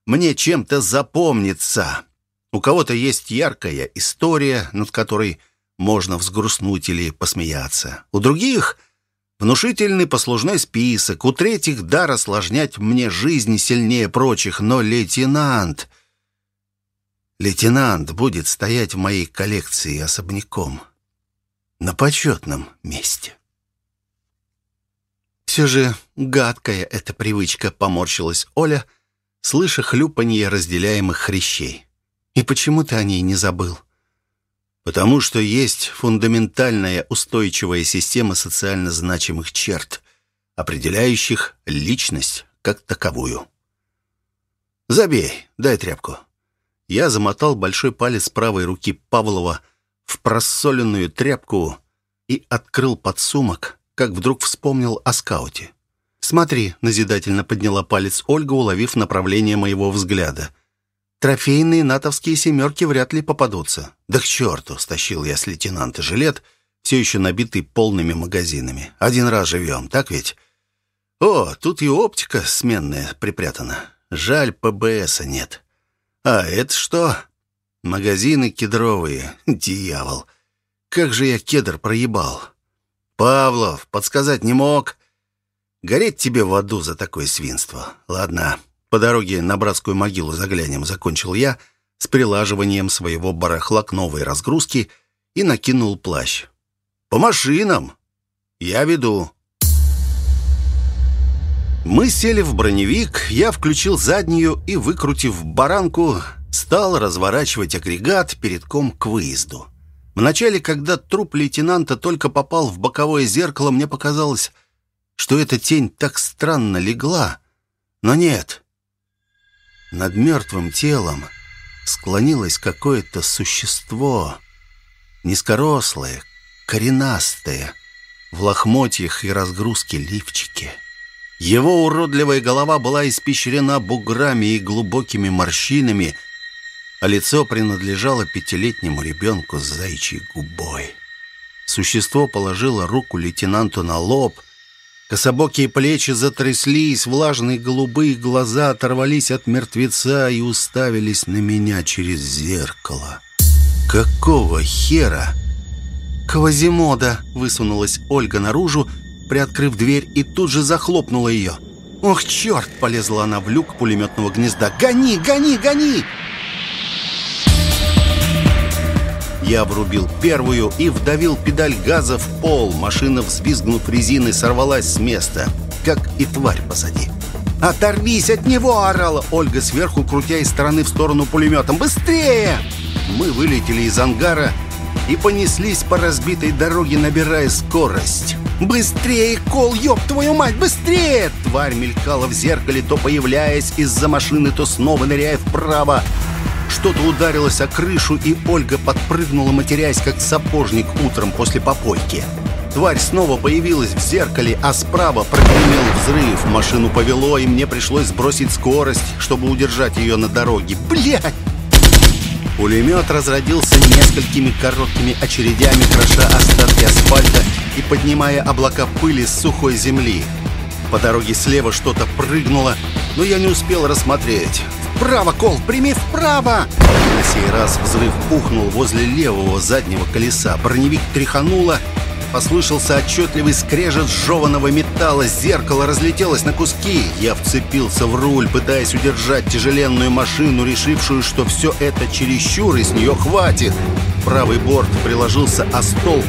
мне чем-то запомниться. У кого-то есть яркая история, над которой можно взгрустнуть или посмеяться. У других — Внушительный послужной список. У третьих дар осложнять мне жизнь сильнее прочих. Но лейтенант... Лейтенант будет стоять в моей коллекции особняком. На почетном месте. Все же гадкая эта привычка, поморщилась Оля, слыша хлюпанье разделяемых хрящей. И почему ты о ней не забыл? — Потому что есть фундаментальная устойчивая система социально значимых черт, определяющих личность как таковую. «Забей, дай тряпку». Я замотал большой палец правой руки Павлова в просоленную тряпку и открыл подсумок, как вдруг вспомнил о скауте. «Смотри», — назидательно подняла палец Ольга, уловив направление моего взгляда — Трофейные натовские семерки вряд ли попадутся. Да к черту, стащил я с лейтенанта жилет, все еще набитый полными магазинами. Один раз живем, так ведь? О, тут и оптика сменная припрятана. Жаль, ПБСа нет. А это что? Магазины кедровые. Дьявол. Как же я кедр проебал. Павлов, подсказать не мог. Гореть тебе в аду за такое свинство. Ладно, по дороге на братскую могилу заглянем, закончил я с прилаживанием своего барахла к новой разгрузке и накинул плащ. «По машинам! Я веду!» Мы сели в броневик, я включил заднюю и, выкрутив баранку, стал разворачивать агрегат передком к выезду. Вначале, когда труп лейтенанта только попал в боковое зеркало, мне показалось, что эта тень так странно легла. Но нет, над мертвым телом склонилось какое-то существо, низкорослое, коренастое, в лохмотьях и разгрузке лифчики. Его уродливая голова была испещрена буграми и глубокими морщинами, а лицо принадлежало пятилетнему ребенку с зайчьей губой. Существо положило руку лейтенанту на лоб — Кособокие плечи затряслись, влажные голубые глаза оторвались от мертвеца и уставились на меня через зеркало. «Какого хера?» «Квазимода!» — высунулась Ольга наружу, приоткрыв дверь и тут же захлопнула ее. «Ох, черт!» — полезла она в люк пулеметного гнезда. «Гони, гони, гони!» Я врубил первую и вдавил педаль газа в пол. Машина, взвизгнув резиной, сорвалась с места, как и тварь позади. «Оторвись от него!» – орала Ольга сверху, крутя из стороны в сторону пулеметом. «Быстрее!» Мы вылетели из ангара и понеслись по разбитой дороге, набирая скорость. «Быстрее, Кол, ёб твою мать, быстрее!» Тварь мелькала в зеркале, то появляясь из-за машины, то снова ныряя вправо. Что-то ударилось о крышу, и Ольга подпрыгнула, матерясь, как сапожник утром после попойки. Тварь снова появилась в зеркале, а справа прогремел взрыв. Машину повело, и мне пришлось сбросить скорость, чтобы удержать ее на дороге. Блядь! Пулемет разродился несколькими короткими очередями, кроша остатки асфальта и поднимая облака пыли с сухой земли. По дороге слева что-то прыгнуло, но я не успел рассмотреть вправо, Кол, прими вправо!» На сей раз взрыв пухнул возле левого заднего колеса. Броневик тряхануло, Послышался отчетливый скрежет сжеванного металла. Зеркало разлетелось на куски. Я вцепился в руль, пытаясь удержать тяжеленную машину, решившую, что все это чересчур, и с нее хватит. Правый борт приложился о столб.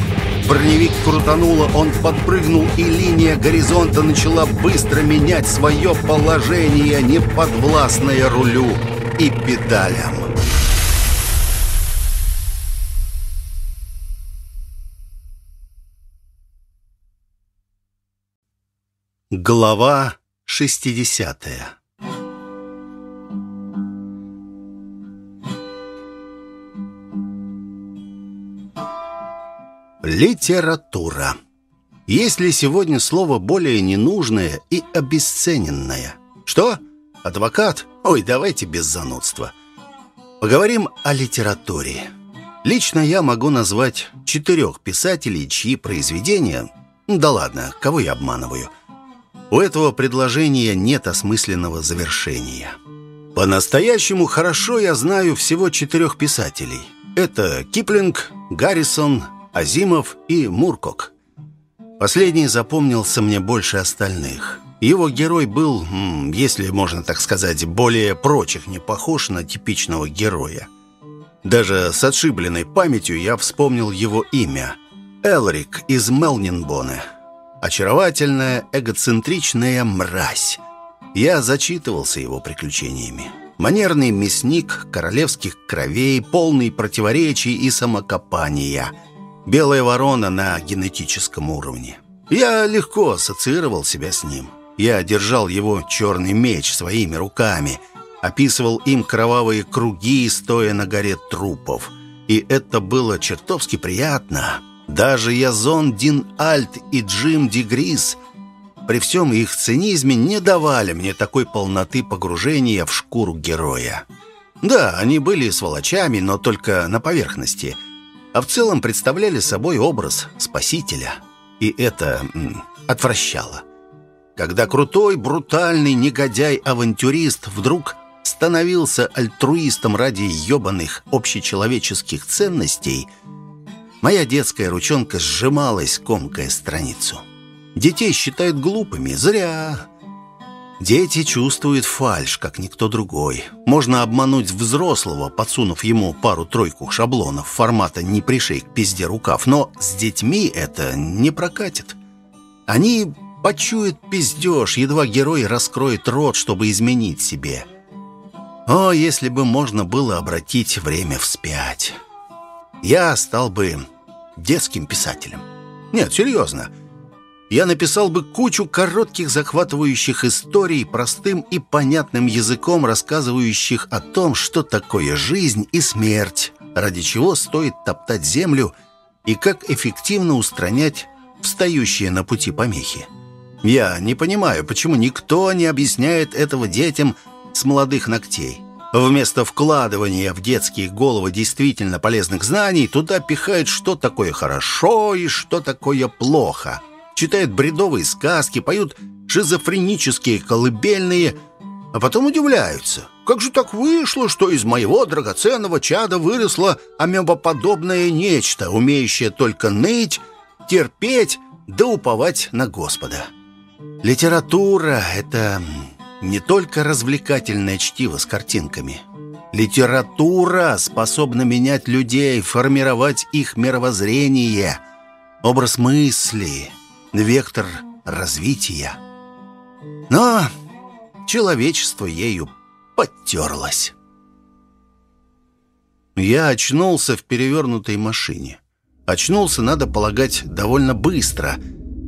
Броневик крутануло, он подпрыгнул, и линия горизонта начала быстро менять свое положение, неподвластное рулю и педалям. Глава 60 Литература. Есть ли сегодня слово более ненужное и обесцененное? Что? Адвокат? Ой, давайте без занудства. Поговорим о литературе. Лично я могу назвать четырех писателей, чьи произведения... Да ладно, кого я обманываю? У этого предложения нет осмысленного завершения. По-настоящему хорошо я знаю всего четырех писателей. Это Киплинг, Гаррисон, Азимов и Муркок. Последний запомнился мне больше остальных. Его герой был, если можно так сказать, более прочих не похож на типичного героя. Даже с отшибленной памятью я вспомнил его имя. Элрик из Мелнинбоне. Очаровательная, эгоцентричная мразь. Я зачитывался его приключениями. Манерный мясник королевских кровей, полный противоречий и самокопания. Белая ворона на генетическом уровне. Я легко ассоциировал себя с ним. Я держал его черный меч своими руками, описывал им кровавые круги, стоя на горе трупов. И это было чертовски приятно. Даже Язон Дин Альт и Джим Дигрис при всем их цинизме не давали мне такой полноты погружения в шкуру героя. Да, они были сволочами, но только на поверхности, а в целом представляли собой образ спасителя. И это отвращало. Когда крутой, брутальный негодяй-авантюрист вдруг становился альтруистом ради ебаных общечеловеческих ценностей – Моя детская ручонка сжималась, комкая страницу. Детей считают глупыми. Зря. Дети чувствуют фальшь, как никто другой. Можно обмануть взрослого, подсунув ему пару-тройку шаблонов формата «не пришей к пизде рукав», но с детьми это не прокатит. Они почуют пиздеж, едва герой раскроет рот, чтобы изменить себе. О, если бы можно было обратить время вспять. Я стал бы детским писателем. Нет, серьезно. Я написал бы кучу коротких захватывающих историй простым и понятным языком, рассказывающих о том, что такое жизнь и смерть, ради чего стоит топтать землю и как эффективно устранять встающие на пути помехи. Я не понимаю, почему никто не объясняет этого детям с молодых ногтей. Вместо вкладывания в детские головы действительно полезных знаний, туда пихают, что такое хорошо и что такое плохо. Читают бредовые сказки, поют шизофренические колыбельные, а потом удивляются. Как же так вышло, что из моего драгоценного чада выросло амебоподобное нечто, умеющее только ныть, терпеть да уповать на Господа? Литература — это не только развлекательное чтиво с картинками. Литература способна менять людей, формировать их мировоззрение, образ мысли, вектор развития. Но человечество ею подтерлось. Я очнулся в перевернутой машине. Очнулся, надо полагать, довольно быстро,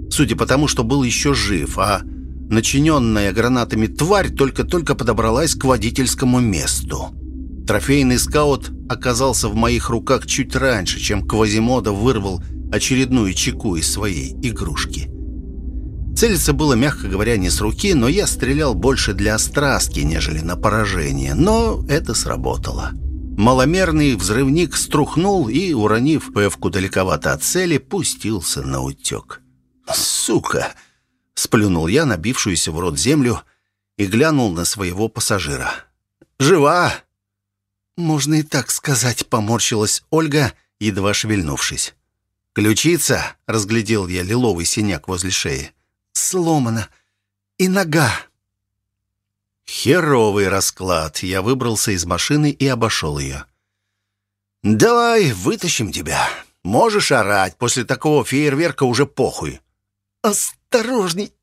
судя по тому, что был еще жив, а Начиненная гранатами тварь только-только подобралась к водительскому месту. Трофейный скаут оказался в моих руках чуть раньше, чем Квазимода вырвал очередную чеку из своей игрушки. Целиться было, мягко говоря, не с руки, но я стрелял больше для острастки, нежели на поражение. Но это сработало. Маломерный взрывник струхнул и, уронив певку далековато от цели, пустился на утек. «Сука!» Сплюнул я набившуюся в рот землю и глянул на своего пассажира. жива?» «Можно и так сказать», — поморщилась Ольга, едва шевельнувшись. «Ключица?» — разглядел я лиловый синяк возле шеи. «Сломана. И нога». Херовый расклад. Я выбрался из машины и обошел ее. «Давай вытащим тебя. Можешь орать. После такого фейерверка уже похуй». «Осторожней!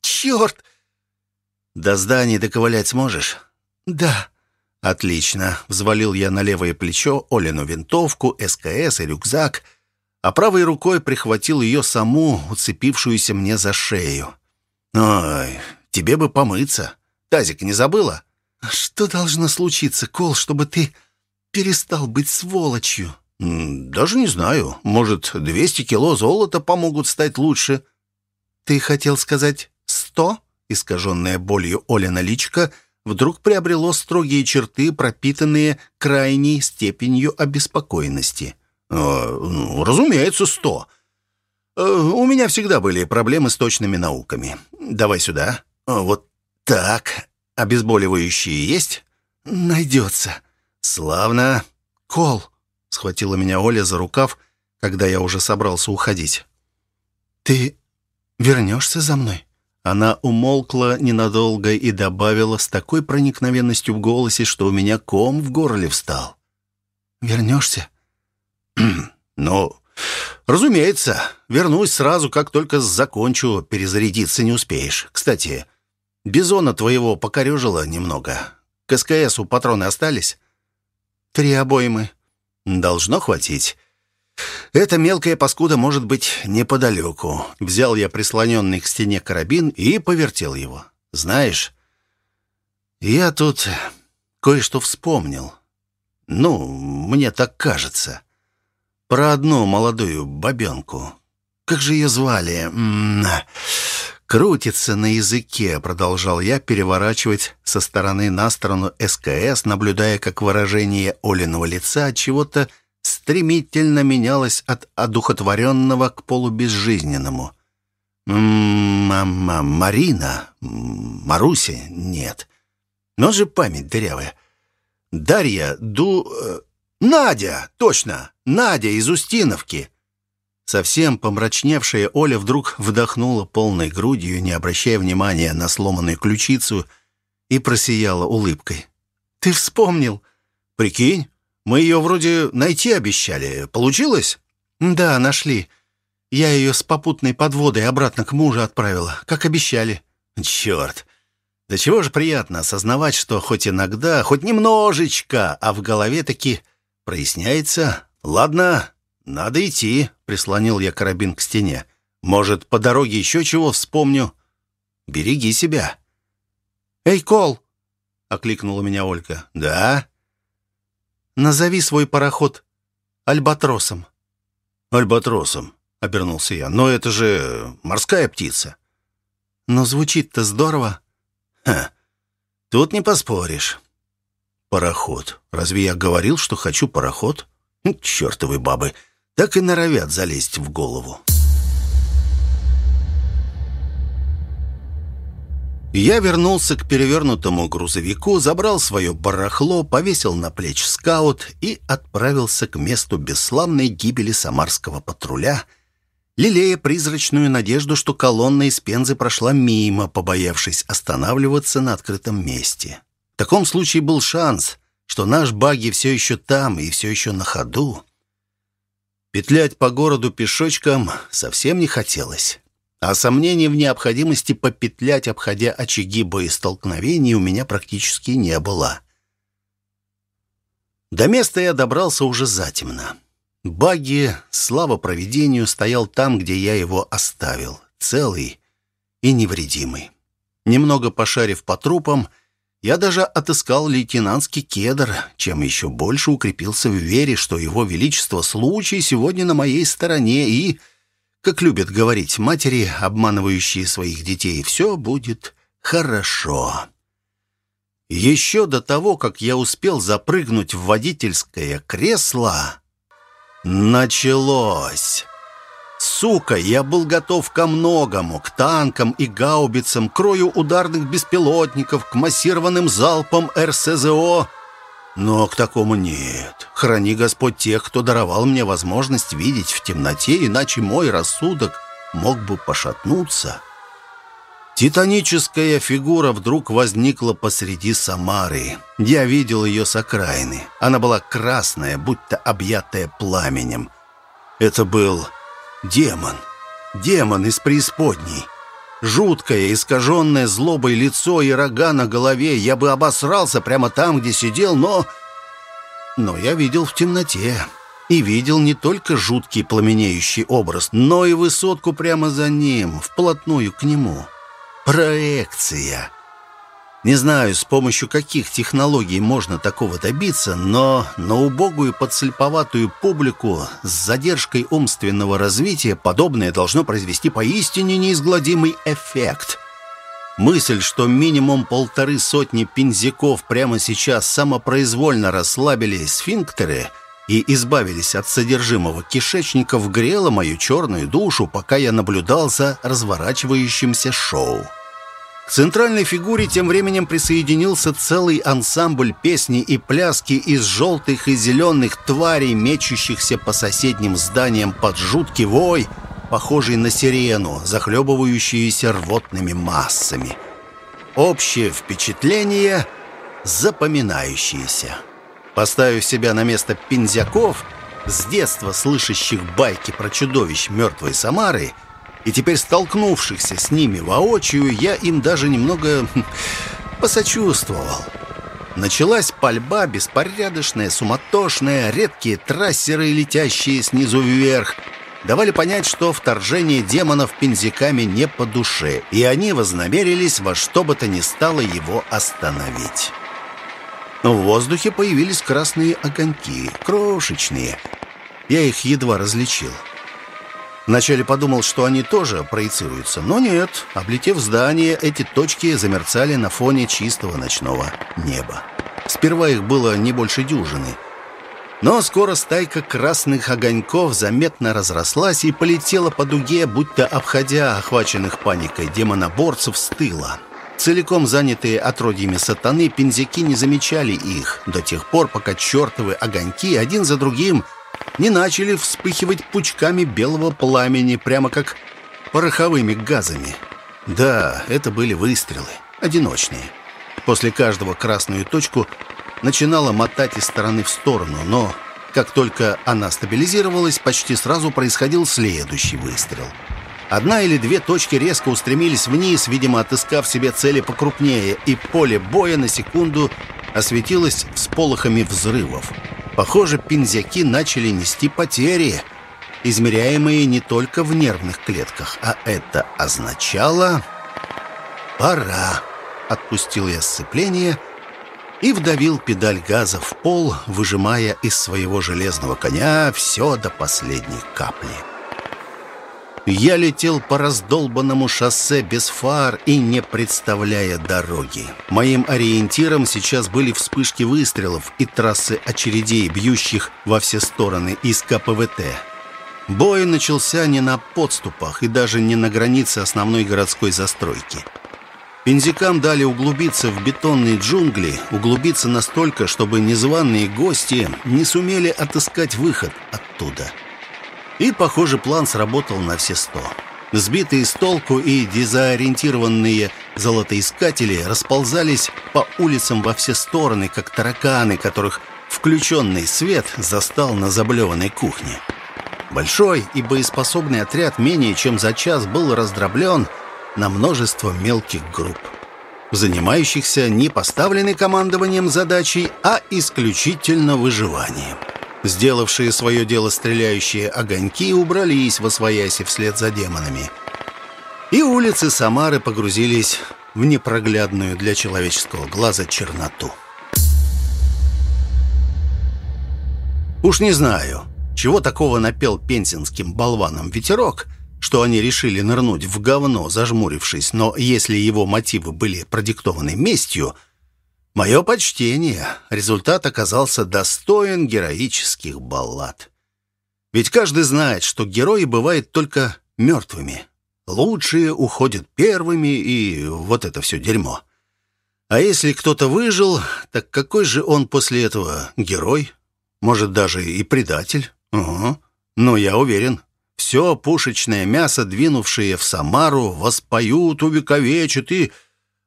Черт!» «До здания доковылять сможешь?» «Да». «Отлично!» — взвалил я на левое плечо Олину винтовку, СКС и рюкзак, а правой рукой прихватил ее саму, уцепившуюся мне за шею. «Ой, тебе бы помыться. Тазик не забыла?» «Что должно случиться, Кол, чтобы ты перестал быть сволочью?» «Даже не знаю. Может, 200 кило золота помогут стать лучше». «Ты хотел сказать сто?» Искаженная болью Олина личка вдруг приобрело строгие черты, пропитанные крайней степенью обеспокоенности. «Э, ну, «Разумеется, сто. Э, у меня всегда были проблемы с точными науками. Давай сюда. Э, вот так. Обезболивающие есть?» «Найдется». «Славно. Кол», — схватила меня Оля за рукав, когда я уже собрался уходить. «Ты вернешься за мной?» Она умолкла ненадолго и добавила с такой проникновенностью в голосе, что у меня ком в горле встал. «Вернешься?» «Ну, разумеется. Вернусь сразу, как только закончу. Перезарядиться не успеешь. Кстати, бизона твоего покорежило немного. К СКС у патроны остались?» «Три обоймы». «Должно хватить». Эта мелкая паскуда может быть неподалеку. Взял я прислоненный к стене карабин и повертел его. Знаешь, я тут кое-что вспомнил. Ну, мне так кажется. Про одну молодую бабенку. Как же ее звали? М -м -м. Крутится на языке, продолжал я переворачивать со стороны на сторону СКС, наблюдая, как выражение Олиного лица от чего-то стремительно менялось от одухотворенного к полубезжизненному. «Мама, Марина? Маруся? Нет. Но же память дырявая. Дарья, Ду... Э, Надя! Точно! Надя из Устиновки!» Совсем помрачневшая Оля вдруг вдохнула полной грудью, не обращая внимания на сломанную ключицу, и просияла улыбкой. «Ты вспомнил?» «Прикинь, мы ее вроде найти обещали. Получилось?» «Да, нашли. Я ее с попутной подводой обратно к мужу отправила, как обещали». «Черт! Да чего же приятно осознавать, что хоть иногда, хоть немножечко, а в голове таки проясняется. Ладно, надо идти», — прислонил я карабин к стене. «Может, по дороге еще чего вспомню? Береги себя». «Эй, Кол!» — окликнула меня Ольга. «Да?» Назови свой пароход Альбатросом». «Альбатросом», — обернулся я. «Но это же морская птица». «Но звучит-то здорово». «Ха, тут не поспоришь». «Пароход. Разве я говорил, что хочу пароход?» «Чертовы бабы, так и норовят залезть в голову». Я вернулся к перевернутому грузовику, забрал свое барахло, повесил на плеч скаут и отправился к месту бесславной гибели самарского патруля, лелея призрачную надежду, что колонна из Пензы прошла мимо, побоявшись останавливаться на открытом месте. В таком случае был шанс, что наш багги все еще там и все еще на ходу. Петлять по городу пешочком совсем не хотелось. А сомнений в необходимости попетлять, обходя очаги боестолкновений, у меня практически не было. До места я добрался уже затемно. Багги, слава провидению, стоял там, где я его оставил, целый и невредимый. Немного пошарив по трупам, я даже отыскал лейтенантский кедр, чем еще больше укрепился в вере, что его величество случай сегодня на моей стороне и как любят говорить матери, обманывающие своих детей, все будет хорошо. Еще до того, как я успел запрыгнуть в водительское кресло, началось. Сука, я был готов ко многому, к танкам и гаубицам, к крою ударных беспилотников, к массированным залпам РСЗО. Но к такому нет. Храни Господь тех, кто даровал мне возможность видеть в темноте, иначе мой рассудок мог бы пошатнуться. Титаническая фигура вдруг возникла посреди Самары. Я видел ее с окраины. Она была красная, будто объятая пламенем. Это был демон. Демон из преисподней. Жуткое, искаженное злобой лицо и рога на голове. Я бы обосрался прямо там, где сидел, но... Но я видел в темноте. И видел не только жуткий пламенеющий образ, но и высотку прямо за ним, вплотную к нему. Проекция. Не знаю, с помощью каких технологий можно такого добиться, но на убогую подслеповатую публику с задержкой умственного развития подобное должно произвести поистине неизгладимый эффект. Мысль, что минимум полторы сотни пензяков прямо сейчас самопроизвольно расслабили сфинктеры и избавились от содержимого кишечников, грела мою черную душу, пока я наблюдал за разворачивающимся шоу. К центральной фигуре тем временем присоединился целый ансамбль песни и пляски из желтых и зеленых тварей, мечущихся по соседним зданиям под жуткий вой, похожий на сирену, захлебывающуюся рвотными массами. Общее впечатление запоминающееся. Поставив себя на место пинзяков, с детства слышащих байки про чудовищ мертвой Самары, и теперь столкнувшихся с ними воочию, я им даже немного посочувствовал. Началась пальба, беспорядочная, суматошная, редкие трассеры, летящие снизу вверх, давали понять, что вторжение демонов пензиками не по душе, и они вознамерились во что бы то ни стало его остановить. Но в воздухе появились красные огоньки, крошечные. Я их едва различил. Вначале подумал, что они тоже проецируются, но нет. Облетев здание, эти точки замерцали на фоне чистого ночного неба. Сперва их было не больше дюжины. Но скоро стайка красных огоньков заметно разрослась и полетела по дуге, будто обходя охваченных паникой демоноборцев с тыла. Целиком занятые отродьями сатаны, пензяки не замечали их до тех пор, пока чертовы огоньки один за другим – не начали вспыхивать пучками белого пламени, прямо как пороховыми газами. Да, это были выстрелы, одиночные. После каждого красную точку начинала мотать из стороны в сторону, но как только она стабилизировалась, почти сразу происходил следующий выстрел. Одна или две точки резко устремились вниз, видимо, отыскав себе цели покрупнее, и поле боя на секунду осветилось всполохами взрывов. Похоже, пинзяки начали нести потери, измеряемые не только в нервных клетках, а это означало «пора». Отпустил я сцепление и вдавил педаль газа в пол, выжимая из своего железного коня все до последней капли. Я летел по раздолбанному шоссе без фар и не представляя дороги. Моим ориентиром сейчас были вспышки выстрелов и трассы очередей, бьющих во все стороны из КПВТ. Бой начался не на подступах и даже не на границе основной городской застройки. Пензикам дали углубиться в бетонные джунгли, углубиться настолько, чтобы незваные гости не сумели отыскать выход оттуда. И, похоже, план сработал на все сто. Сбитые с толку и дезориентированные золотоискатели расползались по улицам во все стороны, как тараканы, которых включенный свет застал на заблеванной кухне. Большой и боеспособный отряд менее чем за час был раздроблен на множество мелких групп, занимающихся не поставленной командованием задачей, а исключительно выживанием. Сделавшие свое дело стреляющие огоньки убрались во вслед за демонами. И улицы Самары погрузились в непроглядную для человеческого глаза черноту. Уж не знаю, чего такого напел пензенским болванам ветерок, что они решили нырнуть в говно, зажмурившись, но если его мотивы были продиктованы местью – Мое почтение. Результат оказался достоин героических баллад. Ведь каждый знает, что герои бывают только мертвыми. Лучшие уходят первыми, и вот это все дерьмо. А если кто-то выжил, так какой же он после этого герой? Может, даже и предатель? Угу. Но я уверен, все пушечное мясо, двинувшее в Самару, воспоют, увековечат и,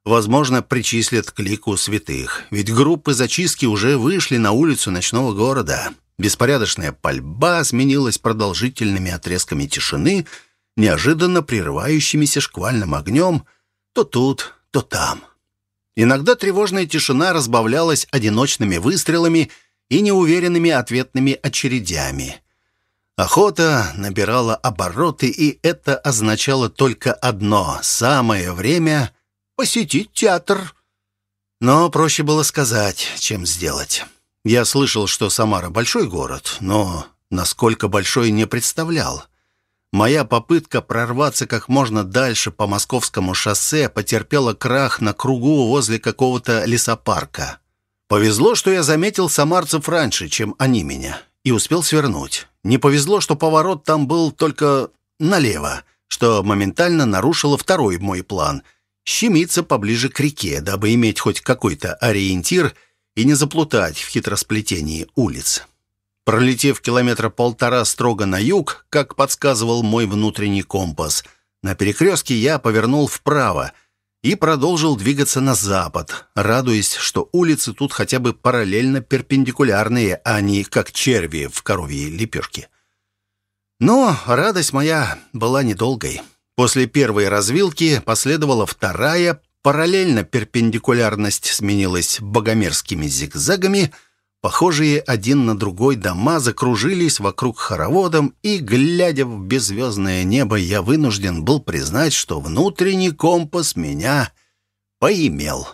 возможно, причислят к лику святых. Ведь группы зачистки уже вышли на улицу ночного города. Беспорядочная пальба сменилась продолжительными отрезками тишины, неожиданно прерывающимися шквальным огнем то тут, то там. Иногда тревожная тишина разбавлялась одиночными выстрелами и неуверенными ответными очередями. Охота набирала обороты, и это означало только одно — самое время посетить театр. Но проще было сказать, чем сделать. Я слышал, что Самара — большой город, но насколько большой не представлял. Моя попытка прорваться как можно дальше по московскому шоссе потерпела крах на кругу возле какого-то лесопарка. Повезло, что я заметил самарцев раньше, чем они меня, и успел свернуть. Не повезло, что поворот там был только налево, что моментально нарушило второй мой план — щемиться поближе к реке, дабы иметь хоть какой-то ориентир — и не заплутать в хитросплетении улиц. Пролетев километра полтора строго на юг, как подсказывал мой внутренний компас, на перекрестке я повернул вправо и продолжил двигаться на запад, радуясь, что улицы тут хотя бы параллельно перпендикулярные, а не как черви в коровьей лепешке. Но радость моя была недолгой. После первой развилки последовала вторая, Параллельно перпендикулярность сменилась богомерзкими зигзагами, похожие один на другой дома закружились вокруг хороводом, и, глядя в беззвездное небо, я вынужден был признать, что внутренний компас меня поимел.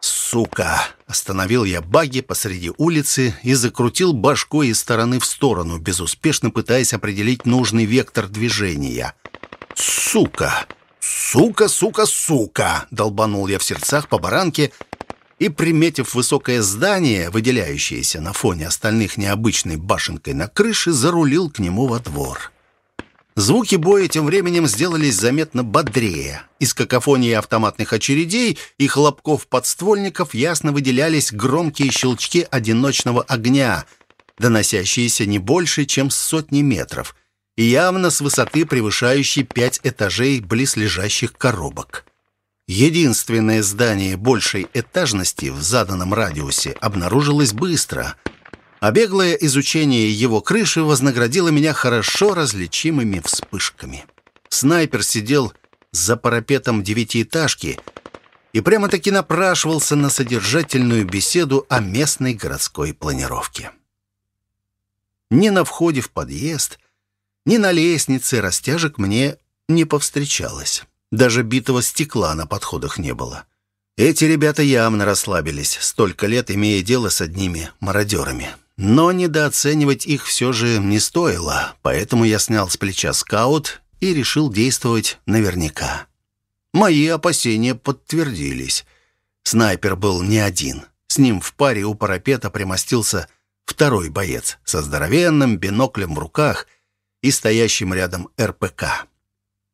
«Сука!» — остановил я баги посреди улицы и закрутил башкой из стороны в сторону, безуспешно пытаясь определить нужный вектор движения. «Сука!» «Сука, сука, сука!» — долбанул я в сердцах по баранке и, приметив высокое здание, выделяющееся на фоне остальных необычной башенкой на крыше, зарулил к нему во двор. Звуки боя тем временем сделались заметно бодрее. Из какофонии автоматных очередей и хлопков подствольников ясно выделялись громкие щелчки одиночного огня, доносящиеся не больше, чем с сотни метров — явно с высоты превышающей пять этажей близлежащих коробок. Единственное здание большей этажности в заданном радиусе обнаружилось быстро, а беглое изучение его крыши вознаградило меня хорошо различимыми вспышками. Снайпер сидел за парапетом девятиэтажки и прямо-таки напрашивался на содержательную беседу о местной городской планировке. Не на входе в подъезд – ни на лестнице растяжек мне не повстречалось. Даже битого стекла на подходах не было. Эти ребята явно расслабились, столько лет имея дело с одними мародерами. Но недооценивать их все же не стоило, поэтому я снял с плеча скаут и решил действовать наверняка. Мои опасения подтвердились. Снайпер был не один. С ним в паре у парапета примостился второй боец со здоровенным биноклем в руках — и стоящим рядом РПК.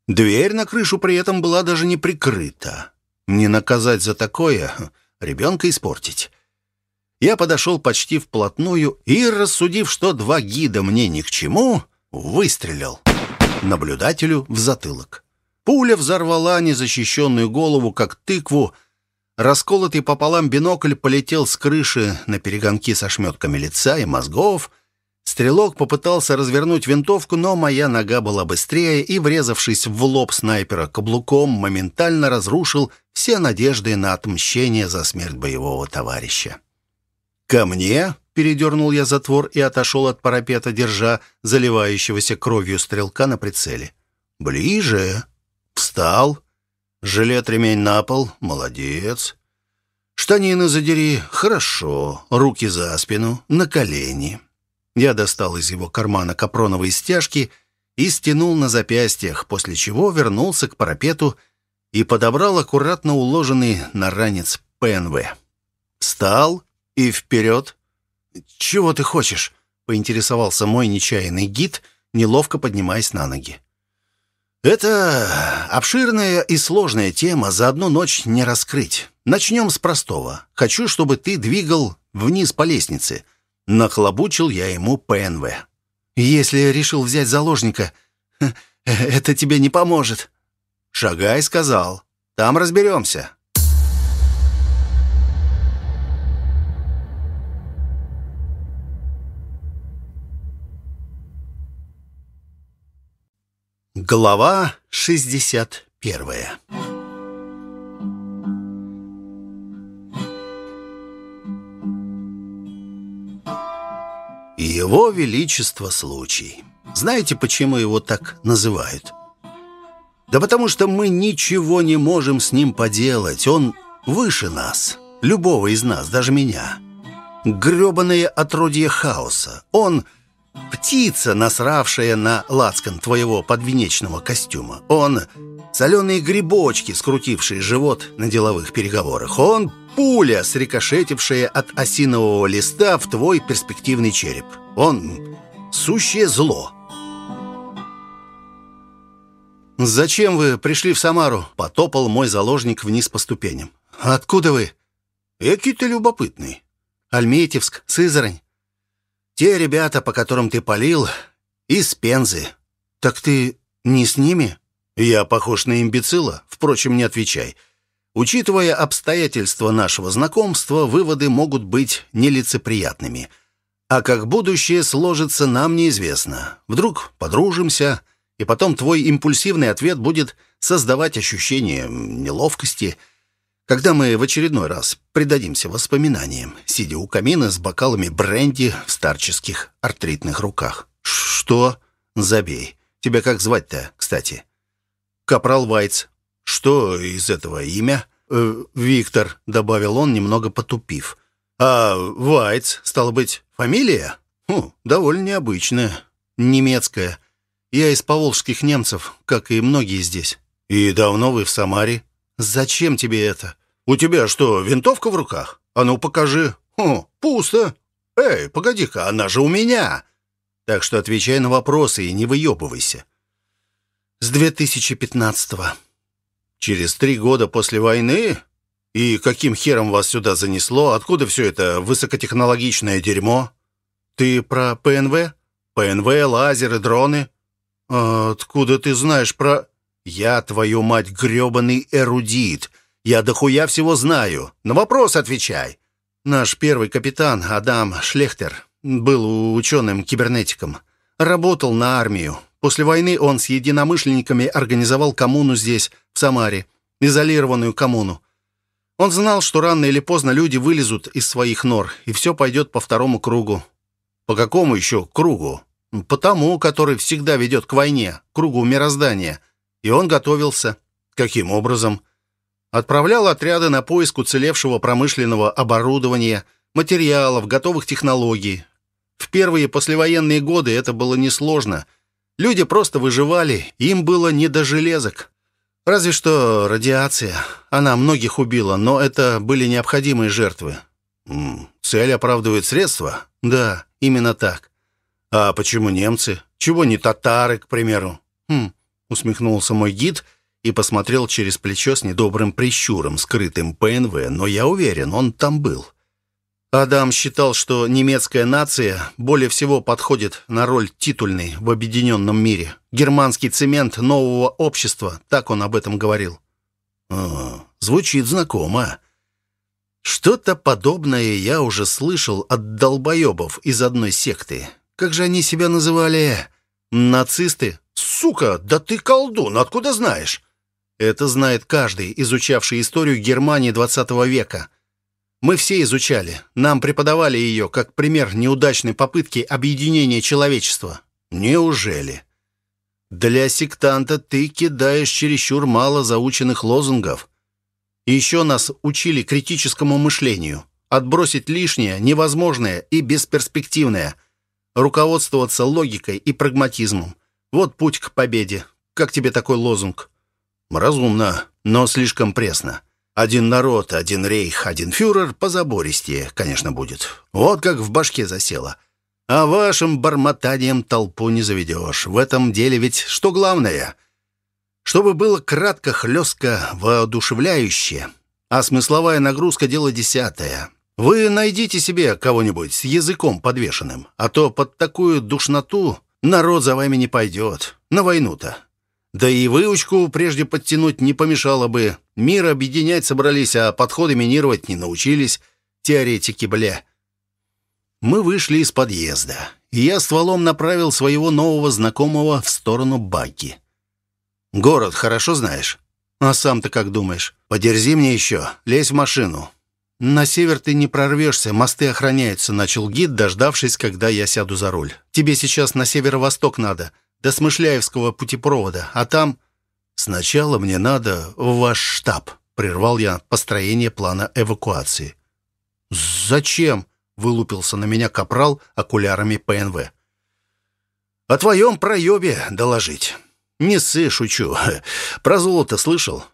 Дверь на крышу при этом была даже не прикрыта. Не наказать за такое, ребенка испортить. Я подошел почти вплотную и, рассудив, что два гида мне ни к чему, выстрелил наблюдателю в затылок. Пуля взорвала незащищенную голову, как тыкву. Расколотый пополам бинокль полетел с крыши на перегонки со шметками лица и мозгов — Стрелок попытался развернуть винтовку, но моя нога была быстрее и, врезавшись в лоб снайпера каблуком, моментально разрушил все надежды на отмщение за смерть боевого товарища. «Ко мне?» — передернул я затвор и отошел от парапета, держа заливающегося кровью стрелка на прицеле. «Ближе!» «Встал!» «Жилет-ремень на пол. Молодец!» «Штанины задери. Хорошо. Руки за спину. На колени». Я достал из его кармана капроновые стяжки и стянул на запястьях, после чего вернулся к парапету и подобрал аккуратно уложенный на ранец ПНВ. Встал и вперед. «Чего ты хочешь?» поинтересовался мой нечаянный гид, неловко поднимаясь на ноги. «Это обширная и сложная тема, за одну ночь не раскрыть. Начнем с простого. Хочу, чтобы ты двигал вниз по лестнице». Нахлобучил я ему ПНВ. «Если решил взять заложника, это тебе не поможет». «Шагай», — сказал. «Там разберемся». Глава 61 Его Величество случай. Знаете, почему его так называют? Да потому что мы ничего не можем с ним поделать. Он выше нас, любого из нас, даже меня. Грёбаное отродье хаоса. Он птица, насравшая на лацкан твоего подвенечного костюма. Он соленые грибочки, скрутившие живот на деловых переговорах. Он пуля, срикошетившая от осинового листа в твой перспективный череп. Он сущее зло. «Зачем вы пришли в Самару?» — потопал мой заложник вниз по ступеням. «Откуда вы?» «Экий ты любопытный». «Альметьевск, Сызрань». «Те ребята, по которым ты полил, из Пензы». «Так ты не с ними?» «Я похож на имбецила? Впрочем, не отвечай. Учитывая обстоятельства нашего знакомства, выводы могут быть нелицеприятными. А как будущее сложится, нам неизвестно. Вдруг подружимся, и потом твой импульсивный ответ будет создавать ощущение неловкости, когда мы в очередной раз предадимся воспоминаниям, сидя у камина с бокалами бренди в старческих артритных руках. «Что? Забей. Тебя как звать-то, кстати?» «Капрал Вайц. «Что из этого имя?» э, «Виктор», — добавил он, немного потупив. «А Вайц, стало быть, фамилия?» «Хм, довольно необычная. Немецкая. Я из поволжских немцев, как и многие здесь». «И давно вы в Самаре?» «Зачем тебе это?» «У тебя что, винтовка в руках? А ну, покажи». «Хм, пусто. Эй, погоди-ка, она же у меня». Так что отвечай на вопросы и не выебывайся. «С 2015-го». Через три года после войны? И каким хером вас сюда занесло? Откуда все это высокотехнологичное дерьмо? Ты про ПНВ? ПНВ, лазеры, дроны? А откуда ты знаешь про... Я, твою мать, грёбаный эрудит. Я дохуя всего знаю. На вопрос отвечай. Наш первый капитан, Адам Шлехтер, был ученым-кибернетиком. Работал на армию. После войны он с единомышленниками организовал коммуну здесь, в Самаре, изолированную коммуну. Он знал, что рано или поздно люди вылезут из своих нор, и все пойдет по второму кругу. По какому еще кругу? По тому, который всегда ведет к войне, кругу мироздания. И он готовился. Каким образом? Отправлял отряды на поиск уцелевшего промышленного оборудования, материалов, готовых технологий. В первые послевоенные годы это было несложно – Люди просто выживали, им было не до железок. Разве что радиация. Она многих убила, но это были необходимые жертвы. Цель оправдывает средства? Да, именно так. А почему немцы? Чего не татары, к примеру? Хм, усмехнулся мой гид и посмотрел через плечо с недобрым прищуром, скрытым ПНВ, но я уверен, он там был. Адам считал, что немецкая нация более всего подходит на роль титульной в объединенном мире. Германский цемент нового общества, так он об этом говорил. О, звучит знакомо. Что-то подобное я уже слышал от долбоебов из одной секты. Как же они себя называли? Нацисты? Сука, да ты колдун, откуда знаешь? Это знает каждый, изучавший историю Германии 20 века. Мы все изучали. Нам преподавали ее как пример неудачной попытки объединения человечества. Неужели? Для сектанта ты кидаешь чересчур мало заученных лозунгов. Еще нас учили критическому мышлению. Отбросить лишнее, невозможное и бесперспективное. Руководствоваться логикой и прагматизмом. Вот путь к победе. Как тебе такой лозунг? Разумно, но слишком пресно. Один народ, один рейх, один фюрер по забористее, конечно, будет. Вот как в башке засело. А вашим бормотанием толпу не заведешь. В этом деле ведь что главное? Чтобы было кратко, хлестко, воодушевляюще. А смысловая нагрузка — дело десятое. Вы найдите себе кого-нибудь с языком подвешенным, а то под такую душноту народ за вами не пойдет. На войну-то. Да и выучку прежде подтянуть не помешало бы. Мир объединять собрались, а подходы минировать не научились. Теоретики, бля. Мы вышли из подъезда, и я стволом направил своего нового знакомого в сторону Баки. «Город хорошо знаешь?» «А сам-то как думаешь? Подерзи мне еще, лезь в машину». «На север ты не прорвешься, мосты охраняются», — начал гид, дождавшись, когда я сяду за руль. «Тебе сейчас на северо-восток надо, до Смышляевского путепровода, а там...» «Сначала мне надо в ваш штаб», — прервал я построение плана эвакуации. «Зачем?» — вылупился на меня капрал окулярами ПНВ. «О твоем проебе доложить». «Не ссы, шучу. Про золото слышал?»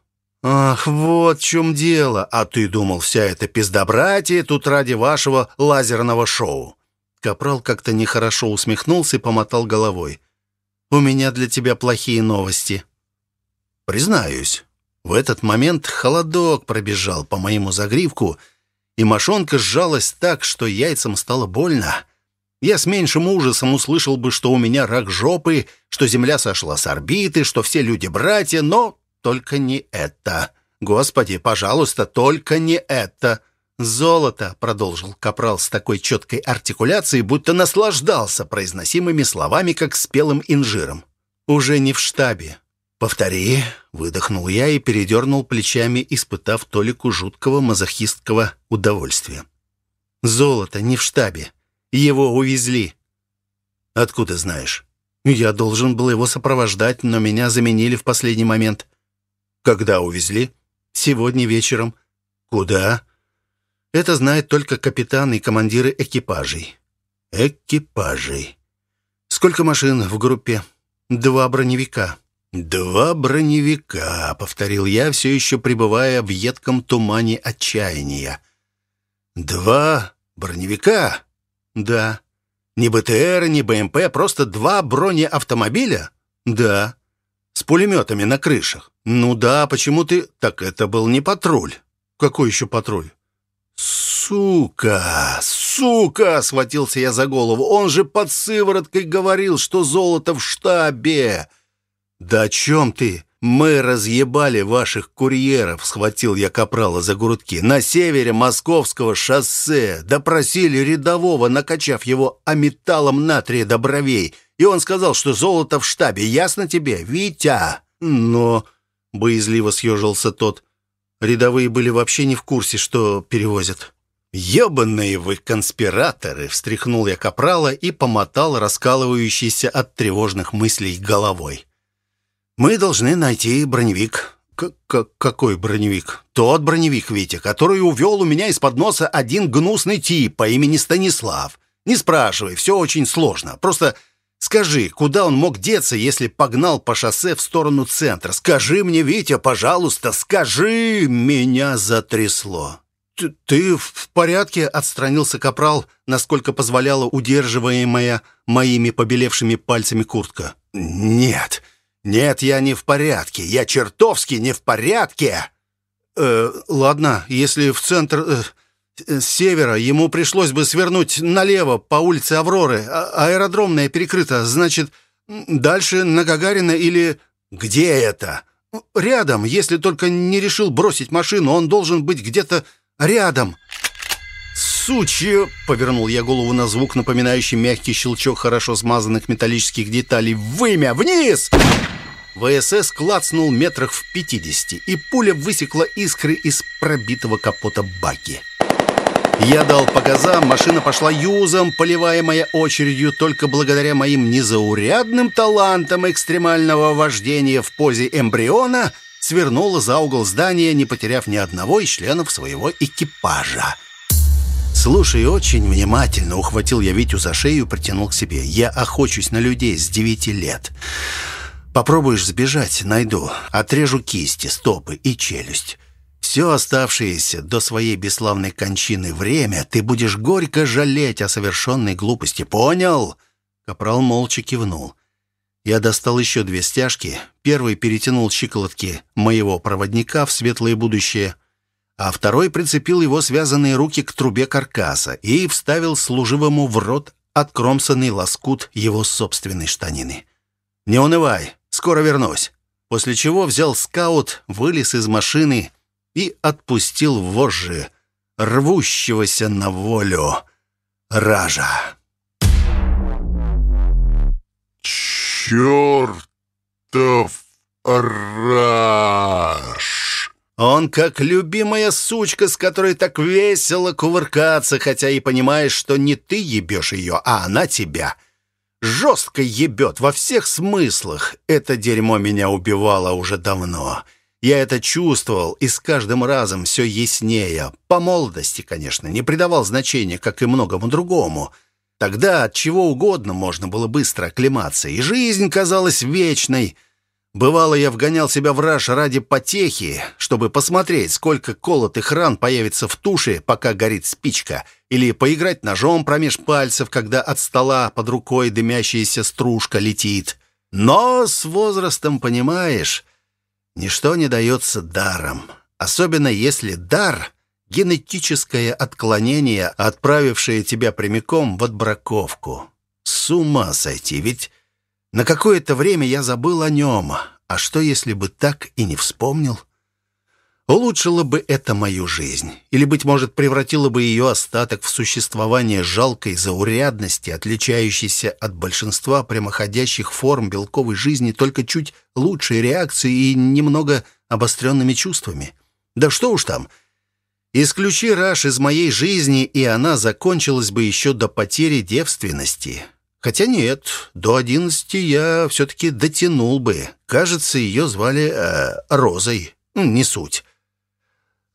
«Ах, вот в чем дело. А ты думал, вся эта пиздобратья тут ради вашего лазерного шоу?» Капрал как-то нехорошо усмехнулся и помотал головой. «У меня для тебя плохие новости». Признаюсь, в этот момент холодок пробежал по моему загривку, и мошонка сжалась так, что яйцам стало больно. Я с меньшим ужасом услышал бы, что у меня рак жопы, что Земля сошла с орбиты, что все люди братья, но только не это. Господи, пожалуйста, только не это. «Золото», — продолжил Капрал с такой четкой артикуляцией, будто наслаждался произносимыми словами, как спелым инжиром. «Уже не в штабе». «Повтори», — выдохнул я и передернул плечами, испытав толику жуткого мазохистского удовольствия. «Золото не в штабе. Его увезли». «Откуда знаешь?» «Я должен был его сопровождать, но меня заменили в последний момент». «Когда увезли?» «Сегодня вечером». «Куда?» «Это знают только капитаны и командиры экипажей». «Экипажей». «Сколько машин в группе?» «Два броневика». «Два броневика», — повторил я, все еще пребывая в едком тумане отчаяния. «Два броневика?» «Да». «Ни БТР, ни БМП, просто два бронеавтомобиля?» «Да». «С пулеметами на крышах?» «Ну да, почему ты...» «Так это был не патруль». «Какой еще патруль?» «Сука! Сука!» — схватился я за голову. «Он же под сывороткой говорил, что золото в штабе!» «Да о чем ты?» «Мы разъебали ваших курьеров», — схватил я Капрала за грудки. «На севере Московского шоссе. Допросили рядового, накачав его аметаллом натрия до бровей. И он сказал, что золото в штабе. Ясно тебе, Витя?» «Но...» — боязливо съежился тот. Рядовые были вообще не в курсе, что перевозят. «Ебаные вы конспираторы!» — встряхнул я Капрала и помотал раскалывающийся от тревожных мыслей головой. Мы должны найти броневик. К Какой броневик? Тот броневик, Витя, который увел у меня из-под носа один гнусный тип по имени Станислав. Не спрашивай, все очень сложно. Просто скажи, куда он мог деться, если погнал по шоссе в сторону центра? Скажи мне, Витя, пожалуйста, скажи! Меня затрясло. «Ты, ты в порядке?» — отстранился капрал, насколько позволяла удерживаемая моими побелевшими пальцами куртка. «Нет, «Нет, я не в порядке. Я чертовски не в порядке!» «Э, ладно, если в центр... Э, с севера ему пришлось бы свернуть налево по улице Авроры. А аэродромная перекрыта. Значит, дальше на Гагарина или... Где это? Рядом. Если только не решил бросить машину, он должен быть где-то рядом. «Сучье!» — повернул я голову на звук, напоминающий мягкий щелчок хорошо смазанных металлических деталей. «Вымя! Вниз!» ВСС клацнул метрах в пятидесяти, и пуля высекла искры из пробитого капота баки. Я дал по газам, машина пошла юзом, поливаемая очередью только благодаря моим незаурядным талантам экстремального вождения в позе эмбриона, свернула за угол здания, не потеряв ни одного из членов своего экипажа. «Слушай, очень внимательно», — ухватил я Витю за шею и притянул к себе. «Я охочусь на людей с девяти лет. Попробуешь сбежать — найду. Отрежу кисти, стопы и челюсть. Все оставшееся до своей бесславной кончины время ты будешь горько жалеть о совершенной глупости. Понял?» Капрал молча кивнул. Я достал еще две стяжки. Первый перетянул щиколотки моего проводника в светлое будущее, а второй прицепил его связанные руки к трубе каркаса и вставил служивому в рот откромсанный лоскут его собственной штанины. «Не унывай, скоро вернусь». После чего взял скаут, вылез из машины и отпустил вожжи рвущегося на волю ража. «Чертов раж!» Он как любимая сучка, с которой так весело кувыркаться, хотя и понимаешь, что не ты ебешь ее, а она тебя. Жестко ебет во всех смыслах. Это дерьмо меня убивало уже давно. Я это чувствовал, и с каждым разом все яснее. По молодости, конечно, не придавал значения, как и многому другому. Тогда от чего угодно можно было быстро оклематься, и жизнь казалась вечной. Бывало, я вгонял себя в раж ради потехи, чтобы посмотреть, сколько колотых ран появится в туше, пока горит спичка, или поиграть ножом промеж пальцев, когда от стола под рукой дымящаяся стружка летит. Но с возрастом, понимаешь, ничто не дается даром, особенно если дар генетическое отклонение, отправившее тебя прямиком в отбраковку. С ума сойти, ведь на какое-то время я забыл о нем. А что, если бы так и не вспомнил? Улучшило бы это мою жизнь. Или, быть может, превратило бы ее остаток в существование жалкой заурядности, отличающейся от большинства прямоходящих форм белковой жизни только чуть лучшей реакцией и немного обостренными чувствами. Да что уж там — Исключи Раш из моей жизни, и она закончилась бы еще до потери девственности. Хотя нет, до одиннадцати я все-таки дотянул бы. Кажется, ее звали э, Розой. Не суть.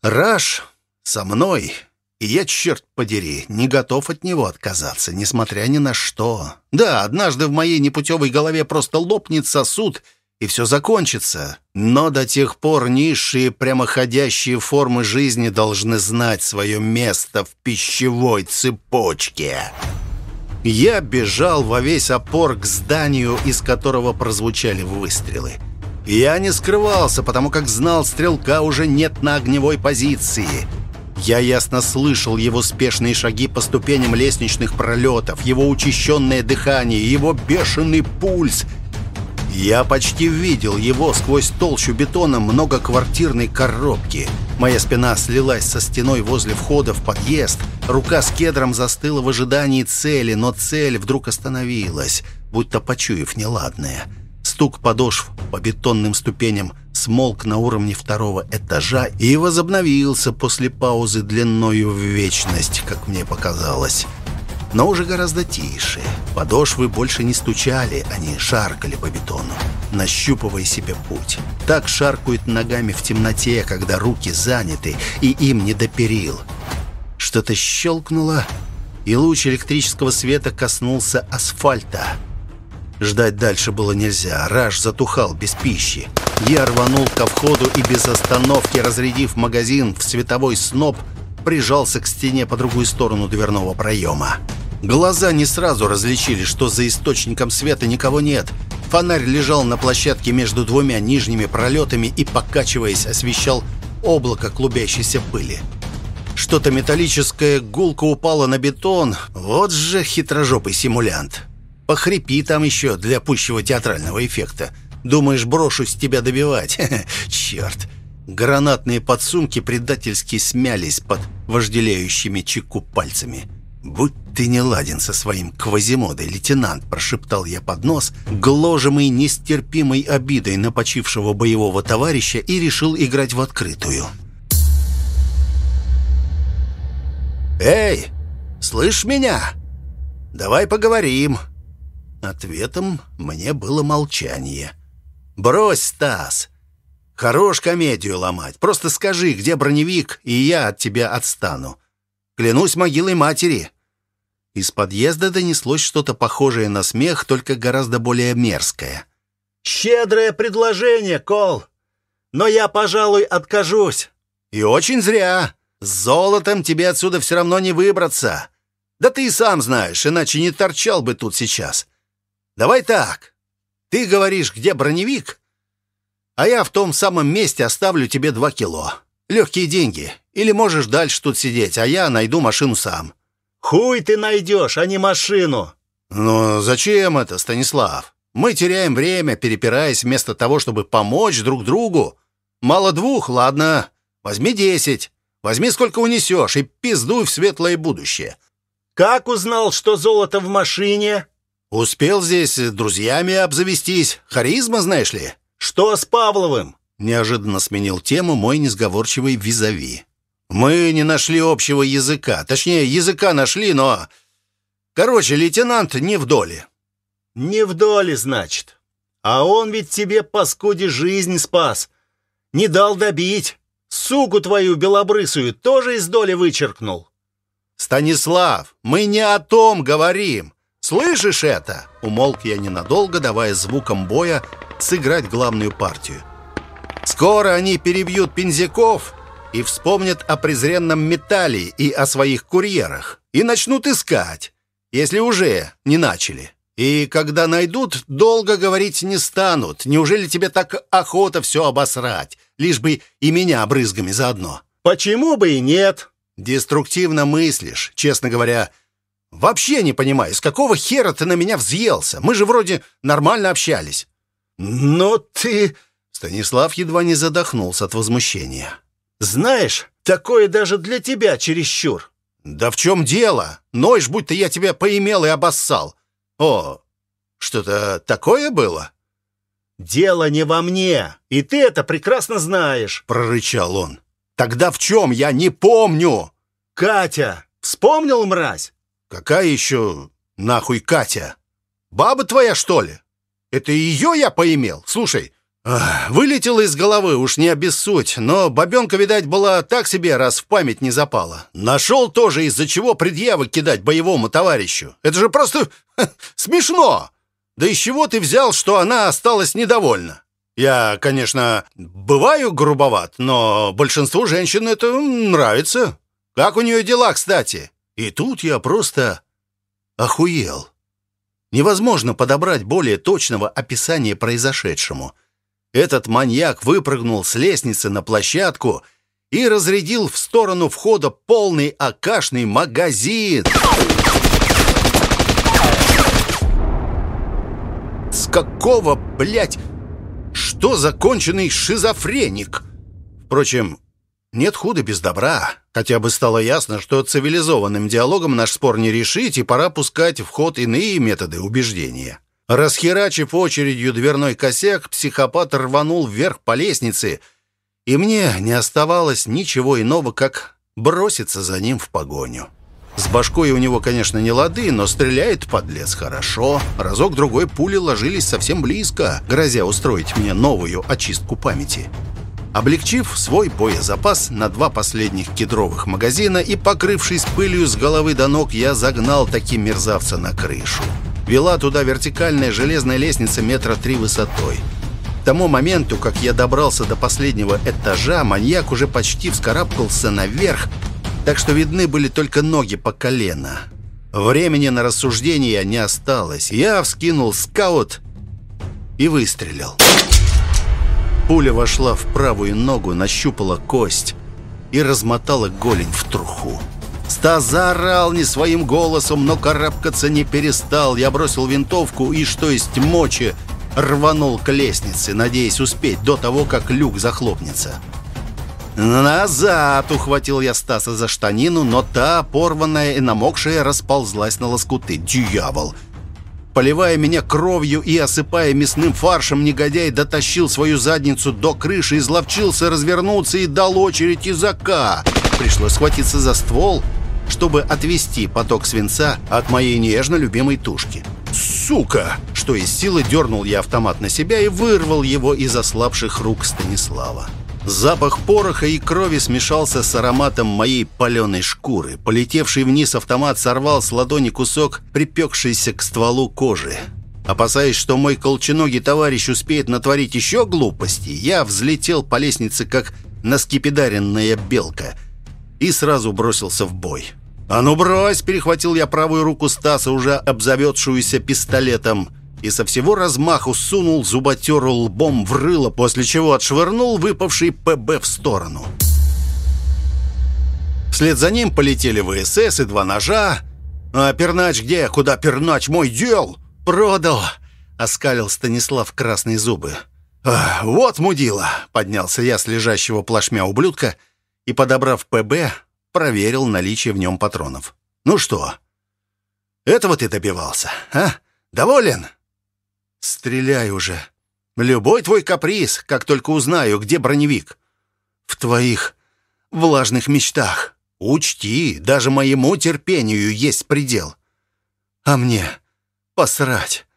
Раш со мной, и я, черт подери, не готов от него отказаться, несмотря ни на что. Да, однажды в моей непутевой голове просто лопнет сосуд — и все закончится. Но до тех пор низшие прямоходящие формы жизни должны знать свое место в пищевой цепочке. Я бежал во весь опор к зданию, из которого прозвучали выстрелы. Я не скрывался, потому как знал, стрелка уже нет на огневой позиции. Я ясно слышал его спешные шаги по ступеням лестничных пролетов, его учащенное дыхание, его бешеный пульс — я почти видел его сквозь толщу бетона многоквартирной коробки. Моя спина слилась со стеной возле входа в подъезд. Рука с кедром застыла в ожидании цели, но цель вдруг остановилась, будто почуяв неладное. Стук подошв по бетонным ступеням смолк на уровне второго этажа и возобновился после паузы длиною в вечность, как мне показалось но уже гораздо тише. Подошвы больше не стучали, они шаркали по бетону, нащупывая себе путь. Так шаркают ногами в темноте, когда руки заняты, и им не до перил. Что-то щелкнуло, и луч электрического света коснулся асфальта. Ждать дальше было нельзя. Раш затухал без пищи. Я рванул ко входу и без остановки, разрядив магазин в световой сноп, прижался к стене по другую сторону дверного проема. Глаза не сразу различили, что за источником света никого нет. Фонарь лежал на площадке между двумя нижними пролетами и, покачиваясь, освещал облако клубящейся пыли. Что-то металлическое гулко упало на бетон. Вот же хитрожопый симулянт. Похрипи там еще для пущего театрального эффекта. Думаешь, брошусь тебя добивать? Черт. Гранатные подсумки предательски смялись под вожделеющими чеку пальцами. «Будь ты не ладен со своим квазимодой, лейтенант», — прошептал я под нос, гложемый нестерпимой обидой на почившего боевого товарища и решил играть в открытую. «Эй, слышь меня? Давай поговорим». Ответом мне было молчание. «Брось, Стас!» Хорош комедию ломать. Просто скажи, где броневик, и я от тебя отстану. Клянусь могилой матери». Из подъезда донеслось что-то похожее на смех, только гораздо более мерзкое. «Щедрое предложение, Кол, но я, пожалуй, откажусь». И очень зря. С золотом тебе отсюда все равно не выбраться. Да ты и сам знаешь, иначе не торчал бы тут сейчас. Давай так. Ты говоришь, где броневик, а я в том самом месте оставлю тебе два кило. Легкие деньги. Или можешь дальше тут сидеть, а я найду машину сам». «Хуй ты найдешь, а не машину!» «Но зачем это, Станислав? Мы теряем время, перепираясь вместо того, чтобы помочь друг другу. Мало двух, ладно. Возьми десять. Возьми сколько унесешь и пиздуй в светлое будущее. Как узнал, что золото в машине? Успел здесь друзьями обзавестись. Харизма, знаешь ли? Что с Павловым? Неожиданно сменил тему мой несговорчивый визави. Мы не нашли общего языка. Точнее, языка нашли, но... Короче, лейтенант не в доле. Не в доле, значит. А он ведь тебе, паскуде, жизнь спас. Не дал добить. Суку твою белобрысую тоже из доли вычеркнул. «Станислав, мы не о том говорим. Слышишь это?» Умолк я ненадолго, давая звукам боя сыграть главную партию. «Скоро они перебьют пензяков и вспомнят о презренном металле и о своих курьерах, и начнут искать, если уже не начали. И когда найдут, долго говорить не станут. Неужели тебе так охота все обосрать, лишь бы и меня брызгами заодно?» «Почему бы и нет?» Деструктивно мыслишь, честно говоря. Вообще не понимаю, с какого хера ты на меня взъелся? Мы же вроде нормально общались. Но ты... Станислав едва не задохнулся от возмущения. Знаешь, такое даже для тебя чересчур. Да в чем дело? Ноешь, будто я тебя поимел и обоссал. О, что-то такое было? «Дело не во мне, и ты это прекрасно знаешь», — прорычал он. Тогда в чем? Я не помню. Катя! Вспомнил, мразь? Какая еще нахуй Катя? Баба твоя, что ли? Это ее я поимел? Слушай, вылетело из головы, уж не обессудь, но бабенка, видать, была так себе, раз в память не запала. Нашел тоже, из-за чего предъявы кидать боевому товарищу. Это же просто смешно. Да из чего ты взял, что она осталась недовольна? Я, конечно, бываю грубоват, но большинству женщин это нравится. Как у нее дела, кстати? И тут я просто охуел. Невозможно подобрать более точного описания произошедшему. Этот маньяк выпрыгнул с лестницы на площадку и разрядил в сторону входа полный акашный магазин. С какого, блядь, что законченный шизофреник? Впрочем, нет худа без добра. Хотя бы стало ясно, что цивилизованным диалогом наш спор не решить, и пора пускать в ход иные методы убеждения. Расхерачив очередью дверной косяк, психопат рванул вверх по лестнице, и мне не оставалось ничего иного, как броситься за ним в погоню. С башкой у него, конечно, не лады, но стреляет подлец хорошо. Разок-другой пули ложились совсем близко, грозя устроить мне новую очистку памяти. Облегчив свой боезапас на два последних кедровых магазина и покрывшись пылью с головы до ног, я загнал таким мерзавца на крышу. Вела туда вертикальная железная лестница метра три высотой. К тому моменту, как я добрался до последнего этажа, маньяк уже почти вскарабкался наверх, так что видны были только ноги по колено. Времени на рассуждения не осталось. Я вскинул скаут и выстрелил. Пуля вошла в правую ногу, нащупала кость и размотала голень в труху. Стас заорал не своим голосом, но карабкаться не перестал. Я бросил винтовку и, что есть мочи, рванул к лестнице, надеясь успеть до того, как люк захлопнется. «Назад!» — ухватил я Стаса за штанину, но та, порванная и намокшая, расползлась на лоскуты. «Дьявол!» Поливая меня кровью и осыпая мясным фаршем, негодяй дотащил свою задницу до крыши, изловчился развернуться и дал очередь языка. Пришлось схватиться за ствол, чтобы отвести поток свинца от моей нежно любимой тушки. «Сука!» Что из силы дернул я автомат на себя и вырвал его из ослабших рук Станислава. Запах пороха и крови смешался с ароматом моей паленой шкуры. Полетевший вниз автомат сорвал с ладони кусок, припекшийся к стволу кожи. Опасаясь, что мой колченогий товарищ успеет натворить еще глупостей, я взлетел по лестнице, как наскипидаренная белка, и сразу бросился в бой. «А ну брось!» – перехватил я правую руку Стаса, уже обзаведшуюся пистолетом, и со всего размаху сунул зуботеру лбом в рыло, после чего отшвырнул выпавший ПБ в сторону. Вслед за ним полетели ВСС и два ножа. «А пернач где? Куда пернач? Мой дел!» «Продал!» — оскалил Станислав красные зубы. «Вот мудила!» — поднялся я с лежащего плашмя ублюдка и, подобрав ПБ, проверил наличие в нем патронов. «Ну что, этого ты добивался, а? Доволен?» «Стреляй уже. Любой твой каприз, как только узнаю, где броневик. В твоих влажных мечтах. Учти, даже моему терпению есть предел. А мне посрать.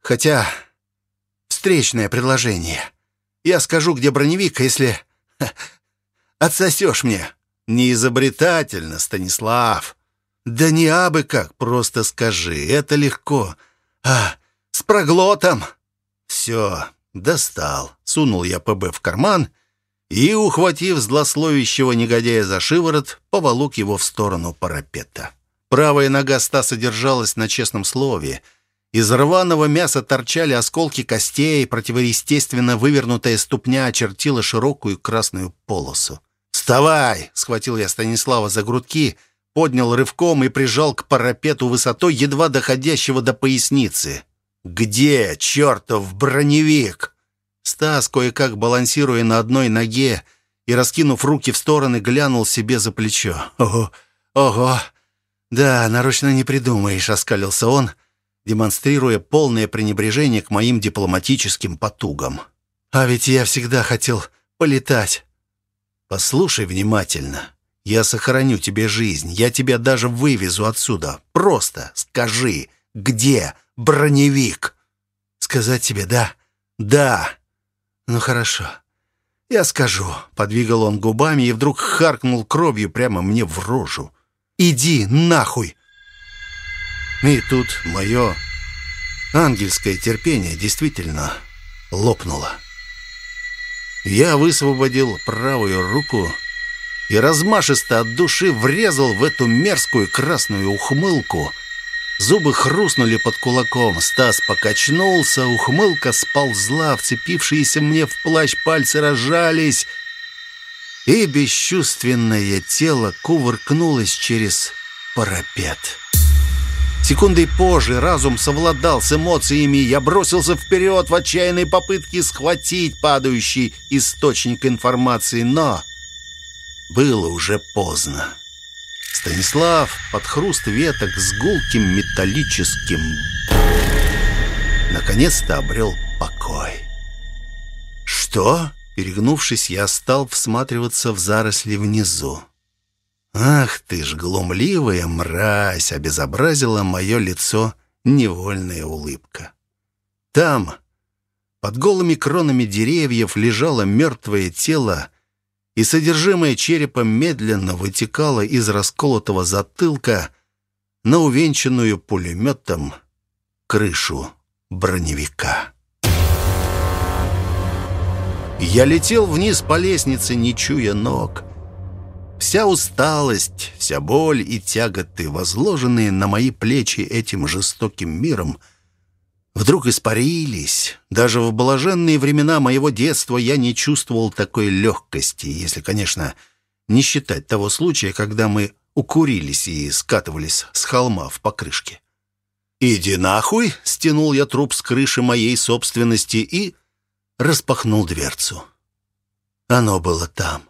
Хотя встречное предложение. Я скажу, где броневик, если отсосешь мне». «Неизобретательно, Станислав». «Да не абы как, просто скажи, это легко. А, с проглотом». «Все, достал». Сунул я ПБ в карман и, ухватив злословящего негодяя за шиворот, поволок его в сторону парапета. Правая нога Стаса держалась на честном слове. Из рваного мяса торчали осколки костей, противоестественно вывернутая ступня очертила широкую красную полосу. «Вставай!» — схватил я Станислава за грудки, поднял рывком и прижал к парапету высотой, едва доходящего до поясницы. «Где чертов броневик?» Стас, кое-как балансируя на одной ноге и раскинув руки в стороны, глянул себе за плечо. «Ого! Ого! Да, нарочно не придумаешь», — оскалился он, демонстрируя полное пренебрежение к моим дипломатическим потугам. «А ведь я всегда хотел полетать. Послушай внимательно. Я сохраню тебе жизнь. Я тебя даже вывезу отсюда. Просто скажи, где броневик? Сказать тебе «да»? Да. Ну хорошо. Я скажу. Подвигал он губами и вдруг харкнул кровью прямо мне в рожу. Иди нахуй. И тут мое ангельское терпение действительно лопнуло. Я высвободил правую руку и размашисто от души врезал в эту мерзкую красную ухмылку. Зубы хрустнули под кулаком, Стас покачнулся, ухмылка сползла, вцепившиеся мне в плащ пальцы разжались, и бесчувственное тело кувыркнулось через парапет. Секундой позже разум совладал с эмоциями, я бросился вперед в отчаянной попытке схватить падающий источник информации, но было уже поздно. Станислав под хруст веток с гулким металлическим наконец-то обрел покой. «Что?» Перегнувшись, я стал всматриваться в заросли внизу. «Ах ты ж, глумливая мразь!» — обезобразила мое лицо невольная улыбка. Там, под голыми кронами деревьев, лежало мертвое тело, и содержимое черепа медленно вытекало из расколотого затылка на увенчанную пулеметом крышу броневика. Я летел вниз по лестнице, не чуя ног — Вся усталость, вся боль и тяготы, возложенные на мои плечи этим жестоким миром, вдруг испарились. Даже в блаженные времена моего детства я не чувствовал такой легкости, если, конечно, не считать того случая, когда мы укурились и скатывались с холма в покрышке. «Иди нахуй!» — стянул я труп с крыши моей собственности и распахнул дверцу. Оно было там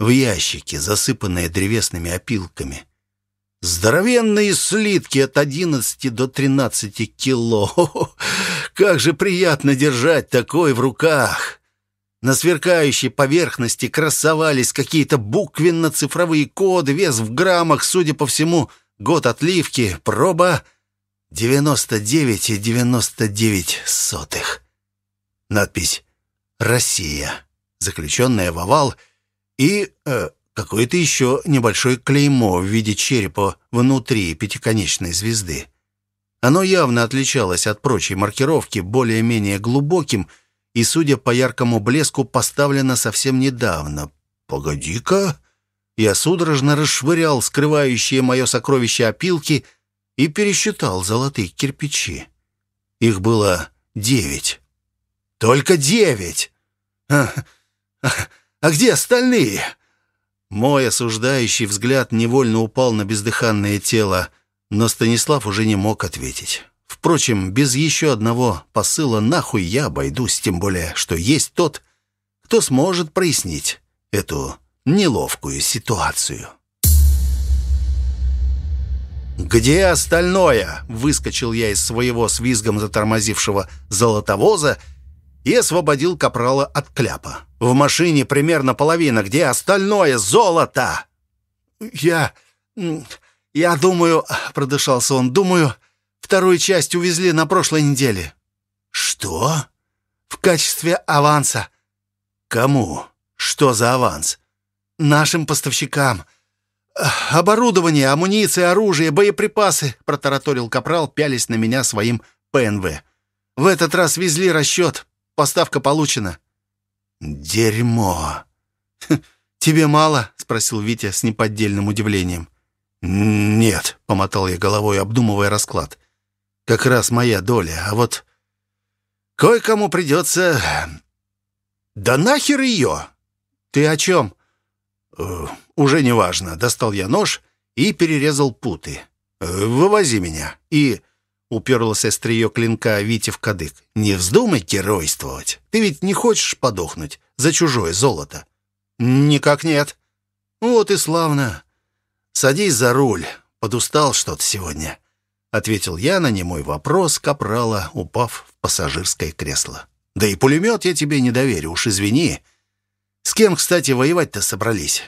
в ящике, засыпанные древесными опилками. Здоровенные слитки от 11 до 13 кило. Как же приятно держать такой в руках. На сверкающей поверхности красовались какие-то буквенно-цифровые коды, вес в граммах, судя по всему, год отливки, проба 99,99 99 сотых. Надпись «Россия», заключенная в овал – и э, какое-то еще небольшое клеймо в виде черепа внутри пятиконечной звезды. Оно явно отличалось от прочей маркировки более-менее глубоким и, судя по яркому блеску, поставлена совсем недавно. «Погоди-ка!» Я судорожно расшвырял скрывающие мое сокровище опилки и пересчитал золотые кирпичи. Их было девять. Только девять! А, а, а где остальные? Мой осуждающий взгляд невольно упал на бездыханное тело, но Станислав уже не мог ответить. Впрочем, без еще одного посыла нахуй я обойдусь, тем более, что есть тот, кто сможет прояснить эту неловкую ситуацию. «Где остальное?» — выскочил я из своего с визгом затормозившего золотовоза и освободил капрала от кляпа. «В машине примерно половина. Где остальное золото?» «Я... я думаю...» — продышался он. «Думаю, вторую часть увезли на прошлой неделе». «Что?» «В качестве аванса». «Кому? Что за аванс?» «Нашим поставщикам». «Оборудование, амуниция, оружие, боеприпасы», — протараторил Капрал, пялись на меня своим ПНВ. «В этот раз везли расчет. Поставка получена». «Дерьмо!» «Тебе мало?» — спросил Витя с неподдельным удивлением. «Нет», — помотал я головой, обдумывая расклад. «Как раз моя доля, а вот кое-кому придется...» «Да нахер ее!» «Ты о чем?» «Э, «Уже не важно. Достал я нож и перерезал путы. Э, «Вывози меня». И уперлось острие клинка Вите в кадык. «Не вздумай геройствовать. Ты ведь не хочешь подохнуть за чужое золото?» «Никак нет». «Вот и славно. Садись за руль. Подустал что-то сегодня», — ответил я на немой вопрос капрала, упав в пассажирское кресло. «Да и пулемет я тебе не доверю, уж извини. С кем, кстати, воевать-то собрались?»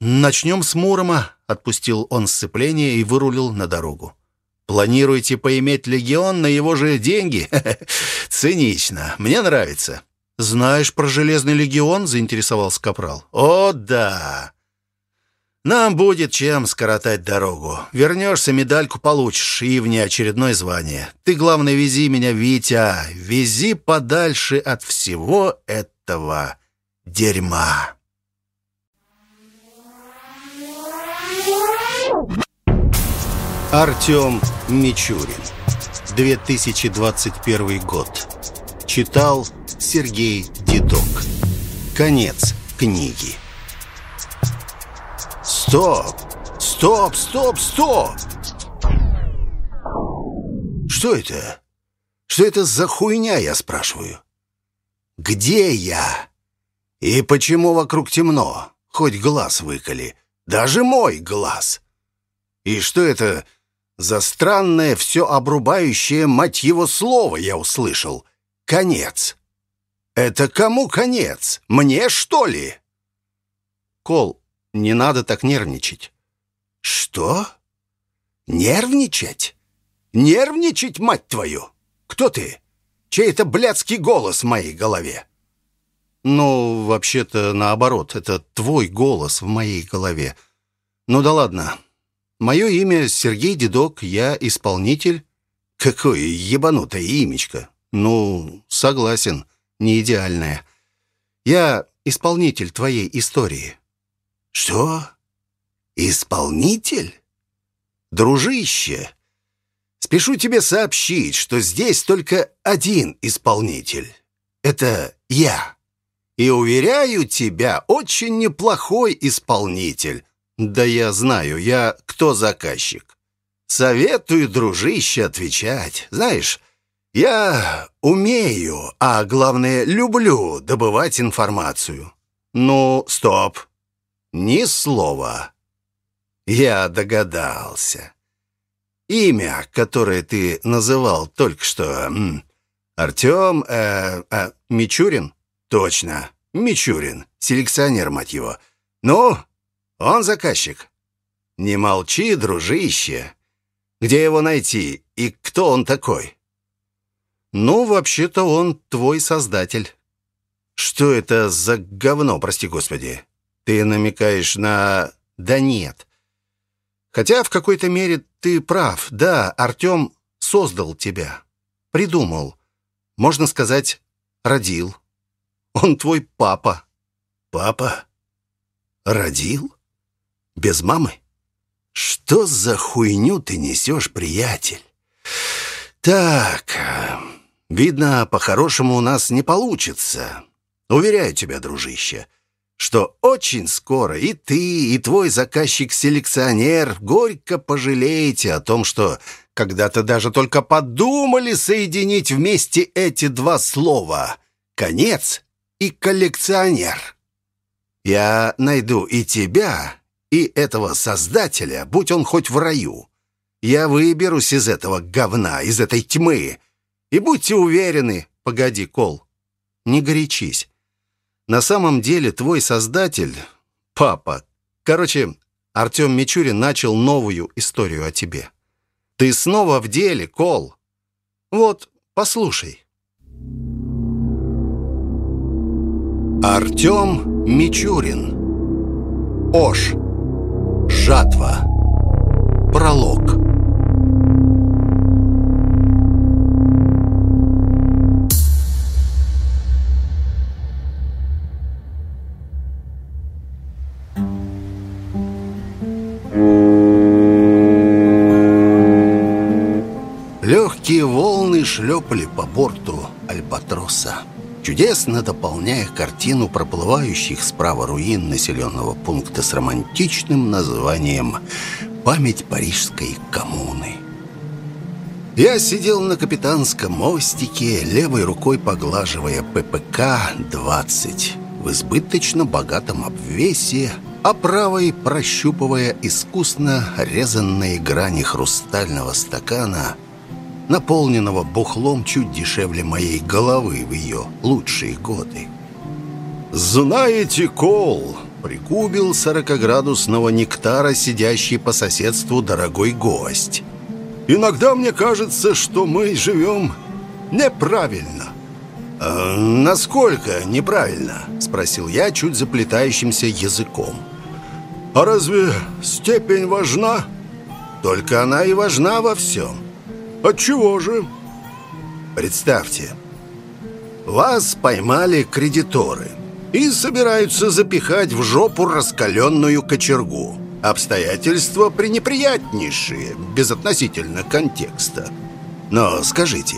«Начнем с Мурома», — отпустил он сцепление и вырулил на дорогу. «Планируете поиметь легион на его же деньги? Цинично. Мне нравится». «Знаешь про Железный легион?» — заинтересовался Капрал. «О, да. Нам будет чем скоротать дорогу. Вернешься, медальку получишь и внеочередное звание. Ты, главное, вези меня, Витя. Вези подальше от всего этого дерьма». Артем Мичурин. 2021 год. Читал Сергей Дедок. Конец книги. Стоп! Стоп, стоп, стоп! Что это? Что это за хуйня, я спрашиваю? Где я? И почему вокруг темно? Хоть глаз выколи. Даже мой глаз. И что это за странное, все обрубающее, мать его, слово я услышал? Конец. Это кому конец? Мне, что ли? Кол, не надо так нервничать. Что? Нервничать? Нервничать, мать твою? Кто ты? Чей это блядский голос в моей голове? Ну, вообще-то наоборот, это твой голос в моей голове. Ну да ладно, Мое имя Сергей Дедок, я исполнитель. Какое ебанутое имечко. Ну, согласен, не идеальное. Я исполнитель твоей истории. Что? Исполнитель? Дружище, спешу тебе сообщить, что здесь только один исполнитель. Это я. И уверяю тебя, очень неплохой исполнитель. «Да я знаю, я кто заказчик?» «Советую, дружище, отвечать. Знаешь, я умею, а главное, люблю добывать информацию». «Ну, стоп. Ни слова». «Я догадался. Имя, которое ты называл только что, Артем... Э, э, Мичурин?» «Точно, Мичурин, селекционер, мать его. Ну, он заказчик. Не молчи, дружище. Где его найти и кто он такой? Ну, вообще-то он твой создатель. Что это за говно, прости господи? Ты намекаешь на... Да нет. Хотя в какой-то мере ты прав. Да, Артем создал тебя. Придумал. Можно сказать, родил. Он твой папа». «Папа? Родил? Без мамы? Что за хуйню ты несешь, приятель?» «Так, видно, по-хорошему у нас не получится. Уверяю тебя, дружище» что очень скоро и ты, и твой заказчик-селекционер горько пожалеете о том, что когда-то даже только подумали соединить вместе эти два слова «конец» и «коллекционер». Я найду и тебя, и этого создателя, будь он хоть в раю. Я выберусь из этого говна, из этой тьмы. И будьте уверены, погоди, Кол, не горячись. На самом деле твой создатель — папа. Короче, Артем Мичурин начал новую историю о тебе. Ты снова в деле, Кол. Вот, послушай. Артем Мичурин. Ош. Жатва. Пролог. Легкие волны шлепали по борту Альбатроса, чудесно дополняя картину проплывающих справа руин населенного пункта с романтичным названием «Память Парижской коммуны». Я сидел на капитанском мостике, левой рукой поглаживая ППК-20 в избыточно богатом обвесе, а правой прощупывая искусно резанные грани хрустального стакана – наполненного бухлом чуть дешевле моей головы в ее лучшие годы. «Знаете, Кол!» — пригубил сорокоградусного нектара, сидящий по соседству дорогой гость. «Иногда мне кажется, что мы живем неправильно». «Э, «Насколько неправильно?» — спросил я чуть заплетающимся языком. «А разве степень важна?» «Только она и важна во всем». Отчего же? Представьте, вас поймали кредиторы и собираются запихать в жопу раскаленную кочергу. Обстоятельства пренеприятнейшие, безотносительно контекста. Но скажите,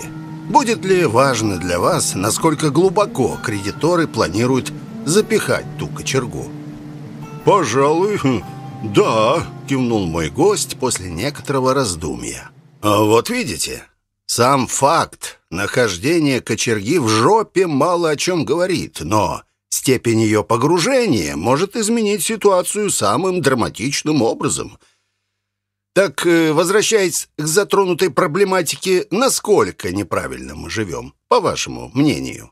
будет ли важно для вас, насколько глубоко кредиторы планируют запихать ту кочергу? «Пожалуй, да», — кивнул мой гость после некоторого раздумья. А вот видите, сам факт нахождения кочерги в жопе мало о чем говорит, но степень ее погружения может изменить ситуацию самым драматичным образом. Так, э, возвращаясь к затронутой проблематике, насколько неправильно мы живем, по вашему мнению?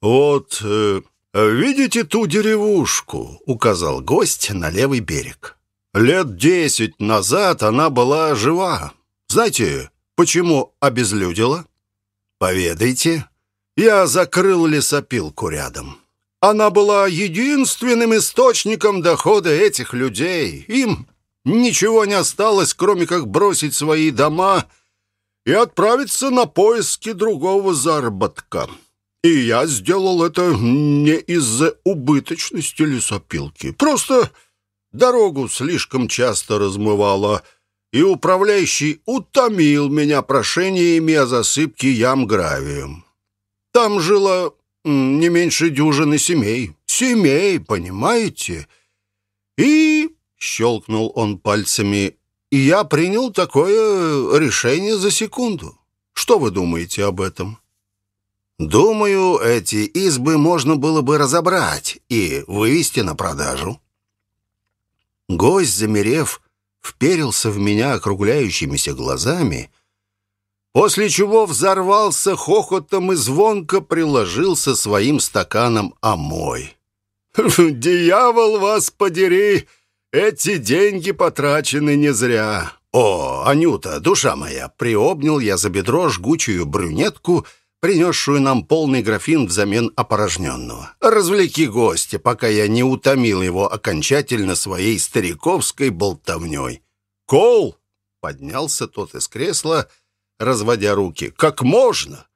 «Вот, э, видите ту деревушку?» — указал гость на левый берег. «Лет десять назад она была жива, знаете, почему обезлюдила? Поведайте. Я закрыл лесопилку рядом. Она была единственным источником дохода этих людей. Им ничего не осталось, кроме как бросить свои дома и отправиться на поиски другого заработка. И я сделал это не из-за убыточности лесопилки. Просто дорогу слишком часто размывала и управляющий утомил меня прошениями о засыпке ям гравием. Там жило не меньше дюжины семей. Семей, понимаете? И, — щелкнул он пальцами, — я принял такое решение за секунду. Что вы думаете об этом? Думаю, эти избы можно было бы разобрать и вывести на продажу. Гость, замерев, — вперился в меня округляющимися глазами, после чего взорвался хохотом и звонко приложился своим стаканом о мой. «Дьявол вас подери! Эти деньги потрачены не зря!» «О, Анюта, душа моя!» Приобнял я за бедро жгучую брюнетку, принесшую нам полный графин взамен опорожненного. «Развлеки гостя, пока я не утомил его окончательно своей стариковской болтовней». «Кол!» — поднялся тот из кресла, разводя руки. «Как можно?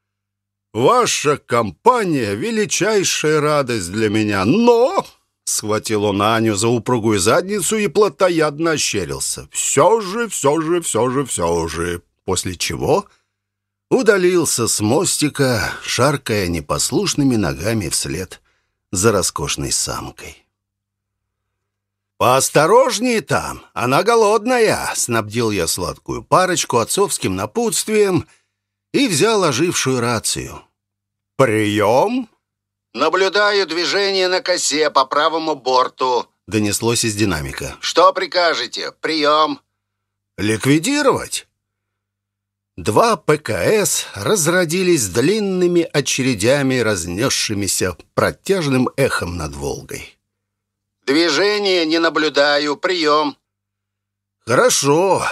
Ваша компания — величайшая радость для меня, но...» Схватил он Аню за упругую задницу и плотоядно ощерился. «Все же, все же, все же, все же...» После чего удалился с мостика, шаркая непослушными ногами вслед за роскошной самкой. «Поосторожнее там, она голодная!» — снабдил я сладкую парочку отцовским напутствием — и взял ожившую рацию. «Прием!» «Наблюдаю движение на косе по правому борту», — донеслось из динамика. «Что прикажете? Прием!» «Ликвидировать!» Два ПКС разродились длинными очередями, разнесшимися протяжным эхом над Волгой. «Движение не наблюдаю. Прием!» «Хорошо.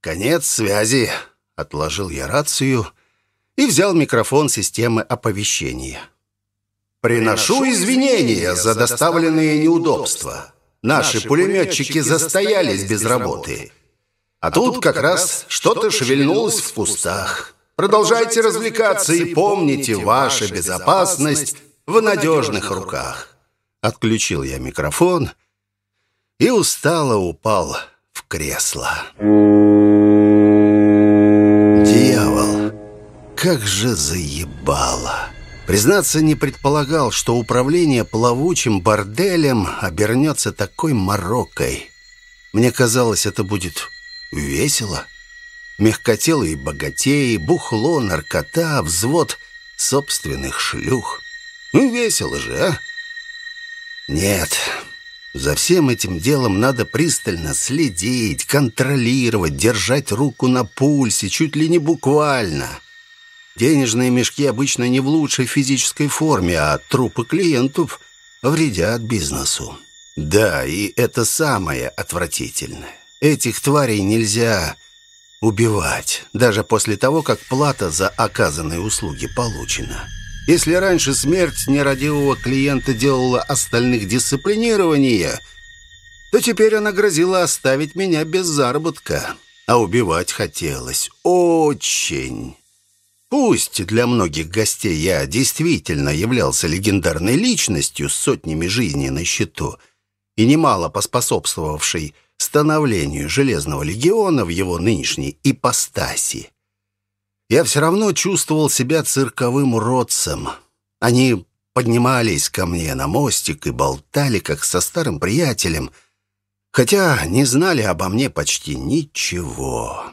Конец связи» отложил я рацию и взял микрофон системы оповещения. «Приношу извинения за доставленные неудобства. Наши пулеметчики застоялись без работы. А тут как раз что-то шевельнулось в кустах. Продолжайте развлекаться и помните, ваша безопасность в надежных руках». Отключил я микрофон и устало упал в кресло. как же заебало. Признаться, не предполагал, что управление плавучим борделем обернется такой морокой. Мне казалось, это будет весело. Мягкотелые богатеи, бухло, наркота, взвод собственных шлюх. Ну, весело же, а? Нет, за всем этим делом надо пристально следить, контролировать, держать руку на пульсе, чуть ли не буквально — Денежные мешки обычно не в лучшей физической форме, а трупы клиентов вредят бизнесу. Да, и это самое отвратительное. Этих тварей нельзя убивать, даже после того, как плата за оказанные услуги получена. Если раньше смерть нерадивого клиента делала остальных дисциплинирование, то теперь она грозила оставить меня без заработка. А убивать хотелось очень. Пусть для многих гостей я действительно являлся легендарной личностью с сотнями жизней на счету и немало поспособствовавшей становлению Железного легиона в его нынешней ипостаси, я все равно чувствовал себя цирковым уродцем. Они поднимались ко мне на мостик и болтали, как со старым приятелем, хотя не знали обо мне почти ничего.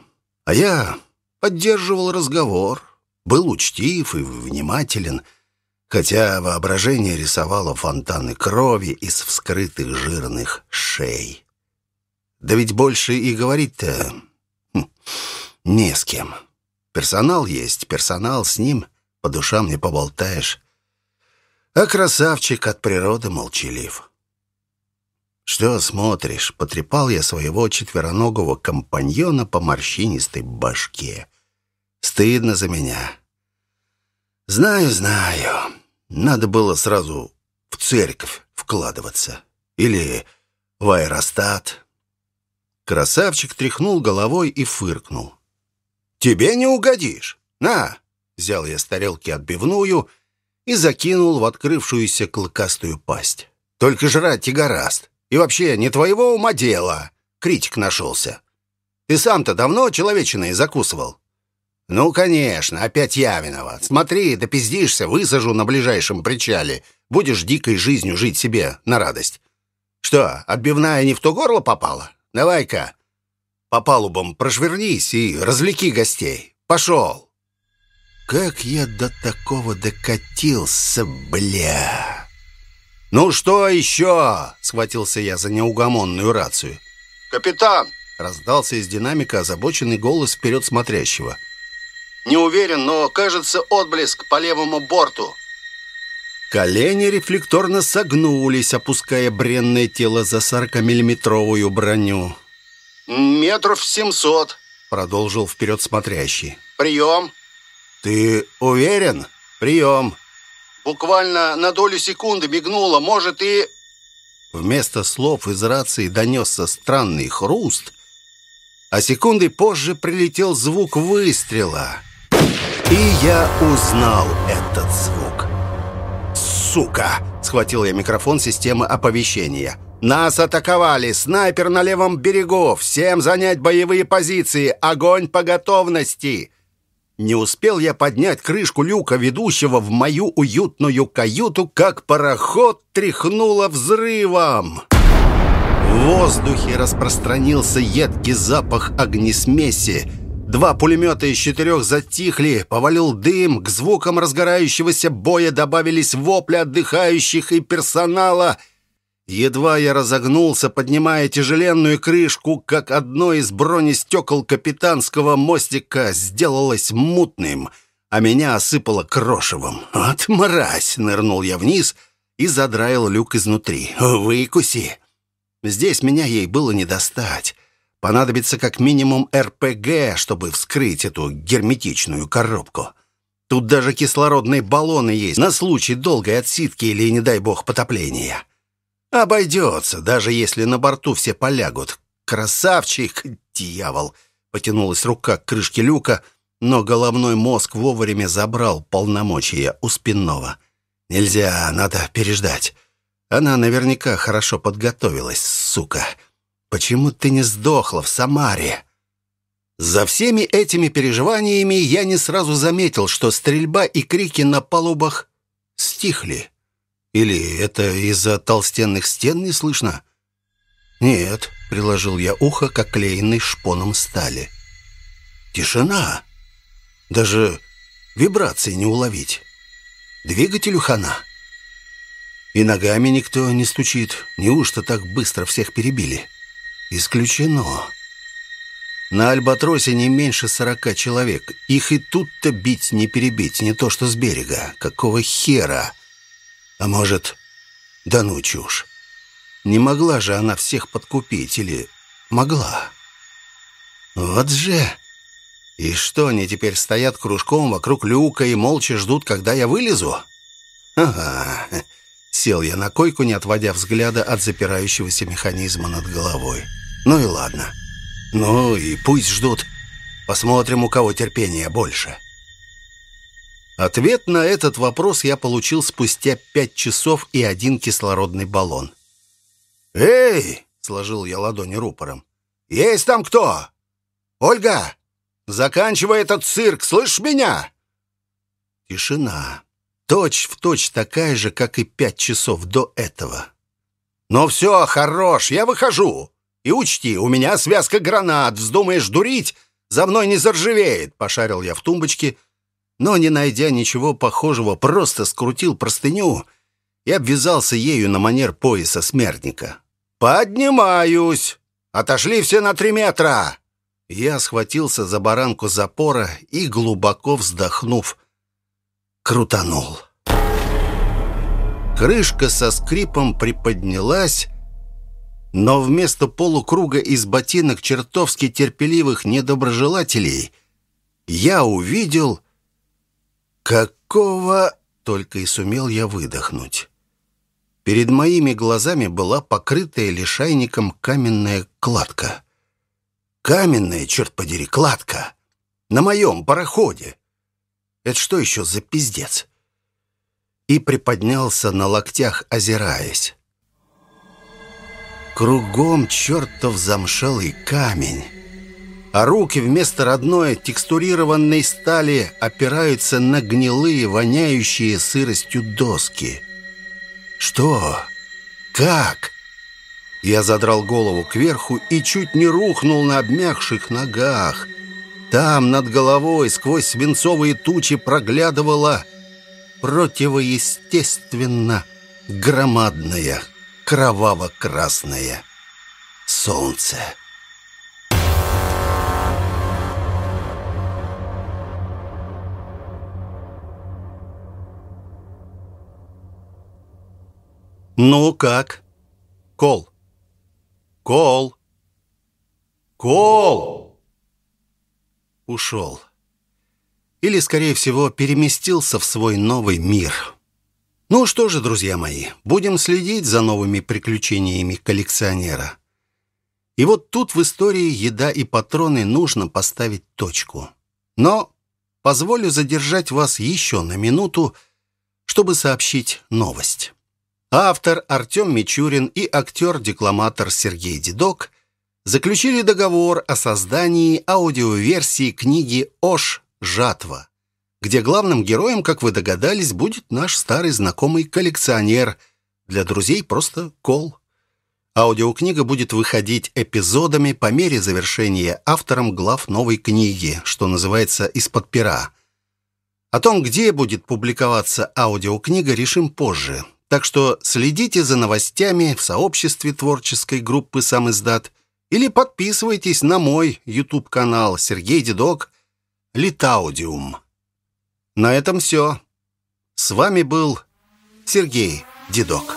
А я поддерживал разговор, был учтив и внимателен, хотя воображение рисовало фонтаны крови из вскрытых жирных шей. Да ведь больше и говорить-то хм, не с кем. Персонал есть, персонал с ним, по душам не поболтаешь. А красавчик от природы молчалив. «Что смотришь?» — потрепал я своего четвероногого компаньона по морщинистой башке. «Стыдно за меня. Знаю, знаю. Надо было сразу в церковь вкладываться. Или в аэростат. Красавчик тряхнул головой и фыркнул. «Тебе не угодишь. На!» Взял я с тарелки отбивную и закинул в открывшуюся клыкастую пасть. «Только жрать и гораст. И вообще, не твоего ума дело!» Критик нашелся. «Ты сам-то давно человечиной закусывал?» «Ну, конечно, опять я виноват. Смотри, допиздишься, высажу на ближайшем причале. Будешь дикой жизнью жить себе на радость. Что, отбивная не в то горло попала? Давай-ка по палубам прошвернись и развлеки гостей. Пошел!» Как я до такого докатился, бля! «Ну что еще?» — схватился я за неугомонную рацию. «Капитан!» — раздался из динамика озабоченный голос вперед смотрящего — не уверен, но кажется отблеск по левому борту. Колени рефлекторно согнулись, опуская бренное тело за 40-миллиметровую броню. «Метров семьсот», — продолжил вперед смотрящий. «Прием». «Ты уверен? Прием». «Буквально на долю секунды мигнуло, может и...» Вместо слов из рации донесся странный хруст, а секунды позже прилетел звук выстрела — И я узнал этот звук. «Сука!» — схватил я микрофон системы оповещения. «Нас атаковали! Снайпер на левом берегу! Всем занять боевые позиции! Огонь по готовности!» Не успел я поднять крышку люка, ведущего в мою уютную каюту, как пароход тряхнуло взрывом. В воздухе распространился едкий запах огнесмеси. Два пулемета из четырех затихли, повалил дым, к звукам разгорающегося боя добавились вопли отдыхающих и персонала — Едва я разогнулся, поднимая тяжеленную крышку, как одно из бронестекол капитанского мостика сделалось мутным, а меня осыпало крошевом. «Вот мразь!» — нырнул я вниз и задраил люк изнутри. «Выкуси!» Здесь меня ей было не достать. Понадобится как минимум РПГ, чтобы вскрыть эту герметичную коробку. Тут даже кислородные баллоны есть на случай долгой отсидки или, не дай бог, потопления. «Обойдется, даже если на борту все полягут. Красавчик, дьявол!» Потянулась рука к крышке люка, но головной мозг вовремя забрал полномочия у спинного. «Нельзя, надо переждать. Она наверняка хорошо подготовилась, сука. Почему ты не сдохла в Самаре?» За всеми этими переживаниями я не сразу заметил, что стрельба и крики на палубах стихли. Или это из-за толстенных стен не слышно? Нет, приложил я ухо к оклеенной шпоном стали. Тишина. Даже вибрации не уловить. Двигателю хана. И ногами никто не стучит. Неужто так быстро всех перебили? Исключено. На Альбатросе не меньше сорока человек. Их и тут-то бить не перебить, не то что с берега. Какого хера? А может, да ну чушь. Не могла же она всех подкупить или могла? Вот же... И что, они теперь стоят кружком вокруг люка и молча ждут, когда я вылезу? Ага. Сел я на койку, не отводя взгляда от запирающегося механизма над головой. Ну и ладно. Ну и пусть ждут. Посмотрим, у кого терпения больше. Ответ на этот вопрос я получил спустя пять часов и один кислородный баллон. «Эй!» — сложил я ладони рупором. «Есть там кто? Ольга, заканчивай этот цирк, слышишь меня?» Тишина. Точь в точь такая же, как и пять часов до этого. «Ну все, хорош, я выхожу. И учти, у меня связка гранат. Вздумаешь дурить, за мной не заржавеет», — пошарил я в тумбочке — но, не найдя ничего похожего, просто скрутил простыню и обвязался ею на манер пояса смертника. «Поднимаюсь! Отошли все на три метра!» Я схватился за баранку запора и, глубоко вздохнув, крутанул. Крышка со скрипом приподнялась, но вместо полукруга из ботинок чертовски терпеливых недоброжелателей я увидел «Какого...» — только и сумел я выдохнуть. Перед моими глазами была покрытая лишайником каменная кладка. Каменная, черт подери, кладка. На моем пароходе. Это что еще за пиздец? И приподнялся на локтях, озираясь. Кругом чертов замшелый камень а руки вместо родной текстурированной стали опираются на гнилые, воняющие сыростью доски. «Что? Как?» Я задрал голову кверху и чуть не рухнул на обмякших ногах. Там, над головой, сквозь свинцовые тучи проглядывало противоестественно громадное кроваво-красное солнце. «Ну как? Кол! Кол! Кол!» Ушел. Или, скорее всего, переместился в свой новый мир. Ну что же, друзья мои, будем следить за новыми приключениями коллекционера. И вот тут в истории еда и патроны нужно поставить точку. Но позволю задержать вас еще на минуту, чтобы сообщить новость. Автор Артем Мичурин и актер-декламатор Сергей Дедок заключили договор о создании аудиоверсии книги «Ош. Жатва», где главным героем, как вы догадались, будет наш старый знакомый коллекционер, для друзей просто Кол. Аудиокнига будет выходить эпизодами по мере завершения автором глав новой книги, что называется «Из-под пера». О том, где будет публиковаться аудиокнига, решим позже. Так что следите за новостями в сообществе творческой группы «Сам издат» или подписывайтесь на мой YouTube-канал Сергей Дедок «Литаудиум». На этом все. С вами был Сергей Дедок.